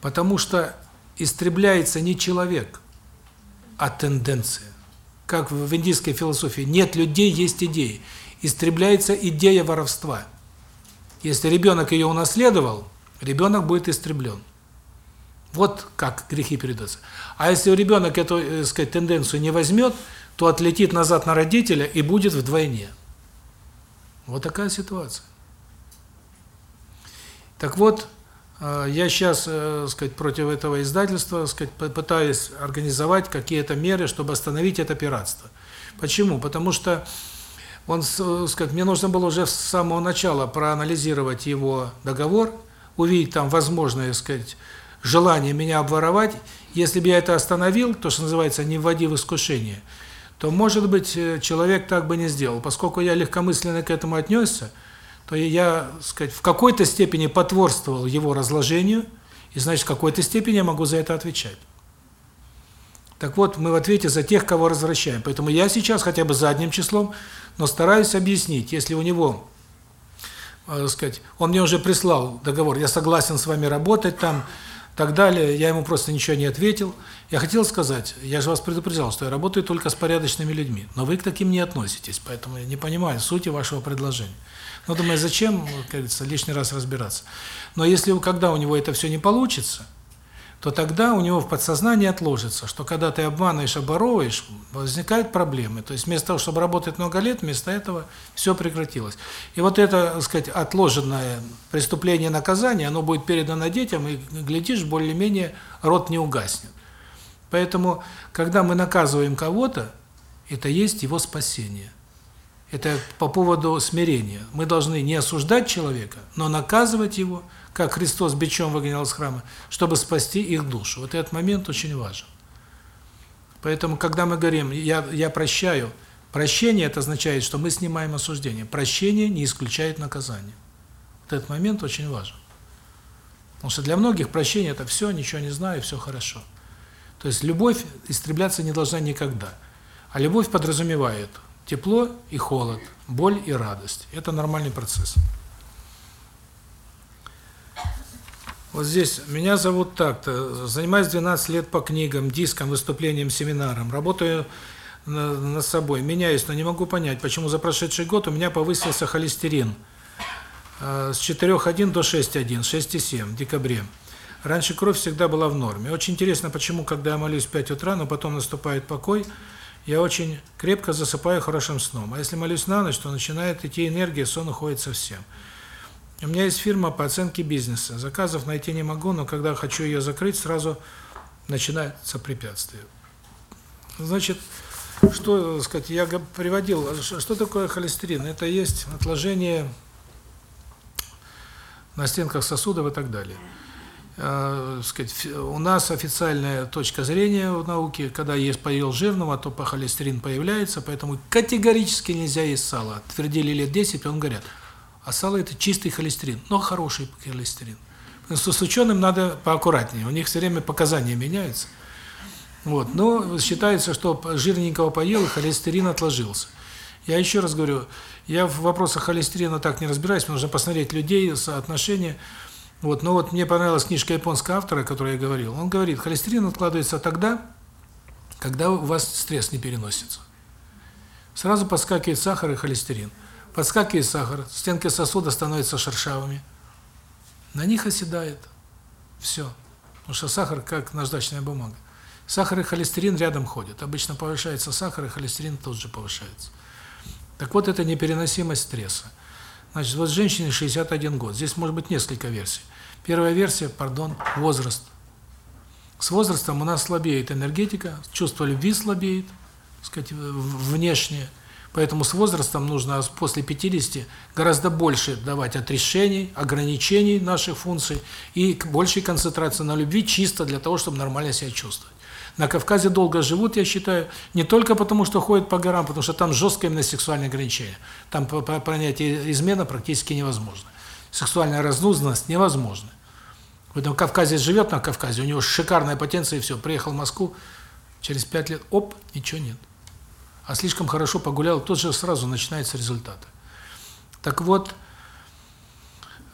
Потому что истребляется не человек, а тенденция. Как в индийской философии, нет людей, есть идеи. Истребляется идея воровства. Если ребенок ее унаследовал, ребенок будет истреблен. Вот как грехи передаются. А если ребенок эту, так э, сказать, тенденцию не возьмет, то отлетит назад на родителя и будет вдвойне. Вот такая ситуация. Так вот, я сейчас, э, сказать, против этого издательства, сказать, пытаюсь организовать какие-то меры, чтобы остановить это пиратство. Почему? Потому что он, сказать, мне нужно было уже с самого начала проанализировать его договор, увидеть там возможное, сказать, желание меня обворовать. Если бы я это остановил, то, что называется, не вводи в искушение, то, может быть, э, человек так бы не сделал. Поскольку я легкомысленно к этому отнесся, то я, сказать, в какой-то степени потворствовал его разложению, и значит, в какой-то степени я могу за это отвечать. Так вот, мы в ответе за тех, кого развращаем. Поэтому я сейчас хотя бы задним числом, но стараюсь объяснить, если у него, э, сказать, он мне уже прислал договор, я согласен с вами работать там, так далее, я ему просто ничего не ответил. Я хотел сказать, я же вас предупреждал, что я работаю только с порядочными людьми, но вы к таким не относитесь, поэтому я не понимаю сути вашего предложения. Ну, думаю, зачем, как говорится, лишний раз разбираться. Но если когда у него это все не получится, то тогда у него в подсознании отложится, что когда ты обманываешь, оборовываешь, возникают проблемы. То есть вместо того, чтобы работать много лет, вместо этого все прекратилось. И вот это, так сказать, отложенное преступление наказание, оно будет передано детям, и, глядишь, более-менее рот не угаснет. Поэтому, когда мы наказываем кого-то, это есть его спасение. Это по поводу смирения. Мы должны не осуждать человека, но наказывать его, как Христос бичом выгонял из храма, чтобы спасти их душу. Вот этот момент очень важен. Поэтому, когда мы говорим «я, я прощаю», прощение это означает, что мы снимаем осуждение. Прощение не исключает наказание. Вот этот момент очень важен. Потому что для многих прощение – это все, ничего не знаю, все хорошо. То есть любовь истребляться не должна никогда. А любовь подразумевает – Тепло и холод, боль и радость. Это нормальный процесс. Вот здесь меня зовут так-то. Занимаюсь 12 лет по книгам, дискам, выступлениям, семинарам. Работаю над собой, меняюсь, но не могу понять, почему за прошедший год у меня повысился холестерин э, с 4,1 до 6,1, 6,7 в декабре. Раньше кровь всегда была в норме. Очень интересно, почему, когда я молюсь в 5 утра, но потом наступает покой, я очень крепко засыпаю хорошим сном. А если молюсь на ночь, то начинает идти энергия, сон уходит совсем. У меня есть фирма по оценке бизнеса. Заказов найти не могу, но когда хочу ее закрыть, сразу начинается препятствие. Значит, что, сказать, я приводил, что такое холестерин? Это есть отложение на стенках сосудов и так далее. Э, сказать, у нас официальная точка зрения в науке, когда есть поел жирного, то холестерин появляется, поэтому категорически нельзя есть сало. Твердили лет 10, он говорят, а сало это чистый холестерин, но хороший холестерин. Потому что с ученым надо поаккуратнее, у них все время показания меняются. Вот, но считается, что жирненького поел, и холестерин отложился. Я еще раз говорю, я в вопросах холестерина так не разбираюсь, нужно посмотреть людей, соотношения. Вот, но вот мне понравилась книжка японского автора, о которой я говорил. Он говорит, холестерин откладывается тогда, когда у вас стресс не переносится. Сразу подскакивает сахар и холестерин. Подскакивает сахар, стенки сосуда становятся шершавыми. На них оседает. Все. Потому что сахар как наждачная бумага. Сахар и холестерин рядом ходят. Обычно повышается сахар, и холестерин тут же повышается. Так вот, это непереносимость стресса. Значит, вот женщине 61 год. Здесь может быть несколько версий. Первая версия, пардон, возраст. С возрастом у нас слабеет энергетика, чувство любви слабеет, сказать, внешне. Поэтому с возрастом нужно после 50 гораздо больше давать отрешений, ограничений наших функций и большей концентрации на любви чисто для того, чтобы нормально себя чувствовать. На Кавказе долго живут, я считаю, не только потому, что ходят по горам, потому что там жесткое именно сексуальное ограничение. Там понятие измена практически невозможно. Сексуальная разнузданность невозможна. Поэтому Кавказец живет на Кавказе, у него шикарная потенция, и все, приехал в Москву, через пять лет, оп, ничего нет. А слишком хорошо погулял, тут же сразу начинаются результаты. Так вот,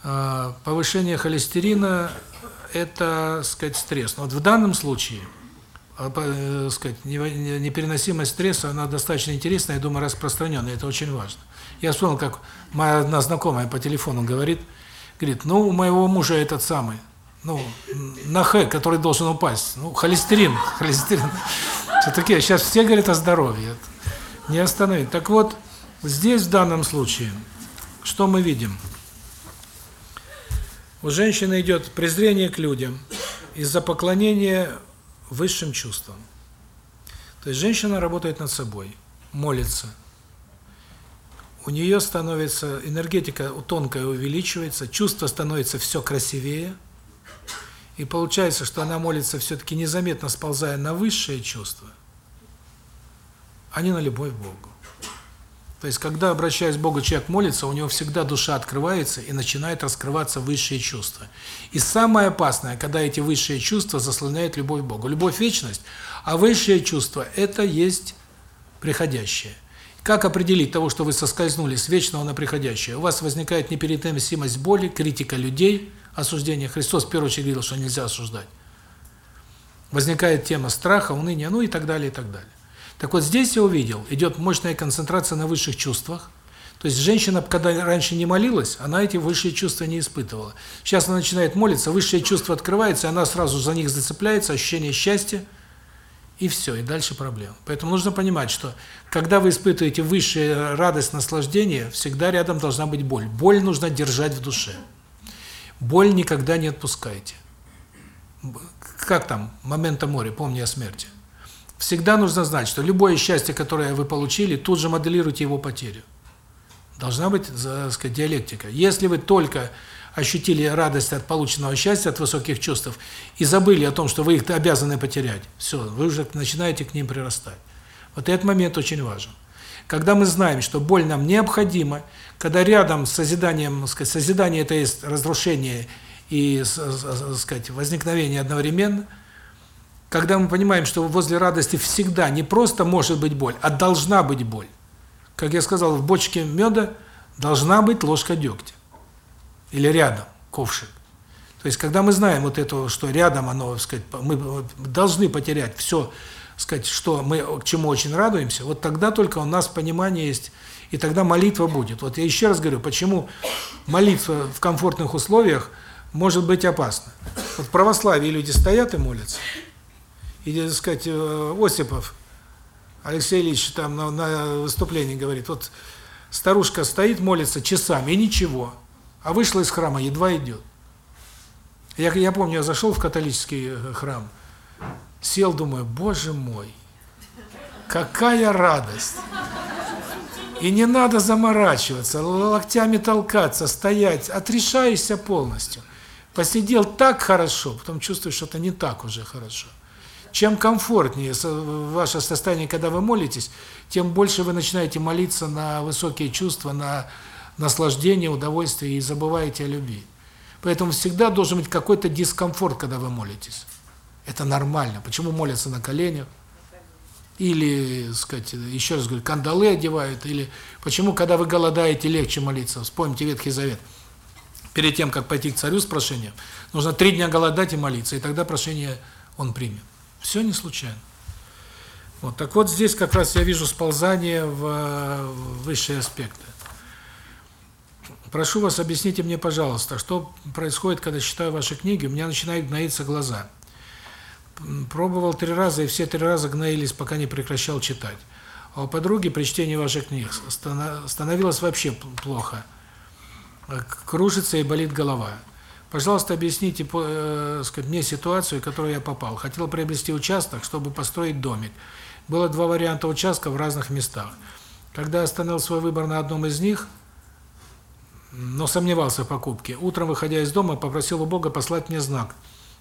э, повышение холестерина – это, сказать, стресс. Но вот в данном случае – а, э, сказать, непереносимость стресса, она достаточно интересная, я думаю, распространенная, это очень важно. Я вспомнил, как моя одна знакомая по телефону говорит, говорит, ну, у моего мужа этот самый, ну, на Х, который должен упасть, ну, холестерин, [LAUGHS] холестерин. Все-таки сейчас все говорят о здоровье, не остановить. Так вот, здесь в данном случае, что мы видим? У женщины идет презрение к людям из-за поклонения высшим чувствам. То есть женщина работает над собой, молится. У нее становится энергетика тонкая увеличивается, чувство становится все красивее. И получается, что она молится все-таки незаметно сползая на высшее чувство, а не на любовь к Богу. То есть, когда, обращаясь к Богу, человек молится, у него всегда душа открывается и начинает раскрываться высшие чувства. И самое опасное, когда эти высшие чувства заслоняют любовь к Богу. Любовь – вечность, а высшие чувства – это есть приходящее. Как определить того, что вы соскользнули с вечного на приходящее? У вас возникает непереносимость боли, критика людей, осуждение. Христос в первую очередь говорил, что нельзя осуждать. Возникает тема страха, уныния, ну и так далее, и так далее. Так вот здесь я увидел, идет мощная концентрация на высших чувствах. То есть женщина, когда раньше не молилась, она эти высшие чувства не испытывала. Сейчас она начинает молиться, высшие чувства открываются, она сразу за них зацепляется, ощущение счастья, и все, и дальше проблема. Поэтому нужно понимать, что когда вы испытываете высшую радость, наслаждение, всегда рядом должна быть боль. Боль нужно держать в душе. Боль никогда не отпускайте. Как там, момента моря, помни о смерти. Всегда нужно знать, что любое счастье, которое вы получили, тут же моделируйте его потерю. Должна быть, так сказать, диалектика. Если вы только ощутили радость от полученного счастья, от высоких чувств, и забыли о том, что вы их обязаны потерять, все, вы уже начинаете к ним прирастать. Вот этот момент очень важен. Когда мы знаем, что боль нам необходима, когда рядом с созиданием, сказать, созидание это есть разрушение и, сказать, возникновение одновременно – когда мы понимаем, что возле радости всегда не просто может быть боль, а должна быть боль. Как я сказал, в бочке меда должна быть ложка дегтя. Или рядом ковшик. То есть, когда мы знаем вот это, что рядом оно, сказать, мы должны потерять все, сказать, что мы к чему очень радуемся, вот тогда только у нас понимание есть, и тогда молитва будет. Вот я еще раз говорю, почему молитва в комфортных условиях может быть опасна. Вот в православии люди стоят и молятся, или, так сказать, э, Осипов Алексей Ильич там на, на выступлении говорит, вот старушка стоит, молится часами, и ничего. А вышла из храма, едва идет. Я, я помню, я зашел в католический э, храм, сел, думаю, боже мой, какая радость. И не надо заморачиваться, локтями толкаться, стоять, отрешаешься полностью. Посидел так хорошо, потом чувствуешь, что это не так уже хорошо. Чем комфортнее ваше состояние, когда вы молитесь, тем больше вы начинаете молиться на высокие чувства, на наслаждение, удовольствие и забываете о любви. Поэтому всегда должен быть какой-то дискомфорт, когда вы молитесь. Это нормально. Почему молятся на коленях? Или, сказать, еще раз говорю, кандалы одевают, или почему, когда вы голодаете, легче молиться? Вспомните Ветхий Завет. Перед тем, как пойти к царю с прошением, нужно три дня голодать и молиться, и тогда прошение он примет. Все не случайно. Вот, так вот здесь как раз я вижу сползание в высшие аспекты. Прошу вас, объясните мне, пожалуйста, что происходит, когда читаю ваши книги, у меня начинают гноиться глаза. Пробовал три раза, и все три раза гноились, пока не прекращал читать. А у подруги при чтении ваших книг становилось вообще плохо. Кружится и болит голова. Пожалуйста, объясните э, мне ситуацию, в которую я попал. Хотел приобрести участок, чтобы построить домик. Было два варианта участка в разных местах. Когда остановил свой выбор на одном из них, но сомневался в покупке, утром, выходя из дома, попросил у Бога послать мне знак,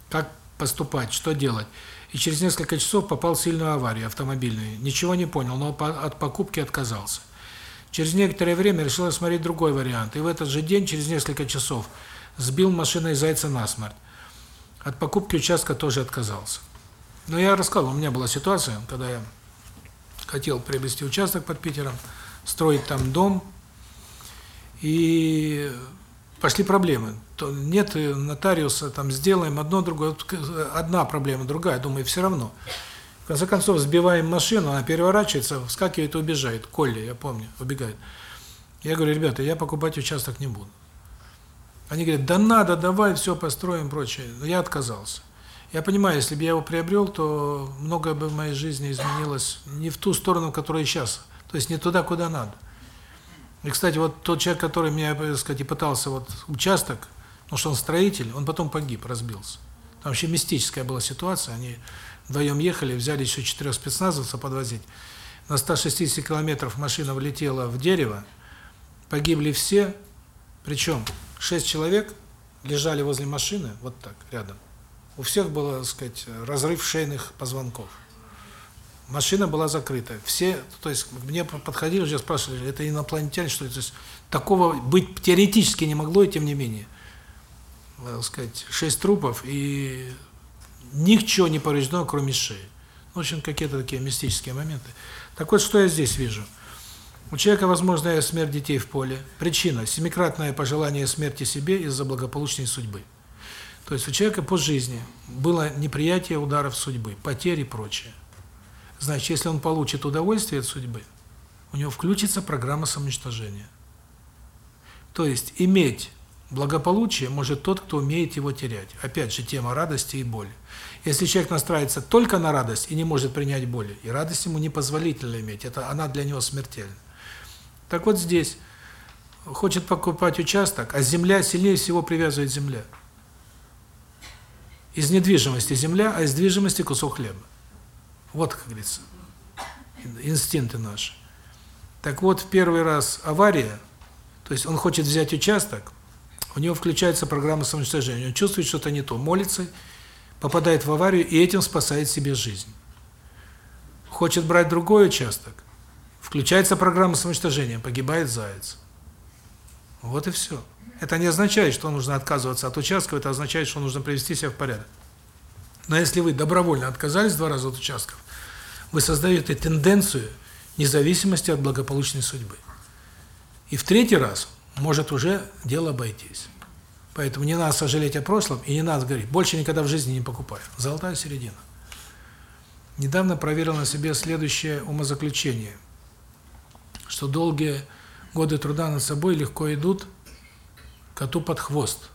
как поступать, что делать. И через несколько часов попал в сильную аварию автомобильную. Ничего не понял, но от покупки отказался. Через некоторое время решил смотреть другой вариант. И в этот же день, через несколько часов, сбил машиной зайца насмерть. От покупки участка тоже отказался. Но я рассказал, у меня была ситуация, когда я хотел приобрести участок под Питером, строить там дом, и пошли проблемы. То нет нотариуса, там сделаем одно, другое, одна проблема, другая, думаю, все равно. В конце концов, сбиваем машину, она переворачивается, вскакивает и убежает. Колли, я помню, убегает. Я говорю, ребята, я покупать участок не буду. Они говорят, да надо, давай, все построим, прочее. Но я отказался. Я понимаю, если бы я его приобрел, то многое бы в моей жизни изменилось не в ту сторону, в которой сейчас. То есть не туда, куда надо. И, кстати, вот тот человек, который меня, так сказать, и пытался вот участок, потому что он строитель, он потом погиб, разбился. Там вообще мистическая была ситуация. Они вдвоем ехали, взяли еще четырех спецназовцев подвозить. На 160 километров машина влетела в дерево, погибли все, причем шесть человек лежали возле машины, вот так, рядом. У всех было, так сказать, разрыв шейных позвонков. Машина была закрыта. Все, то есть мне подходили, уже спрашивали, это инопланетяне, что это? Такого быть теоретически не могло, и тем не менее. Так сказать, шесть трупов, и ничего не повреждено, кроме шеи. В общем, какие-то такие мистические моменты. Так вот, что я здесь вижу? У человека возможная смерть детей в поле. Причина – семикратное пожелание смерти себе из-за благополучной судьбы. То есть у человека по жизни было неприятие ударов судьбы, потери и прочее. Значит, если он получит удовольствие от судьбы, у него включится программа самоуничтожения. То есть иметь благополучие может тот, кто умеет его терять. Опять же, тема радости и боли. Если человек настраивается только на радость и не может принять боли, и радость ему непозволительно иметь, это она для него смертельна. Так вот здесь хочет покупать участок, а земля сильнее всего привязывает земля. Из недвижимости земля, а из движимости кусок хлеба. Вот, как говорится, инстинкты наши. Так вот, в первый раз авария, то есть он хочет взять участок, у него включается программа самоуничтожения. Он чувствует что-то не то, молится, попадает в аварию и этим спасает себе жизнь. Хочет брать другой участок, Включается программа самоуничтожения, погибает заяц. Вот и все. Это не означает, что нужно отказываться от участков, это означает, что нужно привести себя в порядок. Но если вы добровольно отказались два раза от участков, вы создаете тенденцию независимости от благополучной судьбы. И в третий раз может уже дело обойтись. Поэтому не надо сожалеть о прошлом и не надо говорить, больше никогда в жизни не покупаю. Золотая середина. Недавно проверил на себе следующее умозаключение что долгие годы труда над собой легко идут коту под хвост.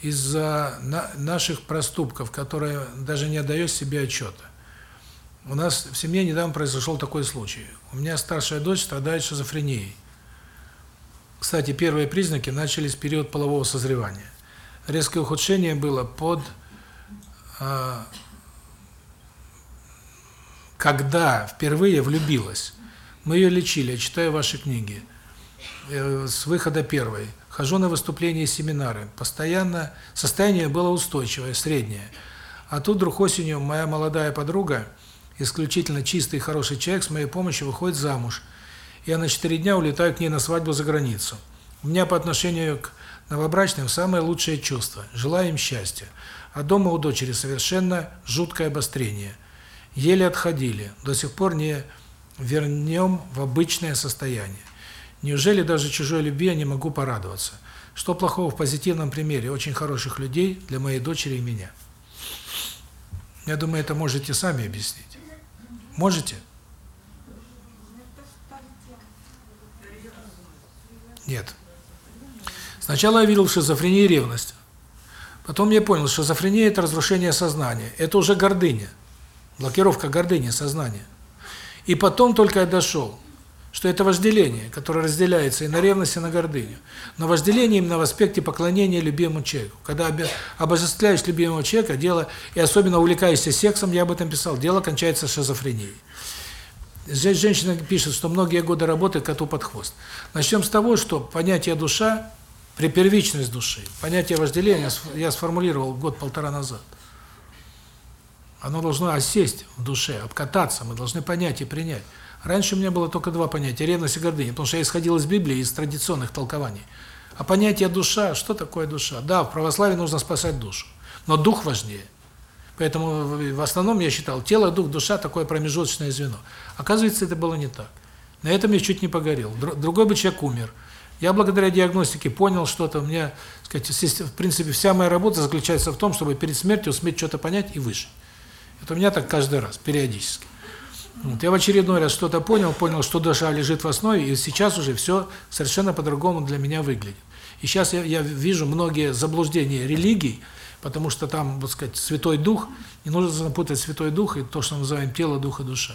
Из-за на наших проступков, которые даже не отдаешь себе отчета. У нас в семье недавно произошел такой случай. У меня старшая дочь страдает шизофренией. Кстати, первые признаки начались в период полового созревания. Резкое ухудшение было под э, когда впервые влюбилась. Мы ее лечили, я читаю ваши книги. Э, с выхода первой. Хожу на выступления и семинары. Постоянно состояние было устойчивое, среднее. А тут вдруг осенью моя молодая подруга, исключительно чистый и хороший человек, с моей помощью выходит замуж. Я на четыре дня улетаю к ней на свадьбу за границу. У меня по отношению к новобрачным самое лучшее чувство. Желаю им счастья. А дома у дочери совершенно жуткое обострение. Еле отходили. До сих пор не вернем в обычное состояние. Неужели даже чужой любви я не могу порадоваться? Что плохого в позитивном примере очень хороших людей для моей дочери и меня? Я думаю, это можете сами объяснить. Можете? Нет. Сначала я видел шизофрению и ревность. Потом я понял, что шизофрения – это разрушение сознания. Это уже гордыня. Блокировка гордыни сознания. И потом только я дошел, что это вожделение, которое разделяется и на ревность, и на гордыню. Но вожделение именно в аспекте поклонения любимому человеку. Когда обожествляешь любимого человека, дело, и особенно увлекаешься сексом, я об этом писал, дело кончается шизофренией. Здесь женщина пишет, что многие годы работы коту под хвост. Начнем с того, что понятие душа, припервичность души, понятие вожделения я сформулировал год-полтора назад. Оно должно осесть в душе, обкататься, мы должны понять и принять. Раньше у меня было только два понятия – ревность и гордыня, потому что я исходил из Библии, из традиционных толкований. А понятие душа, что такое душа? Да, в православии нужно спасать душу, но дух важнее. Поэтому в основном я считал, тело, дух, душа – такое промежуточное звено. Оказывается, это было не так. На этом я чуть не погорел. Другой бы человек умер. Я благодаря диагностике понял что-то. У меня, сказать, в принципе, вся моя работа заключается в том, чтобы перед смертью уметь что-то понять и выжить. Это у меня так каждый раз, периодически. Вот. Я в очередной раз что-то понял, понял, что душа лежит в основе, и сейчас уже все совершенно по-другому для меня выглядит. И сейчас я, я вижу многие заблуждения религий, потому что там, вот сказать, Святой Дух, не нужно запутать Святой Дух и то, что мы называем тело, дух и душа.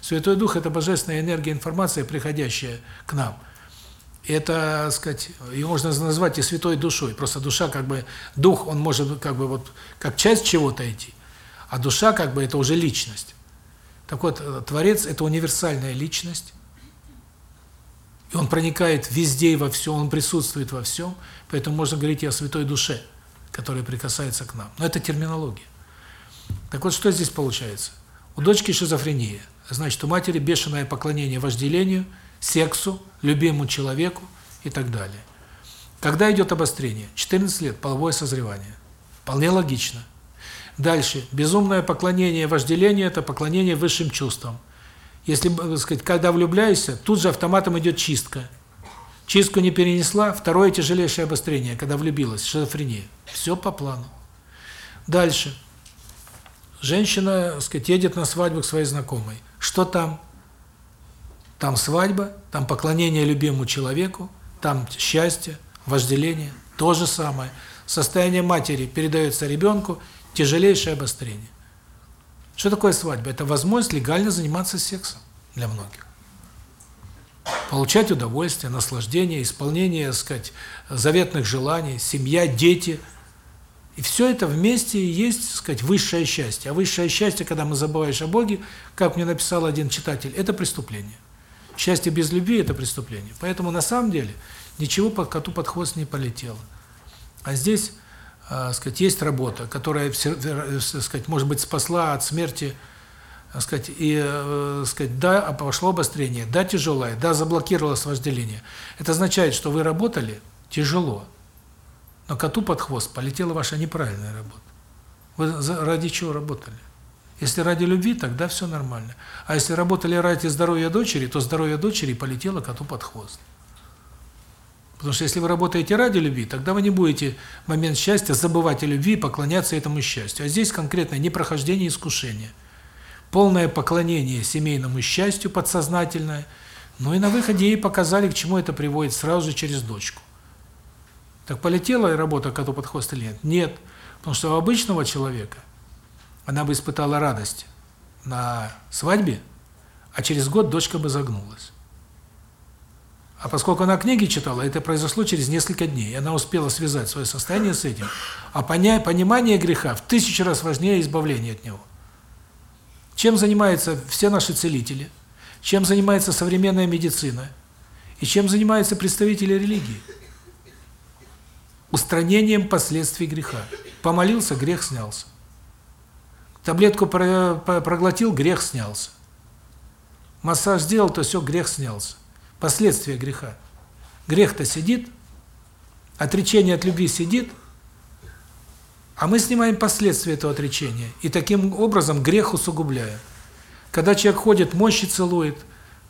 Святой Дух – это божественная энергия, информация, приходящая к нам. И это, сказать, ее можно назвать и святой душой. Просто душа, как бы, дух, он может, как бы, вот, как часть чего-то идти, а душа, как бы, это уже личность. Так вот, э, Творец – это универсальная личность, и он проникает везде и во всем, он присутствует во всем, поэтому можно говорить и о святой душе, которая прикасается к нам. Но это терминология. Так вот, что здесь получается? У дочки шизофрения, значит, у матери бешеное поклонение вожделению, сексу, любимому человеку и так далее. Когда идет обострение? 14 лет, половое созревание. Вполне логично. Дальше. Безумное поклонение вожделению – это поклонение высшим чувствам. Если, так сказать, когда влюбляешься, тут же автоматом идет чистка. Чистку не перенесла, второе тяжелейшее обострение, когда влюбилась, шизофрения. Все по плану. Дальше. Женщина, так сказать, едет на свадьбу к своей знакомой. Что там? Там свадьба, там поклонение любимому человеку, там счастье, вожделение. То же самое. Состояние матери передается ребенку, тяжелейшее обострение. Что такое свадьба? Это возможность легально заниматься сексом для многих. Получать удовольствие, наслаждение, исполнение, так сказать, заветных желаний, семья, дети. И все это вместе есть, так сказать, высшее счастье. А высшее счастье, когда мы забываешь о Боге, как мне написал один читатель, это преступление. Счастье без любви – это преступление. Поэтому на самом деле ничего под коту под хвост не полетело. А здесь э, сказать, есть работа, которая, э, сказать, может быть, спасла от смерти, э, сказать, и, э, сказать, да, а пошло обострение, да, тяжелое, да, заблокировалось вожделение. Это означает, что вы работали тяжело, но коту под хвост полетела ваша неправильная работа. Вы ради чего работали? Если ради любви, тогда все нормально. А если работали ради здоровья дочери, то здоровье дочери полетело коту под хвост. Потому что если вы работаете ради любви, тогда вы не будете в момент счастья забывать о любви и поклоняться этому счастью. А здесь конкретно непрохождение искушения. Полное поклонение семейному счастью подсознательное. Ну и на выходе ей показали, к чему это приводит сразу же через дочку. Так полетела работа коту под хвост или нет? Нет. Потому что у обычного человека она бы испытала радость. на свадьбе, а через год дочка бы загнулась. А поскольку она книги читала, это произошло через несколько дней. Она успела связать свое состояние с этим. А понимание греха в тысячу раз важнее избавления от него. Чем занимаются все наши целители? Чем занимается современная медицина? И чем занимаются представители религии? Устранением последствий греха. Помолился, грех снялся. Таблетку проглотил, грех снялся. Массаж сделал, то все, грех снялся последствия греха. Грех-то сидит, отречение от любви сидит, а мы снимаем последствия этого отречения. И таким образом грех усугубляем. Когда человек ходит, мощи целует,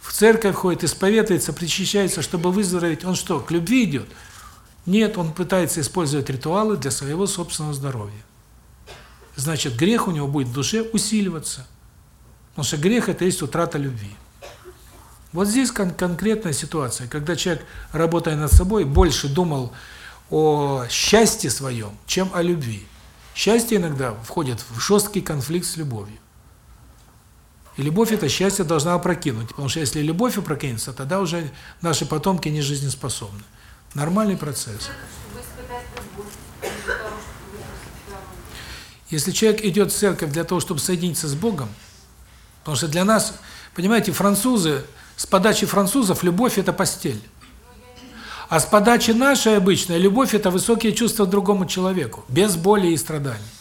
в церковь ходит, исповедуется, причащается, чтобы выздороветь, он что, к любви идет? Нет, он пытается использовать ритуалы для своего собственного здоровья. Значит, грех у него будет в душе усиливаться. Потому что грех – это есть утрата любви. Вот здесь кон конкретная ситуация, когда человек, работая над собой, больше думал о счастье своем, чем о любви. Счастье иногда входит в жесткий конфликт с любовью. И любовь это счастье должна опрокинуть, потому что если любовь опрокинется, тогда уже наши потомки не жизнеспособны. Нормальный процесс. Если человек идет в церковь для того, чтобы соединиться с Богом, потому что для нас, понимаете, французы с подачи французов любовь – это постель. А с подачи нашей обычной любовь – это высокие чувства другому человеку, без боли и страданий.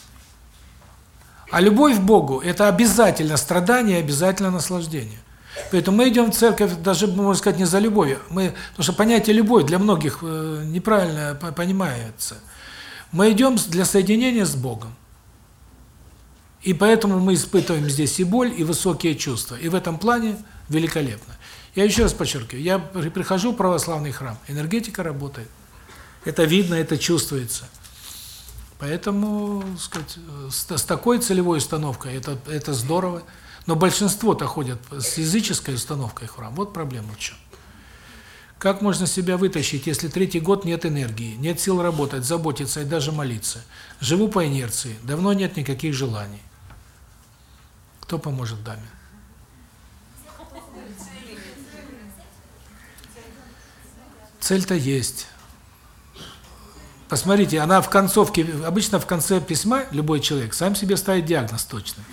А любовь к Богу – это обязательно страдание, обязательно наслаждение. Поэтому мы идем в церковь даже, можно сказать, не за любовью. Мы, потому что понятие «любовь» для многих э, неправильно понимается. Мы идем для соединения с Богом. И поэтому мы испытываем здесь и боль, и высокие чувства. И в этом плане великолепно. Я еще раз подчеркиваю, я прихожу в православный храм, энергетика работает. Это видно, это чувствуется. Поэтому, сказать, с, такой целевой установкой это это здорово. Но большинство-то ходят с языческой установкой в храм. Вот проблема в чем. Как можно себя вытащить, если третий год нет энергии, нет сил работать, заботиться и даже молиться? Живу по инерции, давно нет никаких желаний. Кто поможет даме? Цель-то есть. Посмотрите, она в концовке, обычно в конце письма любой человек сам себе ставит диагноз точно.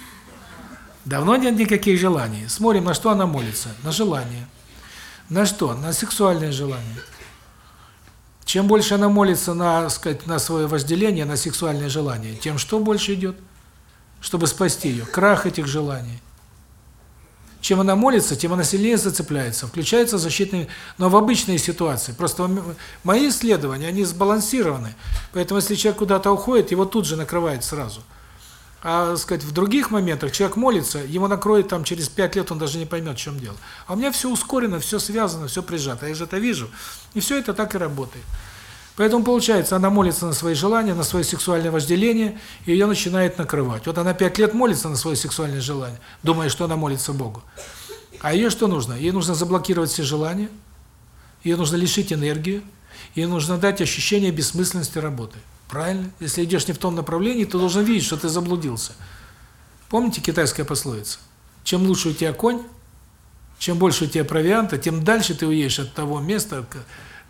Давно нет никаких желаний. Смотрим, на что она молится. На желание. На что? На сексуальное желание. Чем больше она молится на, сказать, на свое вожделение, на сексуальное желание, тем что больше идет? Чтобы спасти ее. Крах этих желаний. Чем она молится, тем она сильнее зацепляется, включается защитный, но в обычные ситуации. Просто мои исследования, они сбалансированы. Поэтому если человек куда-то уходит, его тут же накрывает сразу. А, сказать, в других моментах человек молится, его накроет там через пять лет, он даже не поймет, в чем дело. А у меня все ускорено, все связано, все прижато. Я же это вижу. И все это так и работает. Поэтому получается, она молится на свои желания, на свое сексуальное вожделение, и ее начинает накрывать. Вот она пять лет молится на свое сексуальное желание, думая, что она молится Богу. А ее что нужно? Ей нужно заблокировать все желания, ее нужно лишить энергии, ей нужно дать ощущение бессмысленности работы. Правильно? Если идешь не в том направлении, ты должен видеть, что ты заблудился. Помните китайская пословица? Чем лучше у тебя конь, чем больше у тебя провианта, тем дальше ты уедешь от того места,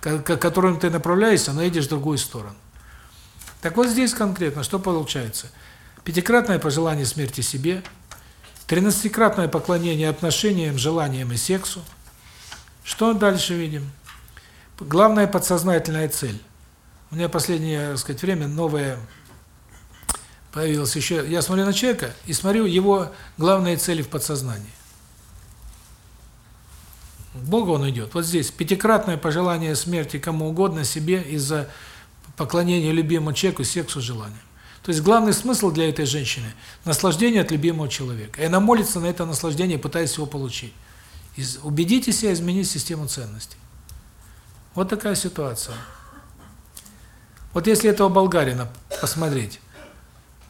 к которым ты направляешься, но едешь в другую сторону. Так вот здесь конкретно что получается? Пятикратное пожелание смерти себе, тринадцатикратное поклонение отношениям, желаниям и сексу. Что дальше видим? Главная подсознательная цель. У меня последнее, так сказать, время новое появилось еще. Я смотрю на человека и смотрю его главные цели в подсознании. К Богу он идет. Вот здесь пятикратное пожелание смерти кому угодно себе из-за поклонения любимому человеку, сексу, желаниям. То есть главный смысл для этой женщины – наслаждение от любимого человека. И она молится на это наслаждение, пытаясь его получить. Из, убедите себя изменить систему ценностей. Вот такая ситуация. Вот если этого болгарина посмотреть,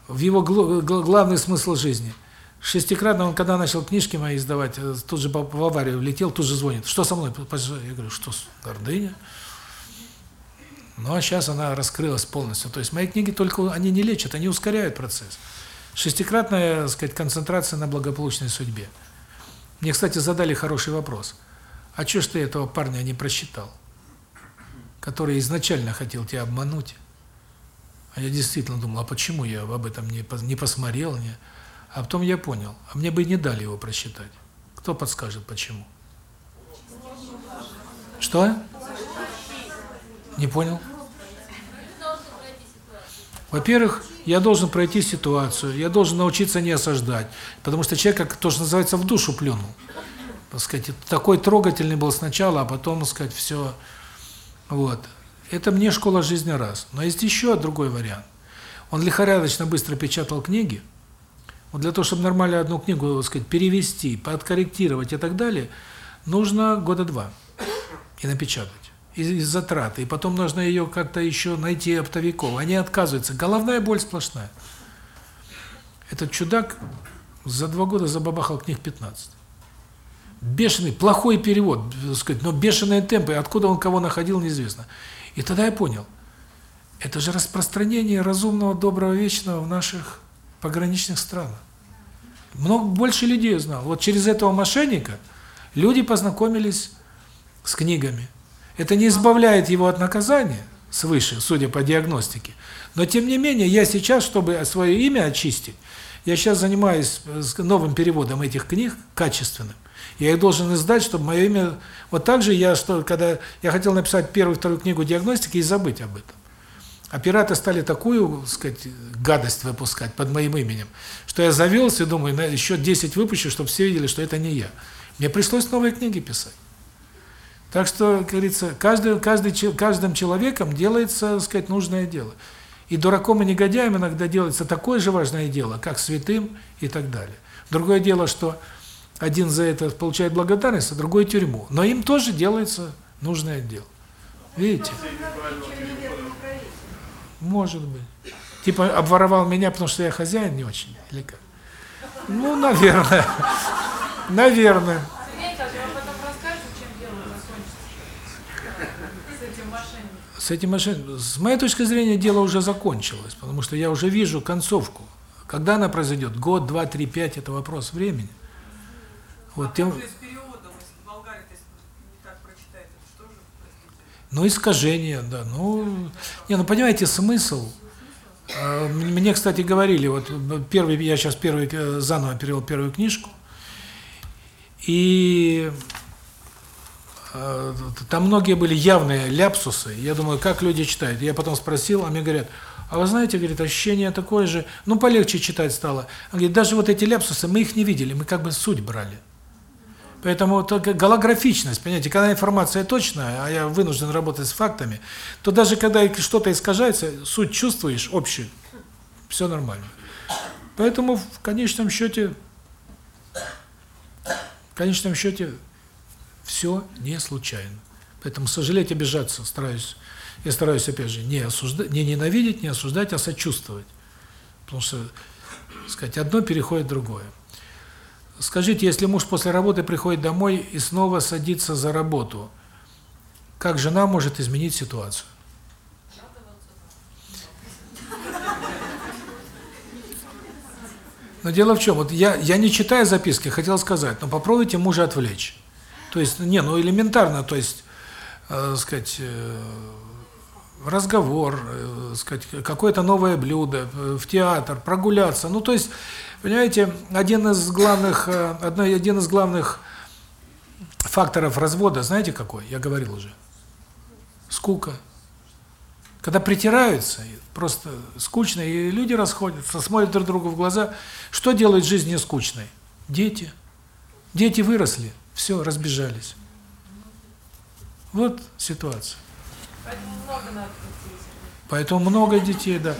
в его главный смысл жизни – Шестикратно он, когда начал книжки мои издавать, э, тут же в аварию влетел, тут же звонит. Что со мной? Я говорю, что гордыня? Ну, а сейчас она раскрылась полностью. То есть мои книги только, они не лечат, они ускоряют процесс. Шестикратная, так сказать, концентрация на благополучной судьбе. Мне, кстати, задали хороший вопрос. А что ж ты этого парня не просчитал? Который изначально хотел тебя обмануть. А я действительно думал, а почему я об этом не не посмотрел. А потом я понял, а мне бы не дали его просчитать. Кто подскажет, почему? Что? Не понял? Во-первых, я должен пройти ситуацию, я должен научиться не осаждать, потому что человек, как то, что называется, в душу плюнул. Так сказать, такой трогательный был сначала, а потом, так сказать, все. Вот. Это мне школа жизни раз. Но есть еще другой вариант. Он лихорадочно быстро печатал книги. Вот для того, чтобы нормально одну книгу, так сказать, перевести, подкорректировать и так далее, нужно года два и напечатать и затраты, и потом нужно ее как-то еще найти оптовиков. Они отказываются. Головная боль сплошная. Этот чудак за два года забабахал книг 15. Бешеный, плохой перевод, так сказать, но бешеные темпы, откуда он кого находил, неизвестно. И тогда я понял, это же распространение разумного, доброго, вечного в наших пограничных странах. Много больше людей знал. Вот через этого мошенника люди познакомились с книгами. Это не избавляет его от наказания свыше, судя по диагностике. Но тем не менее, я сейчас, чтобы свое имя очистить, я сейчас занимаюсь э, новым переводом этих книг, качественным. Я их должен издать, чтобы мое имя... Вот так же я, что когда я хотел написать первую, вторую книгу диагностики и забыть об этом. Операторы стали такую, так сказать, гадость выпускать под моим именем, что я завелся и думаю, еще 10 выпущу, чтобы все видели, что это не я. Мне пришлось новые книги писать. Так что, как говорится, каждый, каждый, каждым человеком делается, так сказать, нужное дело. И дураком и негодяем иногда делается такое же важное дело, как святым и так далее. Другое дело, что один за это получает благодарность, а другой тюрьму. Но им тоже делается нужное дело. Видите? Может быть. Типа обворовал меня, потому что я хозяин не очень, или как? Ну, наверное. Наверное. С этим мошенником, с моей точки зрения, дело уже закончилось, потому что я уже вижу концовку. Когда она произойдет? Год, два, три, пять – это вопрос времени. Вот тем... Ну, искажение, да. Ну, не, ну, понимаете, смысл. А, мне, кстати, говорили, вот первый, я сейчас первый, э, заново перевел первую книжку, и Э, там многие были явные ляпсусы. Я думаю, как люди читают. Я потом спросил, а мне говорят, а вы знаете, говорит, ощущение такое же, ну полегче читать стало. Он говорит, даже вот эти ляпсусы, мы их не видели, мы как бы суть брали. Поэтому только голографичность, понимаете, когда информация точная, а я вынужден работать с фактами, то даже когда что-то искажается, суть чувствуешь общую, все нормально. Поэтому в конечном счете, в конечном счете все не случайно. Поэтому сожалеть, обижаться стараюсь. Я стараюсь, опять же, не осуждать, не ненавидеть, не осуждать, а сочувствовать. Потому что, сказать, одно переходит в другое. Скажите, если муж после работы приходит домой и снова садится за работу, как жена может изменить ситуацию? Но дело в чем, вот я я не читая записки, хотел сказать, но попробуйте мужа отвлечь. То есть, не, ну элементарно, то есть, э, сказать, э, разговор, э, сказать, какое-то новое блюдо, э, в театр, прогуляться. Ну, то есть, понимаете, один из главных, э, одно, один из главных факторов развода, знаете какой? Я говорил уже. Скука. Когда притираются, просто скучно, и люди расходятся, смотрят друг другу в глаза. Что делает жизнь не скучной? Дети. Дети выросли. Все, разбежались. Вот ситуация. Поэтому много надо детей. Поэтому много детей, да.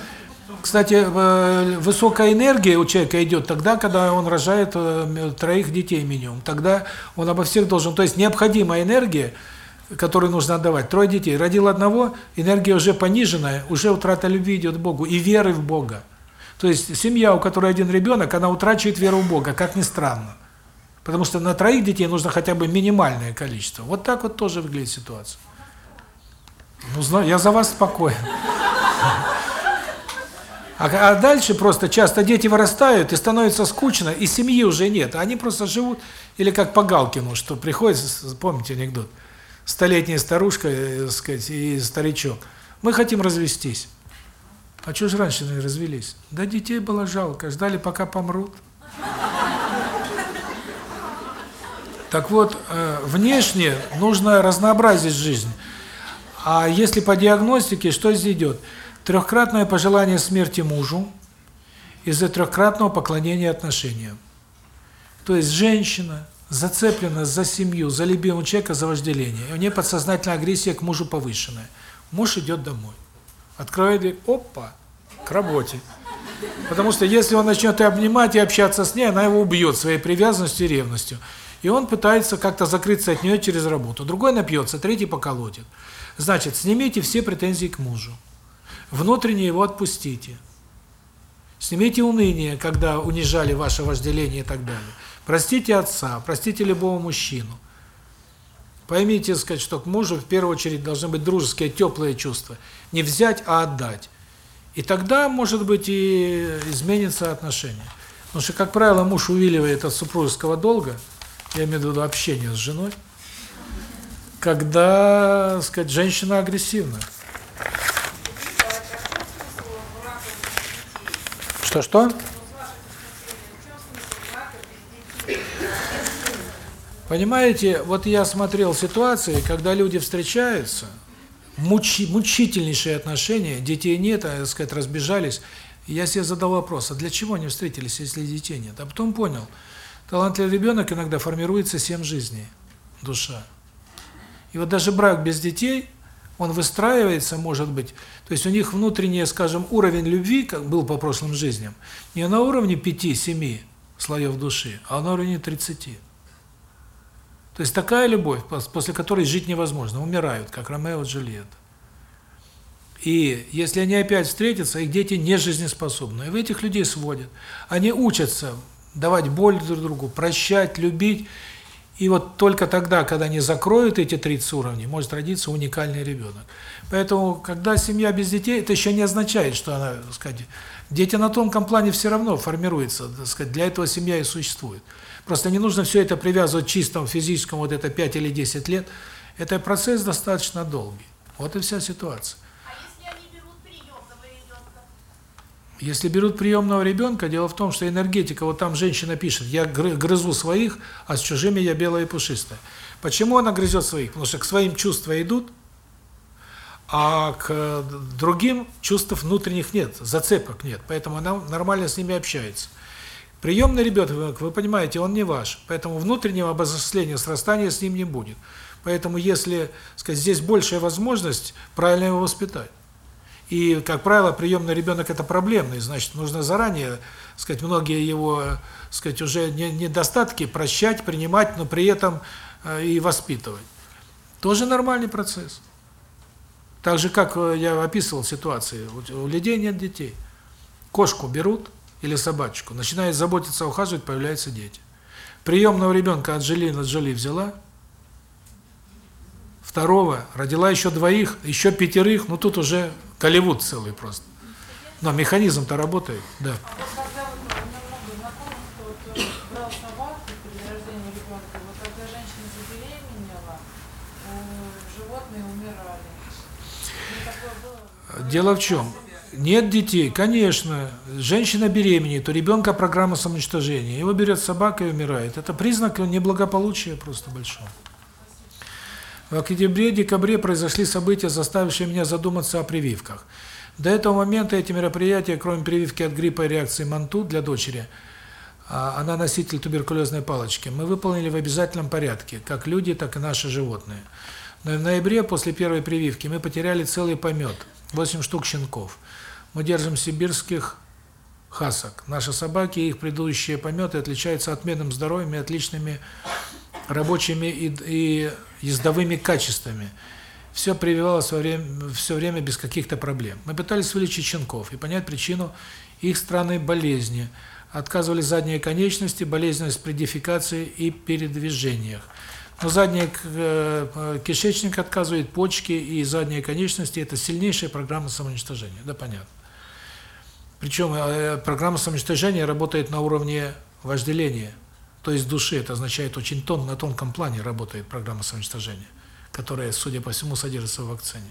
Кстати, э, высокая энергия у человека идет тогда, когда он рожает э, троих детей минимум. Тогда он обо всех должен, то есть необходимая энергия, которую нужно отдавать. Трое детей. Родил одного, энергия уже пониженная, уже утрата любви идет к Богу и веры в Бога. То есть семья, у которой один ребенок, она утрачивает веру в Бога, как ни странно. Потому что на троих детей нужно хотя бы минимальное количество. Вот так вот тоже выглядит ситуация. Ну, я за вас спокоен. А, а дальше просто часто дети вырастают, и становится скучно, и семьи уже нет. Они просто живут, или как по Галкину, что приходит, помните анекдот, столетняя старушка, э, сказать, и старичок. Мы хотим развестись. А что же раньше не развелись? Да детей было жалко, ждали, пока помрут. Так вот, э, внешне нужно разнообразить жизнь. А если по диагностике, что здесь идет? Трехкратное пожелание смерти мужу из-за трехкратного поклонения отношениям. То есть женщина зацеплена за семью, за любимого человека, за вожделение. И у нее подсознательная агрессия к мужу повышенная. Муж идет домой. Открывает дверь, опа, к работе. Потому что если он начнет и обнимать, и общаться с ней, она его убьет своей привязанностью и ревностью. И он пытается как-то закрыться от нее через работу. Другой напьется, третий поколотит. Значит, снимите все претензии к мужу. Внутренне его отпустите. Снимите уныние, когда унижали ваше вожделение и так далее. Простите отца, простите любого мужчину. Поймите, сказать, что к мужу в первую очередь должны быть дружеские, теплые чувства. Не взять, а отдать. И тогда, может быть, и изменится отношение. Потому что, как правило, муж увиливает от супружеского долга, я имею в виду общение с женой, когда, сказать, женщина агрессивна. Что-что? Понимаете, вот я смотрел ситуации, когда люди встречаются, мучи, мучительнейшие отношения, детей нет, а, так сказать, разбежались. Я себе задал вопрос, а для чего они встретились, если детей нет? А потом понял, талантливый ребенок иногда формируется семь жизней, душа. И вот даже брак без детей, он выстраивается, может быть, то есть у них внутренний, скажем, уровень любви, как был по прошлым жизням, не на уровне 5-7 слоев души, а на уровне 30. То есть такая любовь, после которой жить невозможно, умирают, как Ромео и Джульетта. И если они опять встретятся, их дети не жизнеспособны. И в этих людей сводят. Они учатся давать боль друг другу, прощать, любить. И вот только тогда, когда они закроют эти 30 уровней, может родиться уникальный ребенок. Поэтому, когда семья без детей, это еще не означает, что она, так сказать, дети на тонком плане все равно формируются, так сказать, для этого семья и существует. Просто не нужно все это привязывать к чистому физическому, вот это 5 или 10 лет. Это процесс достаточно долгий. Вот и вся ситуация. А если они берут приемного ребенка? Если берут приемного ребенка, дело в том, что энергетика, вот там женщина пишет, я грызу своих, а с чужими я белая и пушистая. Почему она грызет своих? Потому что к своим чувства идут, а к другим чувств внутренних нет, зацепок нет, поэтому она нормально с ними общается. Приемный ребенок, вы понимаете, он не ваш, поэтому внутреннего обососления, срастания с ним не будет. Поэтому если, сказать, здесь большая возможность правильно его воспитать. И, как правило, приемный ребенок это проблемный, значит, нужно заранее, сказать, многие его, сказать, уже недостатки прощать, принимать, но при этом э, и воспитывать. Тоже нормальный процесс. Так же, как э, я описывал ситуации, у людей нет детей. Кошку берут, или собачку, начинает заботиться, ухаживать, появляются дети. Приемного ребенка от Джолина Джоли взяла, второго, родила еще двоих, еще пятерых, ну тут уже Голливуд целый просто. Но механизм-то работает, да. Дело в чем? Нет детей, конечно. Женщина беременеет, у ребенка программа самоуничтожения. Его берет собака и умирает. Это признак неблагополучия просто большого. В октябре-декабре произошли события, заставившие меня задуматься о прививках. До этого момента эти мероприятия, кроме прививки от гриппа и реакции МАНТУ для дочери, а, она носитель туберкулезной палочки, мы выполнили в обязательном порядке, как люди, так и наши животные. Но в ноябре, после первой прививки, мы потеряли целый помет, 8 штук щенков. Мы держим сибирских хасок. Наши собаки и их предыдущие пометы отличаются отменным здоровьем и отличными рабочими и, и ездовыми качествами. Все прививалось во время, все время без каких-то проблем. Мы пытались вылечить щенков и понять причину их странной болезни. Отказывали задние конечности, болезненность при дефекации и передвижениях. Но задний э, кишечник отказывает, почки и задние конечности – это сильнейшая программа самоуничтожения. Да, понятно. Причем э, программа самоуничтожения работает на уровне вожделения, то есть души. Это означает, очень тон, на тонком плане работает программа самоуничтожения, которая, судя по всему, содержится в вакцине.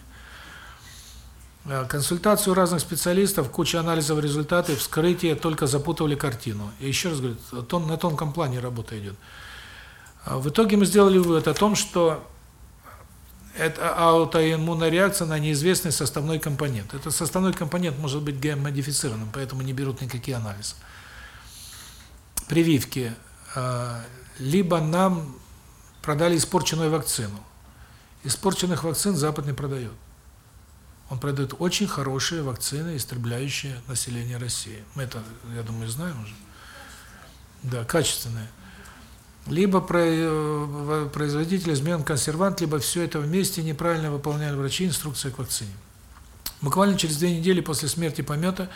Э, консультацию разных специалистов, куча анализов результаты, вскрытие только запутывали картину. И еще раз говорю, тон, на тонком плане работа идет. А в итоге мы сделали вывод о том, что это аутоиммунная реакция на неизвестный составной компонент. Этот составной компонент может быть ген-модифицированным, поэтому не берут никакие анализы. Прививки. А, либо нам продали испорченную вакцину. Испорченных вакцин Запад не продает. Он продает очень хорошие вакцины, истребляющие население России. Мы это, я думаю, знаем уже. Да, качественные. Либо э, производитель изменен консервант, либо все это вместе неправильно выполняли врачи инструкции к вакцине. Буквально через две недели после смерти помета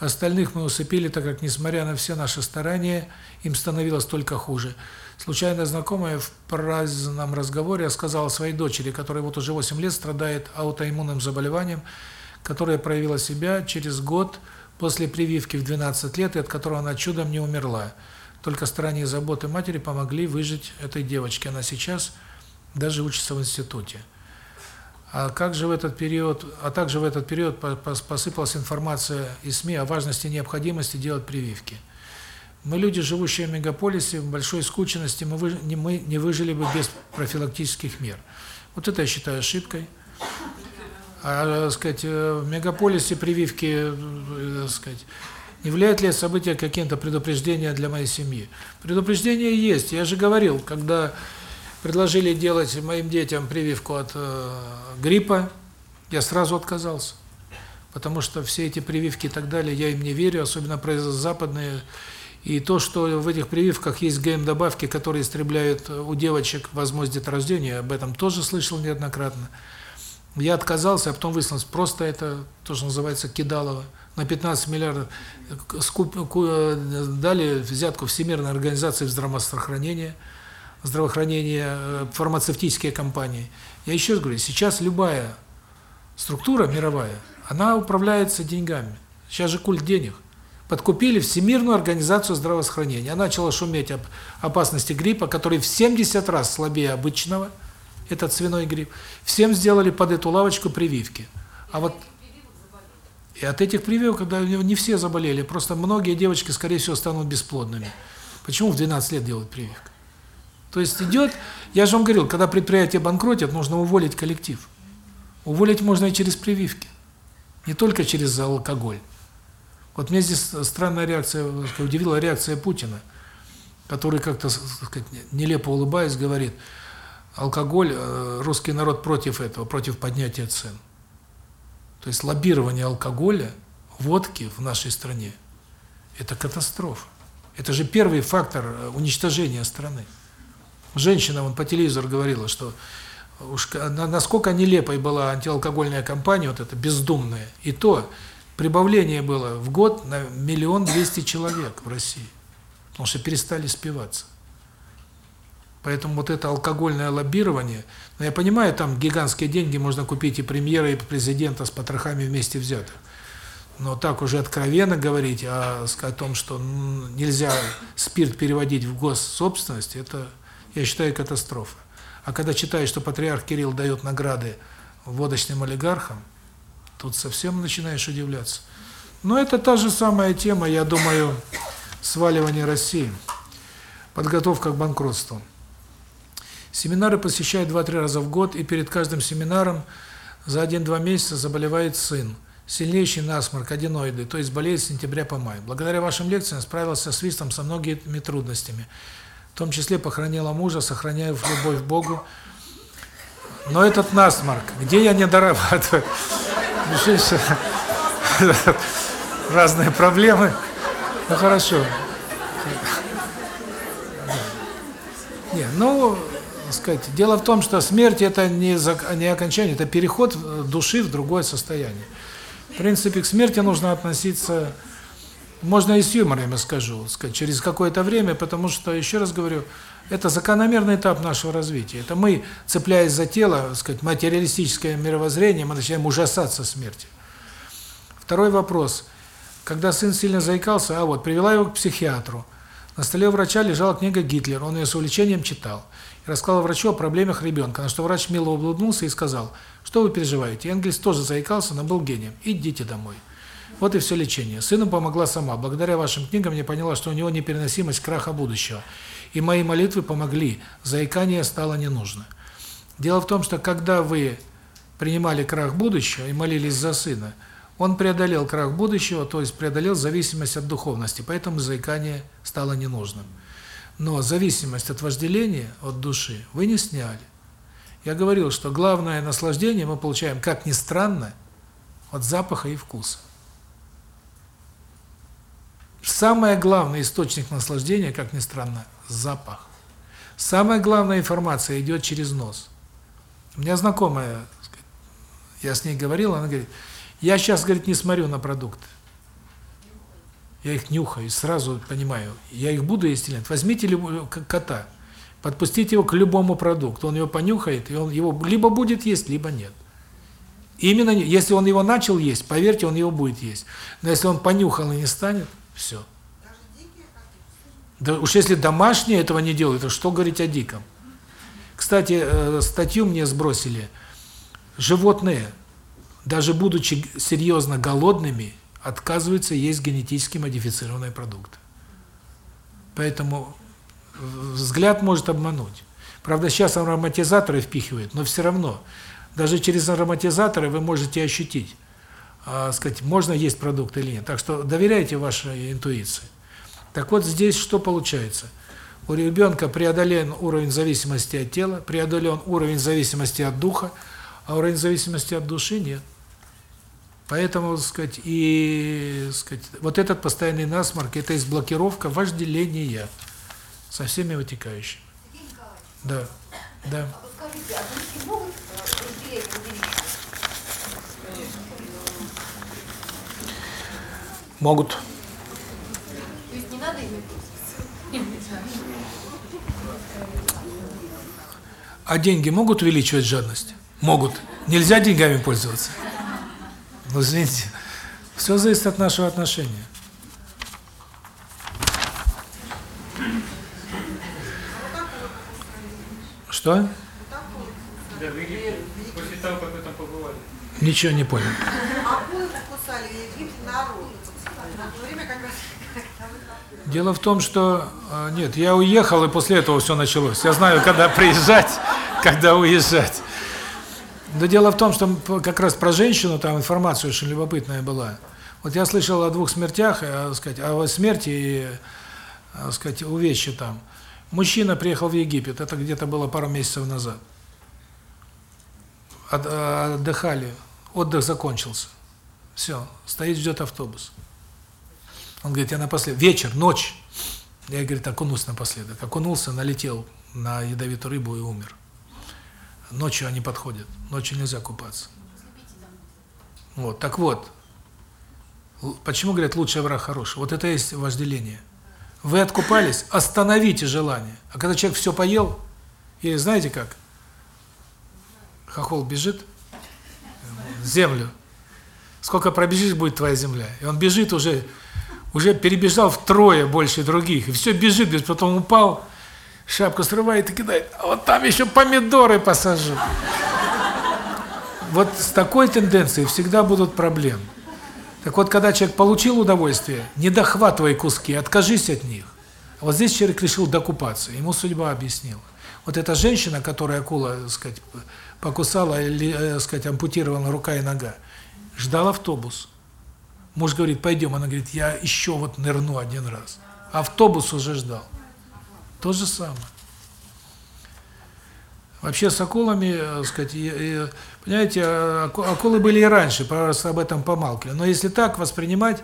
остальных мы усыпили, так как, несмотря на все наши старания, им становилось только хуже. Случайно знакомая в праздном разговоре рассказала своей дочери, которая вот уже 8 лет страдает аутоиммунным заболеванием, которое проявило себя через год после прививки в 12 лет, и от которого она чудом не умерла. Только старания и заботы матери помогли выжить этой девочке. Она сейчас даже учится в институте. А как же в этот период, а также в этот период посыпалась информация из СМИ о важности и необходимости делать прививки. Мы люди, живущие в мегаполисе, в большой скученности, мы, вы, не, мы не выжили бы без профилактических мер. Вот это я считаю ошибкой. А, сказать, в мегаполисе прививки, так сказать, не влияет ли событие каким-то предупреждением для моей семьи? Предупреждение есть. Я же говорил, когда предложили делать моим детям прививку от э, гриппа, я сразу отказался. Потому что все эти прививки и так далее, я им не верю, особенно про западные и то, что в этих прививках есть ГМ-добавки, которые истребляют у девочек возможность деторождения, об этом тоже слышал неоднократно. Я отказался, а потом выяснилось, просто это то, что называется кидалово. На 15 миллиардов дали взятку Всемирной организации здравоохранения, здравоохранения, э, фармацевтические компании. Я еще раз говорю, сейчас любая структура мировая, она управляется деньгами. Сейчас же культ денег – подкупили Всемирную организацию здравоохранения. Она начала шуметь об опасности гриппа, который в 70 раз слабее обычного, этот свиной грипп. Всем сделали под эту лавочку прививки. А вот и от этих прививок, когда не все заболели, просто многие девочки, скорее всего, станут бесплодными. Почему в 12 лет делают прививку? То есть идет, я же вам говорил, когда предприятие банкротит, нужно уволить коллектив. Уволить можно и через прививки, не только через алкоголь. Вот мне здесь странная реакция, удивила реакция Путина, который как-то, нелепо улыбаясь, говорит, алкоголь, э, русский народ против этого, против поднятия цен. То есть лоббирование алкоголя, водки в нашей стране – это катастрофа. Это же первый фактор э, уничтожения страны. Женщина вон по телевизору говорила, что уж насколько нелепой была антиалкогольная кампания, вот эта бездумная, и то прибавление было в год на миллион двести человек в России, потому что перестали спиваться. Поэтому вот это алкогольное лоббирование, но я понимаю, там гигантские деньги можно купить и премьера, и президента с потрохами вместе взятых. Но так уже откровенно говорить о, о том, что нельзя спирт переводить в госсобственность, это, я считаю, катастрофа. А когда читаешь, что патриарх Кирилл дает награды водочным олигархам, Тут совсем начинаешь удивляться. Но это та же самая тема, я думаю, сваливания России. Подготовка к банкротству. Семинары посещают 2-3 раза в год, и перед каждым семинаром за 1-2 месяца заболевает сын. Сильнейший насморк, аденоиды, то есть болеет с сентября по май. Благодаря вашим лекциям справился с вистом со многими трудностями. Том числе похоронила мужа, сохраняя любовь к Богу. Но этот насморк, где я не дорабатываю? [LAUGHS] разные проблемы. Ну хорошо. Не, ну, сказать, дело в том, что смерть это не не окончание, это переход души в другое состояние. В принципе, к смерти нужно относиться можно и с юмором, я скажу, сказать, через какое-то время, потому что еще раз говорю, это закономерный этап нашего развития. Это мы, цепляясь за тело, сказать, материалистическое мировоззрение, мы начинаем ужасаться смерти. Второй вопрос. когда сын сильно заикался, а вот, привела его к психиатру. На столе у врача лежала книга Гитлер, он ее с увлечением читал. И рассказал врачу о проблемах ребенка, на что врач мило улыбнулся и сказал, что вы переживаете? Энгельс тоже заикался, но был гением. Идите домой. Вот и все лечение. Сыну помогла сама. Благодаря вашим книгам я поняла, что у него непереносимость краха будущего. И мои молитвы помогли. Заикание стало не нужно. Дело в том, что когда вы принимали крах будущего и молились за сына, он преодолел крах будущего, то есть преодолел зависимость от духовности, поэтому заикание стало ненужным. Но зависимость от вожделения, от души, вы не сняли. Я говорил, что главное наслаждение мы получаем, как ни странно, от запаха и вкуса. Самый главный источник наслаждения, как ни странно, запах. Самая главная информация идет через нос. У меня знакомая, я с ней говорил, она говорит, я сейчас, говорит, не смотрю на продукты. Я их нюхаю и сразу понимаю, я их буду есть или нет. Возьмите любого кота, подпустите его к любому продукту, он его понюхает, и он его либо будет есть, либо нет. именно, если он его начал есть, поверьте, он его будет есть. Но если он понюхал и не станет, все. Да уж если домашние этого не делают, то что говорить о диком? Кстати, э, статью мне сбросили. Животные, даже будучи серьезно голодными, отказываются есть генетически модифицированные продукты. Поэтому взгляд может обмануть. Правда, сейчас ароматизаторы впихивают, но все равно, даже через ароматизаторы вы можете ощутить, а, сказать, можно есть продукт или нет. Так что доверяйте вашей интуиции. Так вот здесь что получается? У ребенка преодолен уровень зависимости от тела, преодолен уровень зависимости от духа, а уровень зависимости от души нет. Поэтому, так сказать, и, так сказать, вот этот постоянный насморк это есть блокировка вожделения со всеми вытекающими. Да. Да. А вот скажите, а могут Могут. То есть не надо ими А деньги могут увеличивать жадность? Могут. Нельзя деньгами пользоваться. Ну, извините. Все зависит от нашего отношения. Что? После того, как вы там побывали. Ничего не понял. Акулы покусали Египет народ. Дело в том, что а, нет, я уехал, и после этого все началось. Я знаю, когда приезжать, [LAUGHS] когда уезжать. Но дело в том, что как раз про женщину там информация очень любопытная была. Вот я слышал о двух смертях, э, сказать, о смерти и, э, сказать, увечья там. Мужчина приехал в Египет, это где-то было пару месяцев назад. Э, отдыхали, отдых закончился. Все, стоит, ждет автобус. Он говорит, я напоследок, вечер, ночь. Я, говорит, окунусь напоследок. Окунулся, налетел на ядовитую рыбу и умер. Ночью они подходят, ночью нельзя купаться. Вот, так вот, почему говорят, лучший враг хороший? Вот это есть вожделение. Вы откупались, остановите желание. А когда человек все поел, или знаете как? Хохол бежит в землю. Сколько пробежишь, будет твоя земля. И он бежит уже уже перебежал втрое больше других, и все бежит, потом упал, шапку срывает и кидает, а вот там еще помидоры посажу. Вот с такой тенденцией всегда будут проблемы. Так вот, когда человек получил удовольствие, не дохватывай куски, откажись от них. Вот здесь человек решил докупаться, ему судьба объяснила. Вот эта женщина, которая акула, так сказать, покусала или, так э, сказать, ампутировала рука и нога, ждал автобус. Муж говорит, пойдем. Она говорит, я еще вот нырну один раз. Автобус уже ждал. То же самое. Вообще с акулами, так сказать, понимаете, акулы были и раньше, просто об этом помалкивали. Но если так воспринимать,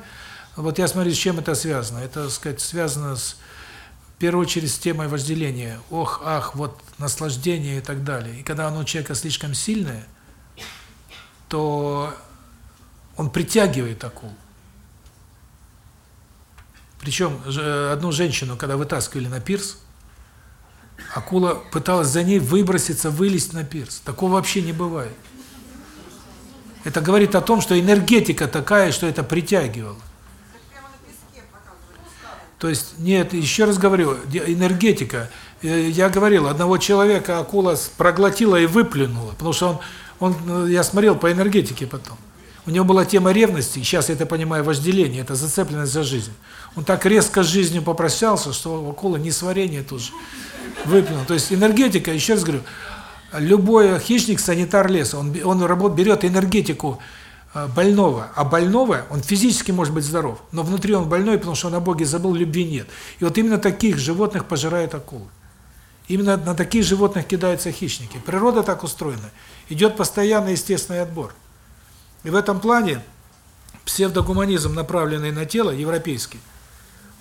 вот я смотрю, с чем это связано. Это, так сказать, связано с в первую очередь с темой вожделения. Ох, ах, вот наслаждение и так далее. И когда оно у человека слишком сильное, то он притягивает акул. Причем одну женщину, когда вытаскивали на пирс, акула пыталась за ней выброситься, вылезть на пирс. Такого вообще не бывает. Это говорит о том, что энергетика такая, что это притягивало. То есть, нет, еще раз говорю, энергетика. Э, я говорил, одного человека акула проглотила и выплюнула, потому что он, он я смотрел по энергетике потом. У него была тема ревности, сейчас я это понимаю, вожделение, это зацепленность за жизнь. Он так резко с жизнью попрощался, что у акулы несварение тоже выплюнул. То есть энергетика, еще раз говорю, любой хищник санитар леса, он он берет энергетику Э, больного, а больного, он физически может быть здоров, но внутри он больной, потому что он о Боге забыл, любви нет. И вот именно таких животных пожирают акулы. Именно на таких животных кидаются хищники. Природа так устроена. Идет постоянный естественный отбор. И в этом плане псевдогуманизм, направленный на тело, европейский,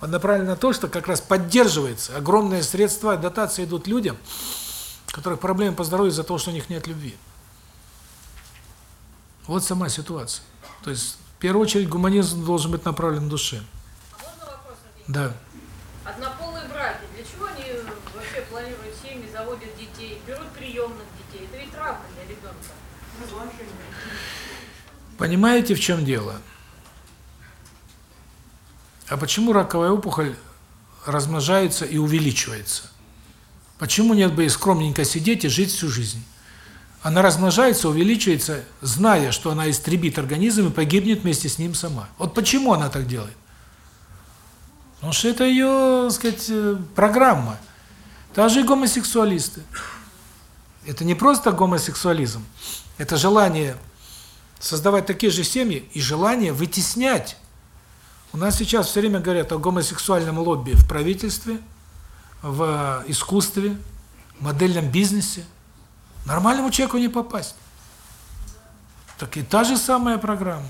он направлен на то, что как раз поддерживается. Огромные средства, дотации идут людям, у которых проблемы по здоровью из-за того, что у них нет любви. Вот сама ситуация. То есть, в первую очередь, гуманизм должен быть направлен на душе. А можно вопрос? Да. Однополые браки, для чего они вообще планируют семьи, заводят детей, берут приемных детей? Это ведь травма для ребенка. Понимаете, в чем дело? А почему раковая опухоль размножается и увеличивается? Почему нет бы и скромненько сидеть и жить всю жизнь? Она размножается, увеличивается, зная, что она истребит организм и погибнет вместе с ним сама. Вот почему она так делает? Потому что это ее, так сказать, э, программа. Даже и гомосексуалисты. Это не просто гомосексуализм. Это желание создавать такие же семьи и желание вытеснять. У нас сейчас все время говорят о гомосексуальном лобби в правительстве, в искусстве, в модельном бизнесе. Нормальному человеку не попасть. Так и та же самая программа.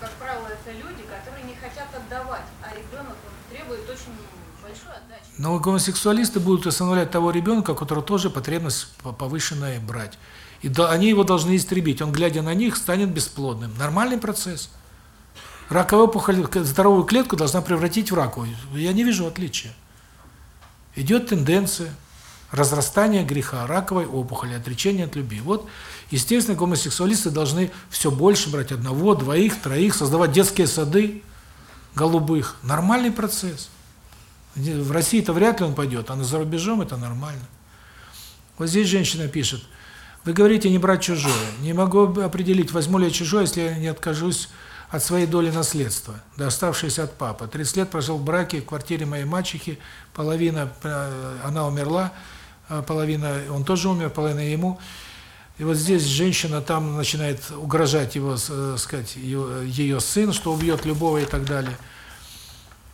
Как правило, это люди, которые не хотят отдавать, а ребенок требует очень большой отдачи. Но гомосексуалисты будут останавливать того ребенка, у которого тоже потребность повышенная брать. И они его должны истребить. Он, глядя на них, станет бесплодным. Нормальный процесс. Раковая опухоль здоровую клетку должна превратить в раковую. Я не вижу отличия. Идет тенденция разрастание греха, раковой опухоли, отречение от любви. Вот, естественно, гомосексуалисты должны все больше брать одного, двоих, троих, создавать детские сады голубых. Нормальный процесс. В России-то вряд ли он пойдет, а за рубежом это нормально. Вот здесь женщина пишет, вы говорите не брать чужое. Не могу определить, возьму ли я чужое, если я не откажусь от своей доли наследства, доставшейся от папы. 30 лет прожил в браке в квартире моей мачехи, половина, э, она умерла, а, половина, он тоже умер, половина ему. И вот здесь женщина там начинает угрожать его, э, сказать, ее, ее сын, что убьет любого и так далее.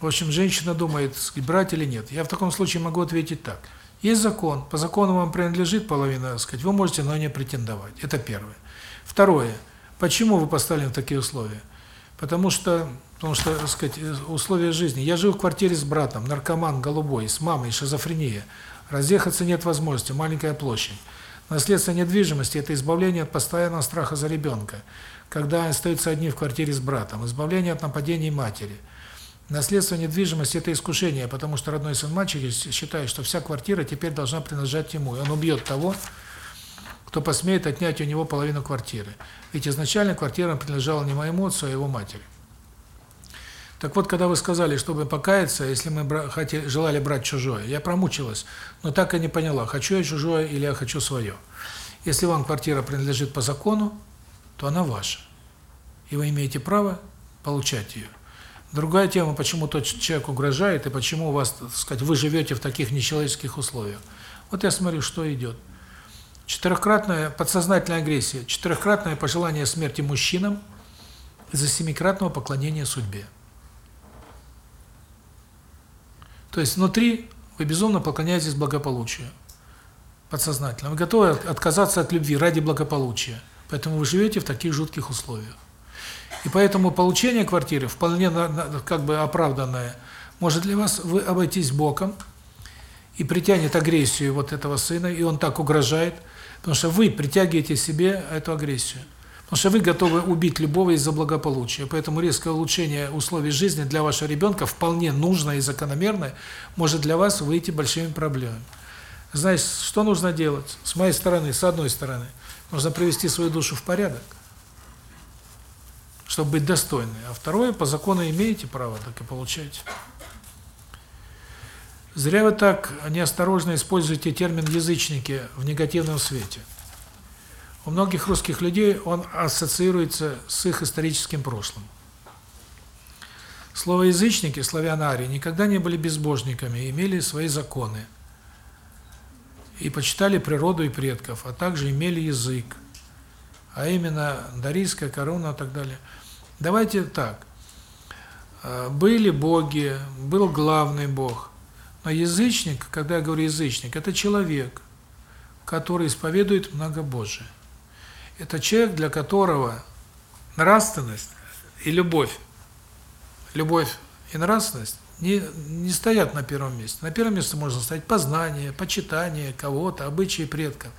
В общем, женщина думает, брать или нет. Я в таком случае могу ответить так. Есть закон, по закону вам принадлежит половина, сказать, вы можете на нее претендовать. Это первое. Второе. Почему вы поставлены в такие условия? Потому что, потому что, так сказать, условия жизни. Я живу в квартире с братом, наркоман голубой, с мамой, шизофрения. Разъехаться нет возможности, маленькая площадь. Наследство недвижимости – это избавление от постоянного страха за ребенка, когда остаются одни в квартире с братом, избавление от нападений матери. Наследство недвижимости – это искушение, потому что родной сын мачехи считает, что вся квартира теперь должна принадлежать ему, и он убьет того, кто посмеет отнять у него половину квартиры. Ведь изначально квартира принадлежала не моему отцу, а его матери. Так вот, когда вы сказали, чтобы покаяться, если мы хотели, желали брать чужое, я промучилась, но так и не поняла, хочу я чужое или я хочу свое. Если вам квартира принадлежит по закону, то она ваша. И вы имеете право получать ее. Другая тема, почему тот человек угрожает и почему у вас, так сказать, вы живете в таких нечеловеческих условиях. Вот я смотрю, что идет. Четырехкратная подсознательная агрессия, четырехкратное пожелание смерти мужчинам из-за семикратного поклонения судьбе. То есть внутри вы безумно поклоняетесь благополучию. Подсознательно. Вы готовы отказаться от любви ради благополучия. Поэтому вы живете в таких жутких условиях. И поэтому получение квартиры вполне как бы оправданное может для вас вы обойтись боком и притянет агрессию вот этого сына, и он так угрожает, потому что вы притягиваете себе эту агрессию. Потому что вы готовы убить любого из-за благополучия. Поэтому резкое улучшение условий жизни для вашего ребенка вполне нужное и закономерное может для вас выйти большими проблемами. Знаете, что нужно делать? С моей стороны, с одной стороны, нужно привести свою душу в порядок, чтобы быть достойной. А второе, по закону имеете право, так и получаете. Зря вы так неосторожно используете термин «язычники» в негативном свете. У многих русских людей он ассоциируется с их историческим прошлым. Слово «язычники», славянари, никогда не были безбожниками, имели свои законы. И почитали природу и предков, а также имели язык. А именно дарийская корона и так далее. Давайте так. Э, были боги, был главный бог. Но язычник, когда я говорю язычник, это человек, который исповедует многобожие. Это человек, для которого нравственность и любовь, любовь и нравственность не, не стоят на первом месте. На первом месте можно ставить познание, почитание кого-то, обычаи предков.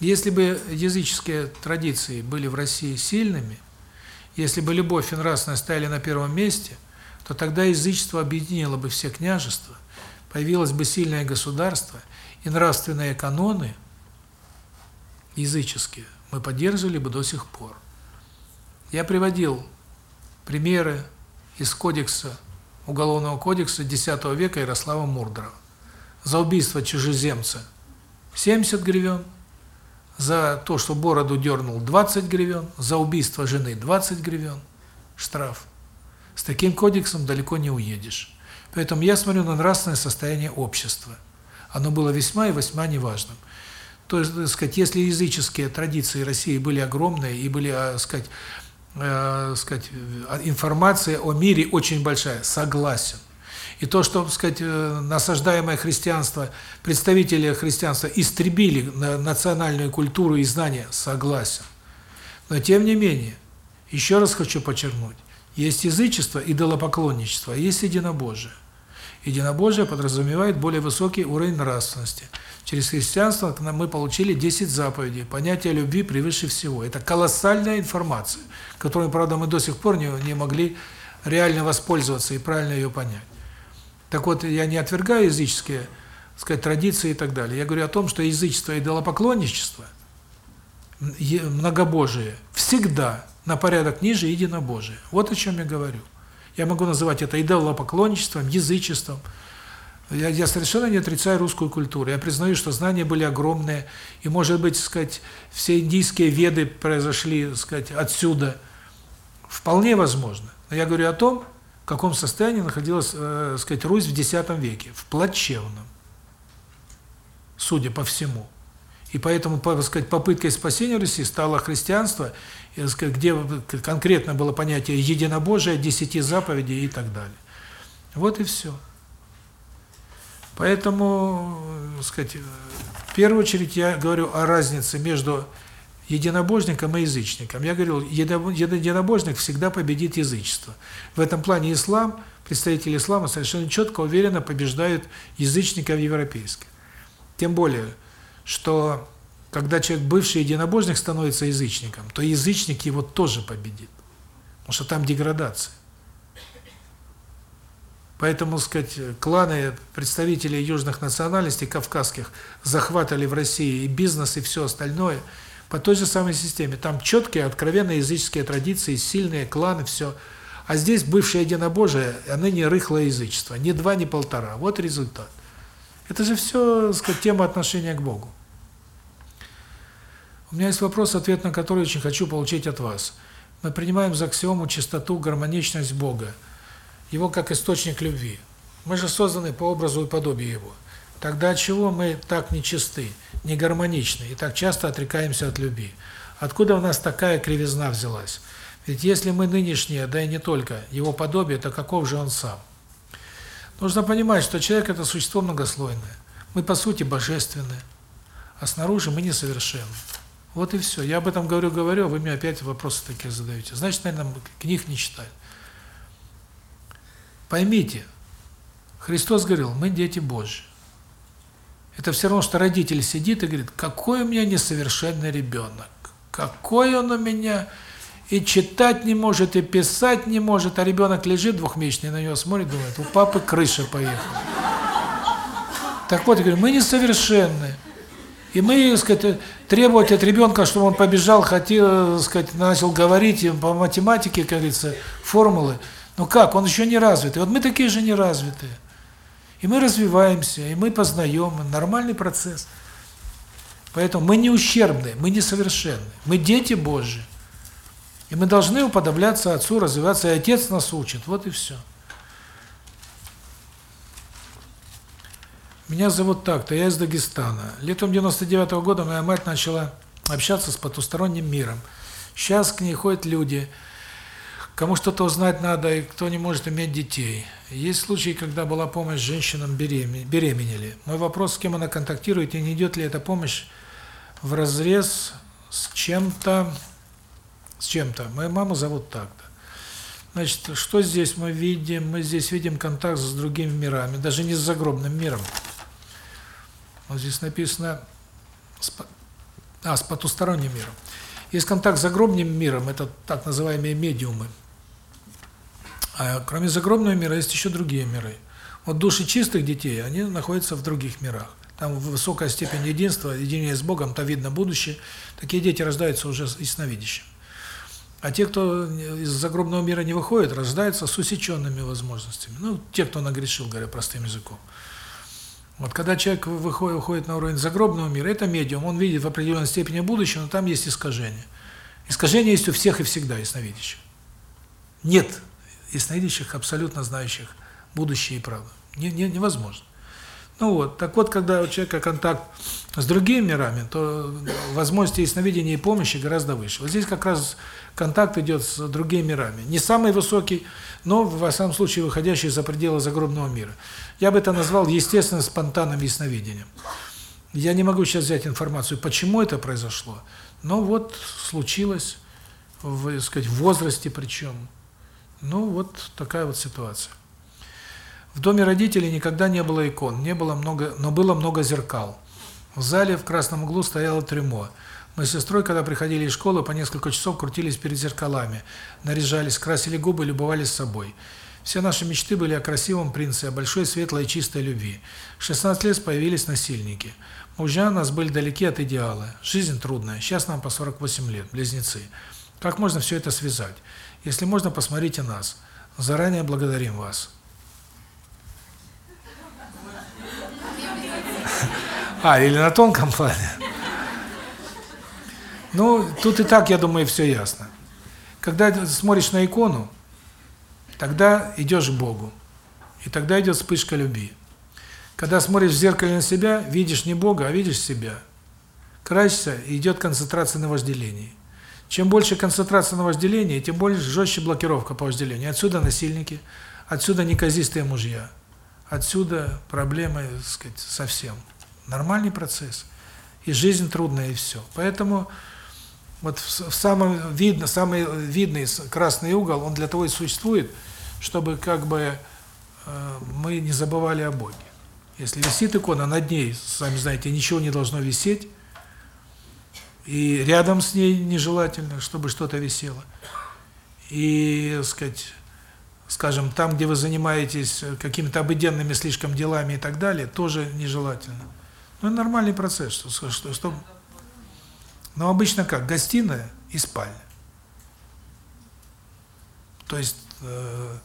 Если бы языческие традиции были в России сильными, если бы любовь и нравственность стояли на первом месте, то тогда язычество объединило бы все княжества, появилось бы сильное государство, и нравственные каноны языческие мы поддерживали бы до сих пор. Я приводил примеры из кодекса, Уголовного кодекса X века Ярослава Мурдрова. За убийство чужеземца 70 гривен, за то, что бороду дернул 20 гривен, за убийство жены 20 гривен штраф. С таким кодексом далеко не уедешь. Поэтому я смотрю на нравственное состояние общества. Оно было весьма и весьма неважным. То есть, так сказать, если языческие традиции России были огромные и были, так сказать, э, сказать, информация о мире очень большая, согласен. И то, что, так сказать, э, насаждаемое христианство, представители христианства истребили национальную культуру и знания, согласен. Но тем не менее, еще раз хочу подчеркнуть, есть язычество, идолопоклонничество, а есть единобожие. Единобожие подразумевает более высокий уровень нравственности. Через христианство мы получили 10 заповедей, понятие любви превыше всего. Это колоссальная информация, которой, правда, мы до сих пор не, не могли реально воспользоваться и правильно ее понять. Так вот, я не отвергаю языческие, сказать, традиции и так далее. Я говорю о том, что язычество и идолопоклонничество, многобожие, всегда на порядок ниже единобожия. Вот о чем я говорю. Я могу называть это идолопоклонничеством, язычеством. Я, я совершенно не отрицаю русскую культуру. Я признаю, что знания были огромные, и, может быть, сказать, все индийские веды произошли, сказать, отсюда. Вполне возможно. Но я говорю о том, в каком состоянии находилась, э, сказать, Русь в X веке, в плачевном. Судя по всему. И поэтому, так сказать, попыткой спасения Руси стало христианство, где конкретно было понятие единобожия, десяти заповедей и так далее. Вот и все. Поэтому, сказать, в первую очередь я говорю о разнице между единобожником и язычником. Я говорил, единобожник всегда победит язычество. В этом плане ислам, представители ислама совершенно четко, уверенно побеждают язычников европейских. Тем более, что когда человек, бывший единобожник, становится язычником, то язычник его тоже победит. Потому что там деградация. Поэтому, сказать, кланы представителей южных национальностей, кавказских, захватывали в России и бизнес, и все остальное по той же самой системе. Там четкие, откровенные языческие традиции, сильные кланы, все. А здесь бывшее единобожие, а ныне рыхлое язычество. Ни два, ни полтора. Вот результат. Это же все, сказать, тема отношения к Богу. У меня есть вопрос, ответ на который очень хочу получить от вас. Мы принимаем за аксиому чистоту, гармоничность Бога, Его как источник любви. Мы же созданы по образу и подобию Его. Тогда чего мы так нечисты, не гармоничны и так часто отрекаемся от любви? Откуда у нас такая кривизна взялась? Ведь если мы нынешние, да и не только, Его подобие, то каков же Он сам? Нужно понимать, что человек – это существо многослойное. Мы, по сути, божественны, а снаружи мы несовершенны. Вот и все. Я об этом говорю, говорю, а вы мне опять вопросы такие задаете. Значит, наверное, книг не читали. Поймите, Христос говорил, мы дети Божьи. Это все равно, что родитель сидит и говорит, какой у меня несовершенный ребенок, какой он у меня и читать не может, и писать не может, а ребенок лежит двухмесячный, на него смотрит, думает, у папы крыша поехала. Так вот, я говорю, мы несовершенны. И мы, так сказать, требовать от ребенка, чтобы он побежал, хотел, так сказать, начал говорить по математике, как говорится, формулы. Ну как, он еще не развитый. Вот мы такие же неразвитые. И мы развиваемся, и мы познаем, нормальный процесс. Поэтому мы не ущербны, мы не совершенны, мы дети Божьи. И мы должны уподобляться Отцу, развиваться, и Отец нас учит, вот и все. Меня зовут так-то, я из Дагестана. Летом 99 -го года моя мать начала общаться с потусторонним миром. Сейчас к ней ходят люди, кому что-то узнать надо, и кто не может иметь детей. Есть случаи, когда была помощь женщинам беременели. Мой вопрос, с кем она контактирует, и не идет ли эта помощь в разрез с чем-то, с чем-то. Мою маму зовут так-то. Значит, что здесь мы видим? Мы здесь видим контакт с другими мирами, даже не с загробным миром. Вот здесь написано с, а, с потусторонним миром. Есть контакт с загробным миром, это так называемые медиумы. А кроме загробного мира есть еще другие миры. Вот души чистых детей, они находятся в других мирах. Там высокая степень единства, единения с Богом, там видно будущее. Такие дети рождаются уже ясновидящими. А те, кто из загробного мира не выходит, рождаются с усеченными возможностями. Ну, те, кто нагрешил, говоря простым языком. Вот когда человек выходит, выходит на уровень загробного мира, это медиум, он видит в определенной степени будущее, но там есть искажение. Искажение есть у всех и всегда ясновидящих. Нет ясновидящих, абсолютно знающих будущее и правду. Не, не, невозможно. Ну вот, так вот, когда у человека контакт с другими мирами, то возможности ясновидения и помощи гораздо выше. Вот здесь как раз контакт идет с другими мирами. Не самый высокий, но, в самом случае, выходящий за пределы загробного мира. Я бы это назвал естественным спонтанным ясновидением. Я не могу сейчас взять информацию, почему это произошло, но вот случилось, в, сказать, в возрасте причем. Ну, вот такая вот ситуация. В доме родителей никогда не было икон, не было много, но было много зеркал. В зале в красном углу стояло трюмо. Мы с сестрой, когда приходили из школы, по несколько часов крутились перед зеркалами, наряжались, красили губы, любовались собой. Все наши мечты были о красивом принце, о большой светлой и чистой любви. В 16 лет появились насильники. Мужья у нас были далеки от идеала. Жизнь трудная. Сейчас нам по 48 лет, близнецы. Как можно все это связать? Если можно, посмотрите нас. Заранее благодарим вас. А, или на тонком плане. Ну, тут и так, я думаю, все ясно. Когда смотришь на икону, тогда идешь к Богу. И тогда идет вспышка любви. Когда смотришь в зеркале на себя, видишь не Бога, а видишь себя. Красишься, идет концентрация на вожделении. Чем больше концентрация на вожделении, тем больше жестче блокировка по вожделению. Отсюда насильники, отсюда неказистые мужья, отсюда проблемы, так сказать, совсем. Нормальный процесс. И жизнь трудная, и все. Поэтому вот в, самом видно, самый видный красный угол, он для того и существует, чтобы как бы э, мы не забывали о Боге. Если висит икона, над ней, сами знаете, ничего не должно висеть, и рядом с ней нежелательно, чтобы что-то висело. И, сказать, скажем, там, где вы занимаетесь какими-то обыденными слишком делами и так далее, тоже нежелательно. Ну, нормальный процесс, что, что, что... Но обычно как? Гостиная и спальня. То есть э,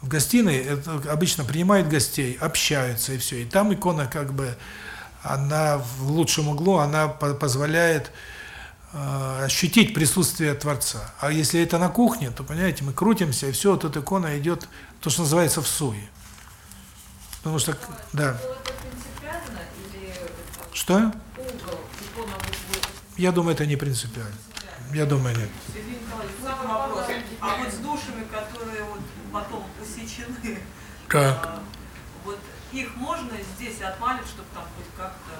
в гостиной это обычно принимают гостей, общаются и все. И там икона как бы, она в лучшем углу, она по позволяет э, ощутить присутствие Творца. А если это на кухне, то, понимаете, мы крутимся, и все, тут икона идет, то, что называется, в суе. Потому что, да. Что? Я думаю, это не принципиально. Я думаю, нет. Сергей Николаевич, вопрос. А вот с душами, которые вот потом усечены, как? А, вот их можно здесь отмалить, чтобы там хоть как-то...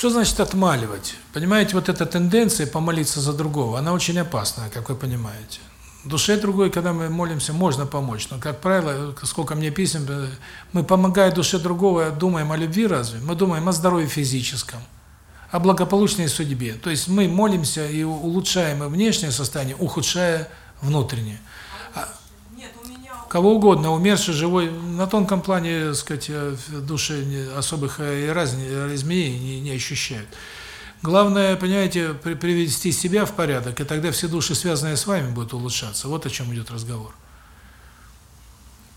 Что значит отмаливать? Понимаете, вот эта тенденция помолиться за другого, она очень опасная, как вы понимаете. Душе другой, когда мы молимся, можно помочь, но, как правило, сколько мне писем, э, мы, помогая душе другого, думаем о любви разве? Мы думаем о здоровье физическом, о благополучной судьбе. То есть мы молимся и улучшаем внешнее состояние, ухудшая внутреннее. А Нет, у меня... Кого угодно, умерший, живой, на тонком плане, так сказать, э, души особых э, разных изменений не, не ощущают. Главное, понимаете, при, привести себя в порядок, и тогда все души, связанные с вами, будут улучшаться. Вот о чем идет разговор.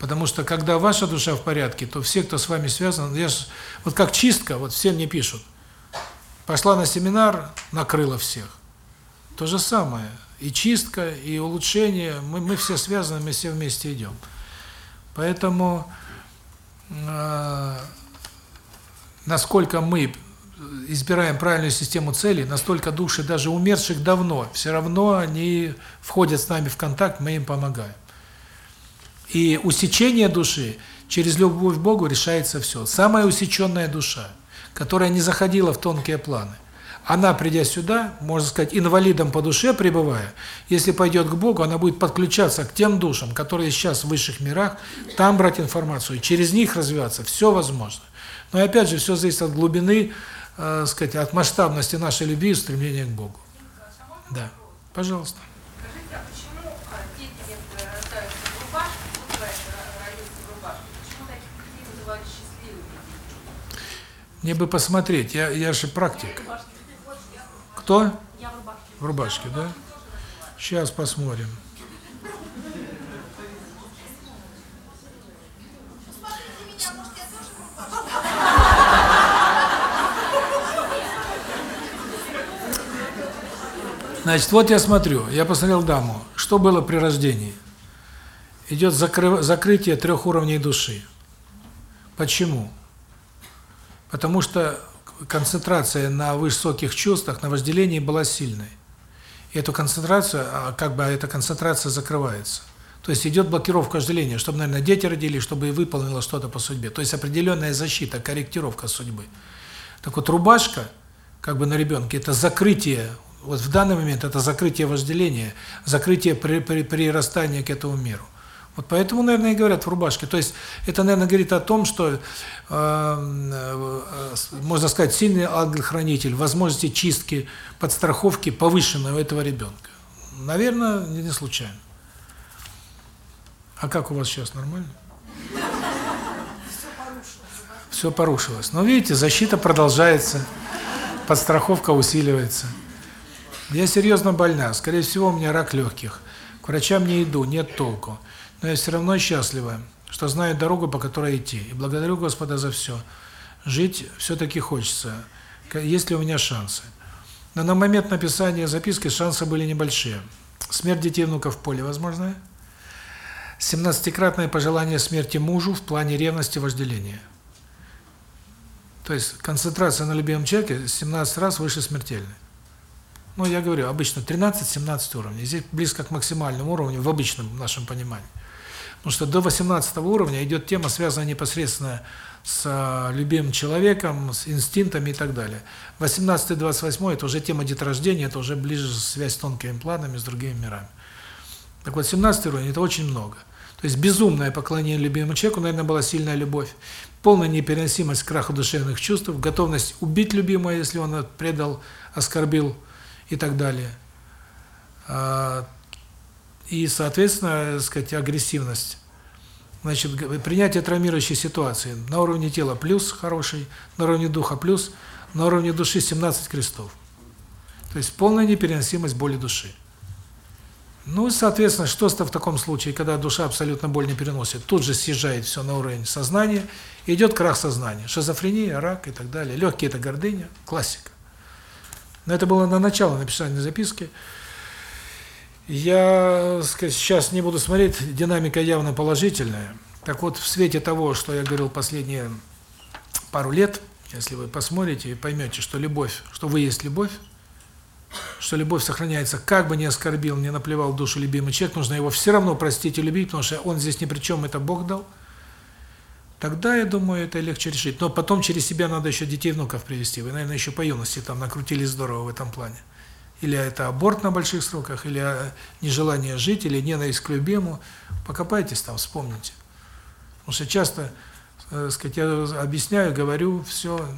Потому что когда ваша душа в порядке, то все, кто с вами связан, я ж, вот как чистка, вот все мне пишут. Пошла на семинар, накрыла всех. То же самое. И чистка, и улучшение, мы, мы все связаны, мы все вместе идем. Поэтому э, насколько мы избираем правильную систему целей, настолько души даже умерших давно, все равно они входят с нами в контакт, мы им помогаем. И усечение души через любовь к Богу решается все. Самая усеченная душа, которая не заходила в тонкие планы, она, придя сюда, можно сказать, инвалидом по душе пребывая, если пойдет к Богу, она будет подключаться к тем душам, которые сейчас в высших мирах, там брать информацию, через них развиваться, все возможно. Но опять же, все зависит от глубины, э, сказать, от масштабности нашей любви и стремления к Богу. Да, пожалуйста. Скажите, а почему а, дети некоторые рождаются в рубашке, бывает, ро- родился в рубашке, почему таких детей называют счастливыми? Мне бы посмотреть, я, я же практик. Кто? Я в рубашке. В рубашке, да? Сейчас посмотрим. Значит, вот я смотрю, я посмотрел даму. Что было при рождении? Идет закры- закрытие трех уровней души. Почему? Потому что концентрация на высоких чувствах, на вожделении была сильной. И эту концентрацию, а, как бы эта концентрация закрывается. То есть идет блокировка вожделения, чтобы, наверное, дети родились, чтобы и выполнило что-то по судьбе. То есть определенная защита, корректировка судьбы. Так вот, рубашка, как бы на ребенке, это закрытие, вот в данный момент это закрытие вожделения, закрытие при, при, прирастания к этому миру. Вот поэтому, наверное, и говорят в рубашке. То есть это, наверное, говорит о том, что, э, э, можно сказать, сильный ангел-хранитель, возможности чистки, подстраховки повышенной у этого ребенка. Наверное, не случайно. А как у вас сейчас, нормально? Все порушилось. Но видите, защита продолжается, подстраховка усиливается. Я серьезно больна, скорее всего, у меня рак легких. К врачам не иду, нет толку. Но я все равно счастлива, что знаю дорогу, по которой идти. И благодарю Господа за все. Жить все-таки хочется. Есть ли у меня шансы? Но на момент написания записки шансы были небольшие. Смерть детей и внуков в поле возможная? 17-кратное пожелание смерти мужу в плане ревности вожделения. То есть концентрация на любимом человеке 17 раз выше смертельной. Ну, я говорю, обычно 13-17 уровней. Здесь близко к максимальному уровню в обычном нашем понимании. Потому что до 18 уровня идет тема, связанная непосредственно с а, любимым человеком, с инстинктами и так далее. 18-28 это уже тема деторождения, это уже ближе связь с тонкими планами, с другими мирами. Так вот, 17 уровень – это очень много. То есть безумное поклонение любимому человеку, наверное, была сильная любовь, полная непереносимость к краху душевных чувств, готовность убить любимого, если он предал, оскорбил и так далее. И, соответственно, сказать, агрессивность. Значит, принятие травмирующей ситуации. На уровне тела плюс хороший, на уровне духа плюс, на уровне души 17 крестов. То есть полная непереносимость боли души. Ну, и, соответственно, что в таком случае, когда душа абсолютно боль не переносит, тут же съезжает все на уровень сознания, идет крах сознания, шизофрения, рак и так далее. Легкие – это гордыня, классика. Но это было на начало написания записки. Я, так сказать, сейчас не буду смотреть, динамика явно положительная. Так вот, в свете того, что я говорил последние пару лет, если вы посмотрите и поймете, что любовь, что вы есть любовь, что любовь сохраняется, как бы ни оскорбил, не наплевал душу любимый человек, нужно его все равно простить и любить, потому что он здесь ни при чем, это Бог дал. Тогда, я думаю, это легче решить. Но потом через себя надо еще детей внуков привести. Вы, наверное, еще по юности там накрутили здорово в этом плане. Или это аборт на больших сроках, или э, нежелание жить, или ненависть к любимому. Покопайтесь там, вспомните. Потому что часто, э, сказать, я объясняю, говорю, все,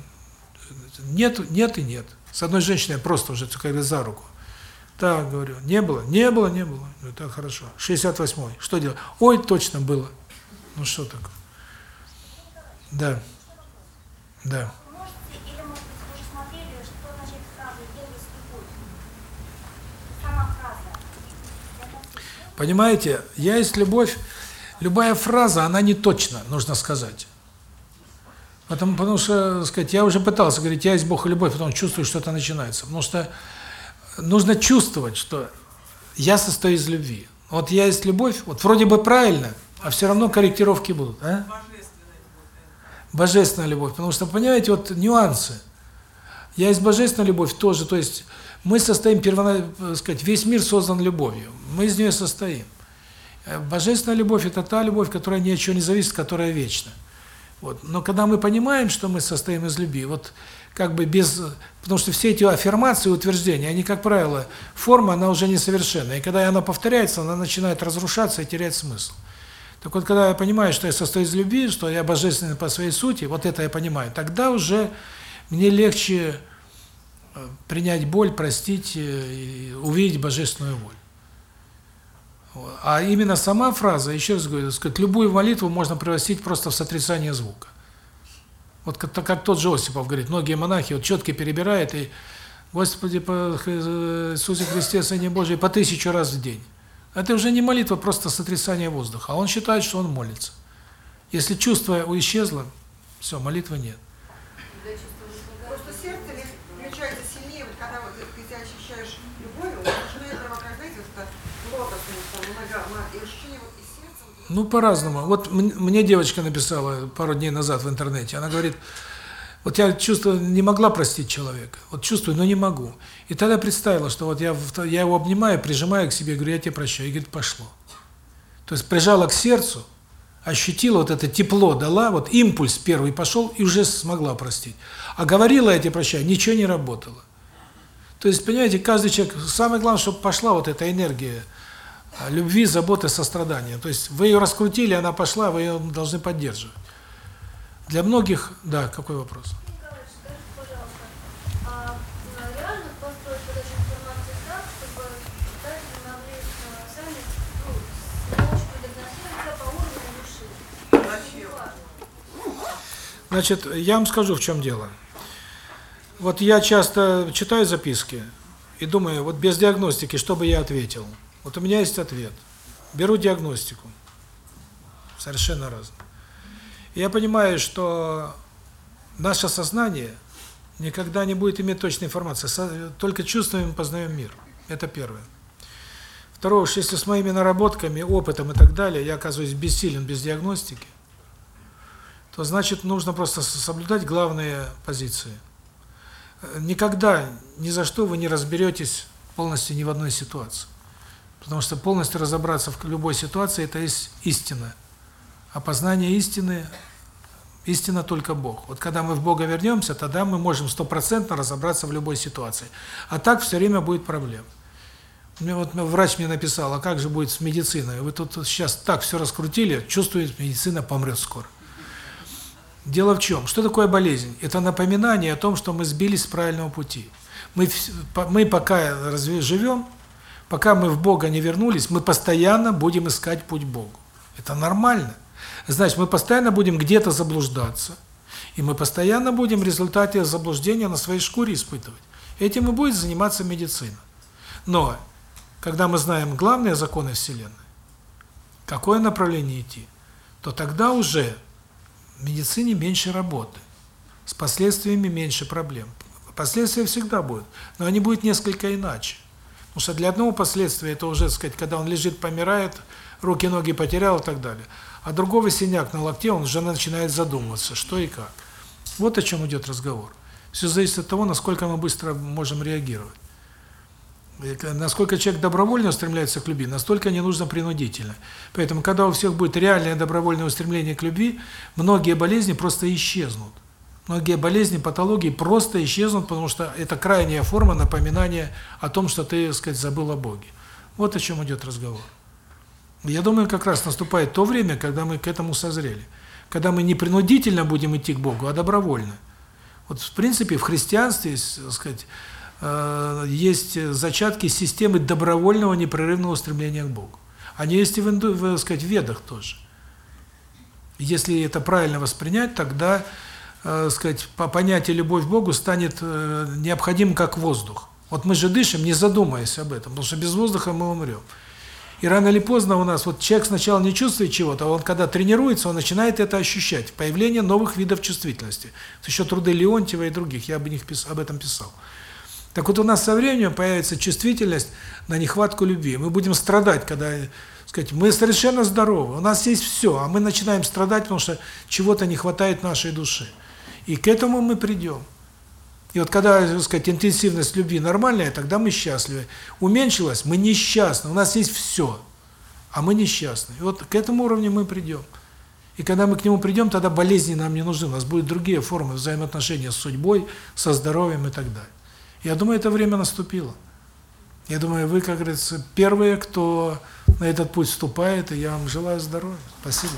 нет, нет и нет. С одной женщиной просто уже когда за руку. Так, говорю, не было? Не было, не было. Говорю, так, хорошо. 68-й. Что делать? Ой, точно было. Ну что такое? Да. Да. Вы можете, или, может быть, вы уже смотрели, что значит фраза «я есть любовь»? Сама фраза. Понимаете, я есть любовь, Любая фраза, она не точна, нужно сказать. Потому, потому что, сказать, я уже пытался говорить, я есть Бог и любовь, потом чувствую, что это начинается. Потому что нужно чувствовать, что я состою из любви. Вот я есть любовь, вот вроде бы правильно, а все равно корректировки будут. А? Божественная любовь. Потому что, понимаете, вот нюансы. Я есть божественная любовь тоже, то есть мы состоим, перво, сказать, весь мир создан любовью. Мы из нее состоим. Э, божественная любовь – это та любовь, которая ни от чего не зависит, которая вечна. Вот. Но когда мы понимаем, что мы состоим из любви, вот как бы без... Потому что все эти аффирмации, утверждения, они, как правило, форма, она уже несовершенна. И когда она повторяется, она начинает разрушаться и терять смысл. Так вот, когда я понимаю, что я состою из любви, что я божественный по своей сути, вот это я понимаю, тогда уже мне легче э, принять боль, простить, э, увидеть божественную волю. А именно сама фраза, еще раз говорю, сказать, любую молитву можно превратить просто в сотрясание звука. Вот как, тот же Осипов говорит, многие монахи вот четко перебирают и Господи, по Иисусе Христе, Сыне Божий, по тысячу раз в день. Это уже не молитва, просто сотрясание воздуха. А он считает, что он молится. Если чувство исчезло, все, молитвы нет. Просто сердце лишь включается сильнее, вот когда вот ты себя ощущаешь любовью, вот начинает прямо как, знаете, вот это лотосное, там, много, ма- и ощущение вот из сердца, вот Ну, по-разному. Вот мне девочка написала пару дней назад в интернете. Она говорит, вот я чувствую, не могла простить человека. Вот чувствую, но не могу. И тогда представила, что вот я, я его обнимаю, прижимаю к себе, говорю, я тебя прощаю. И говорит, пошло. То есть прижала к сердцу, ощутила вот это тепло, дала, вот импульс первый пошел и уже смогла простить. А говорила я тебя прощаю, ничего не работало. То есть, понимаете, каждый человек, самое главное, чтобы пошла вот эта энергия любви, заботы, сострадания. То есть вы ее раскрутили, она пошла, вы ее должны поддерживать. Для многих, да, какой вопрос? Николай, скажите, пожалуйста, а а реально построить подачу информации так, чтобы читатели могли а, сами, ну? Зачем? Важно. Значит, я вам скажу, в чем дело. Вот я часто читаю записки и думаю, вот без диагностики, что бы я ответил? Вот у меня есть ответ. Беру диагностику. Совершенно разно. И я понимаю, что наше сознание никогда не будет иметь точной информации. Только чувствами познаем мир. Это первое. Второе, уж если с моими наработками, опытом и так далее, я оказываюсь бессилен без диагностики, то значит нужно просто соблюдать главные позиции. Э, Никогда, ни за что вы не разберетесь полностью ни в одной ситуации. Потому что полностью разобраться в любой ситуации – это есть истина. А познание истины – истина только Бог. Вот когда мы в Бога вернемся, тогда мы можем стопроцентно разобраться в любой ситуации. А так все время будет проблем. Мне вот врач мне написал, а как же будет с медициной? Вы тут сейчас так все раскрутили, чувствуете, медицина помрет скоро. Дело в чем? Что такое болезнь? Это напоминание о том, что мы сбились с правильного пути. Мы, мы пока разве живем, пока мы в Бога не вернулись, мы постоянно будем искать путь к Богу. Это нормально. Значит, мы постоянно будем где-то заблуждаться, и мы постоянно будем в результате заблуждения на своей шкуре испытывать. Этим и будет заниматься медицина. Но, когда мы знаем главные законы Вселенной, какое направление идти, то тогда уже в медицине меньше работы, с последствиями меньше проблем. Последствия всегда будут, но они будут несколько иначе. Потому что для одного последствия это уже, сказать, когда он лежит, помирает, руки, ноги потерял и так далее. А другого синяк на локте, он уже начинает задумываться, что и как. Вот о чем идет разговор. Все зависит от того, насколько мы быстро можем реагировать. Насколько человек добровольно устремляется к любви, настолько не нужно принудительно. Поэтому, когда у всех будет реальное добровольное устремление к любви, многие болезни просто исчезнут. Многие болезни, патологии просто исчезнут, потому что это крайняя форма напоминания о том, что ты, так сказать, забыл о Боге. Вот о чем идет разговор. Я думаю, как раз наступает то время, когда мы к этому созрели. Когда мы не принудительно будем идти к Богу, а добровольно. Вот, в принципе, в христианстве, так сказать, э, есть зачатки системы добровольного непрерывного устремления к Богу. Они есть и в, инду, сказать, в ведах тоже. Если это правильно воспринять, тогда, э, сказать, по понятие любовь к Богу станет э, необходим как воздух. Вот мы же дышим, не задумываясь об этом, потому что без воздуха мы умрем. И рано или поздно у нас, вот человек сначала не чувствует чего-то, а он когда тренируется, он начинает это ощущать. Появление новых видов чувствительности. Еще труды Леонтьева и других, я об, них об этом писал. Так вот у нас со временем появится чувствительность на нехватку любви. Мы будем страдать, когда, сказать, мы совершенно здоровы, у нас есть все, а мы начинаем страдать, потому что чего-то не хватает нашей души. И к этому мы придем. И вот когда, так сказать, интенсивность любви нормальная, тогда мы счастливы. Уменьшилась, мы несчастны. У нас есть все, а мы несчастны. И вот к этому уровню мы придем. И когда мы к нему придем, тогда болезни нам не нужны. У нас будут другие формы взаимоотношения с судьбой, со здоровьем и так далее. Я думаю, это время наступило. Я думаю, вы, как говорится, первые, кто на этот путь вступает, и я вам желаю здоровья. Спасибо.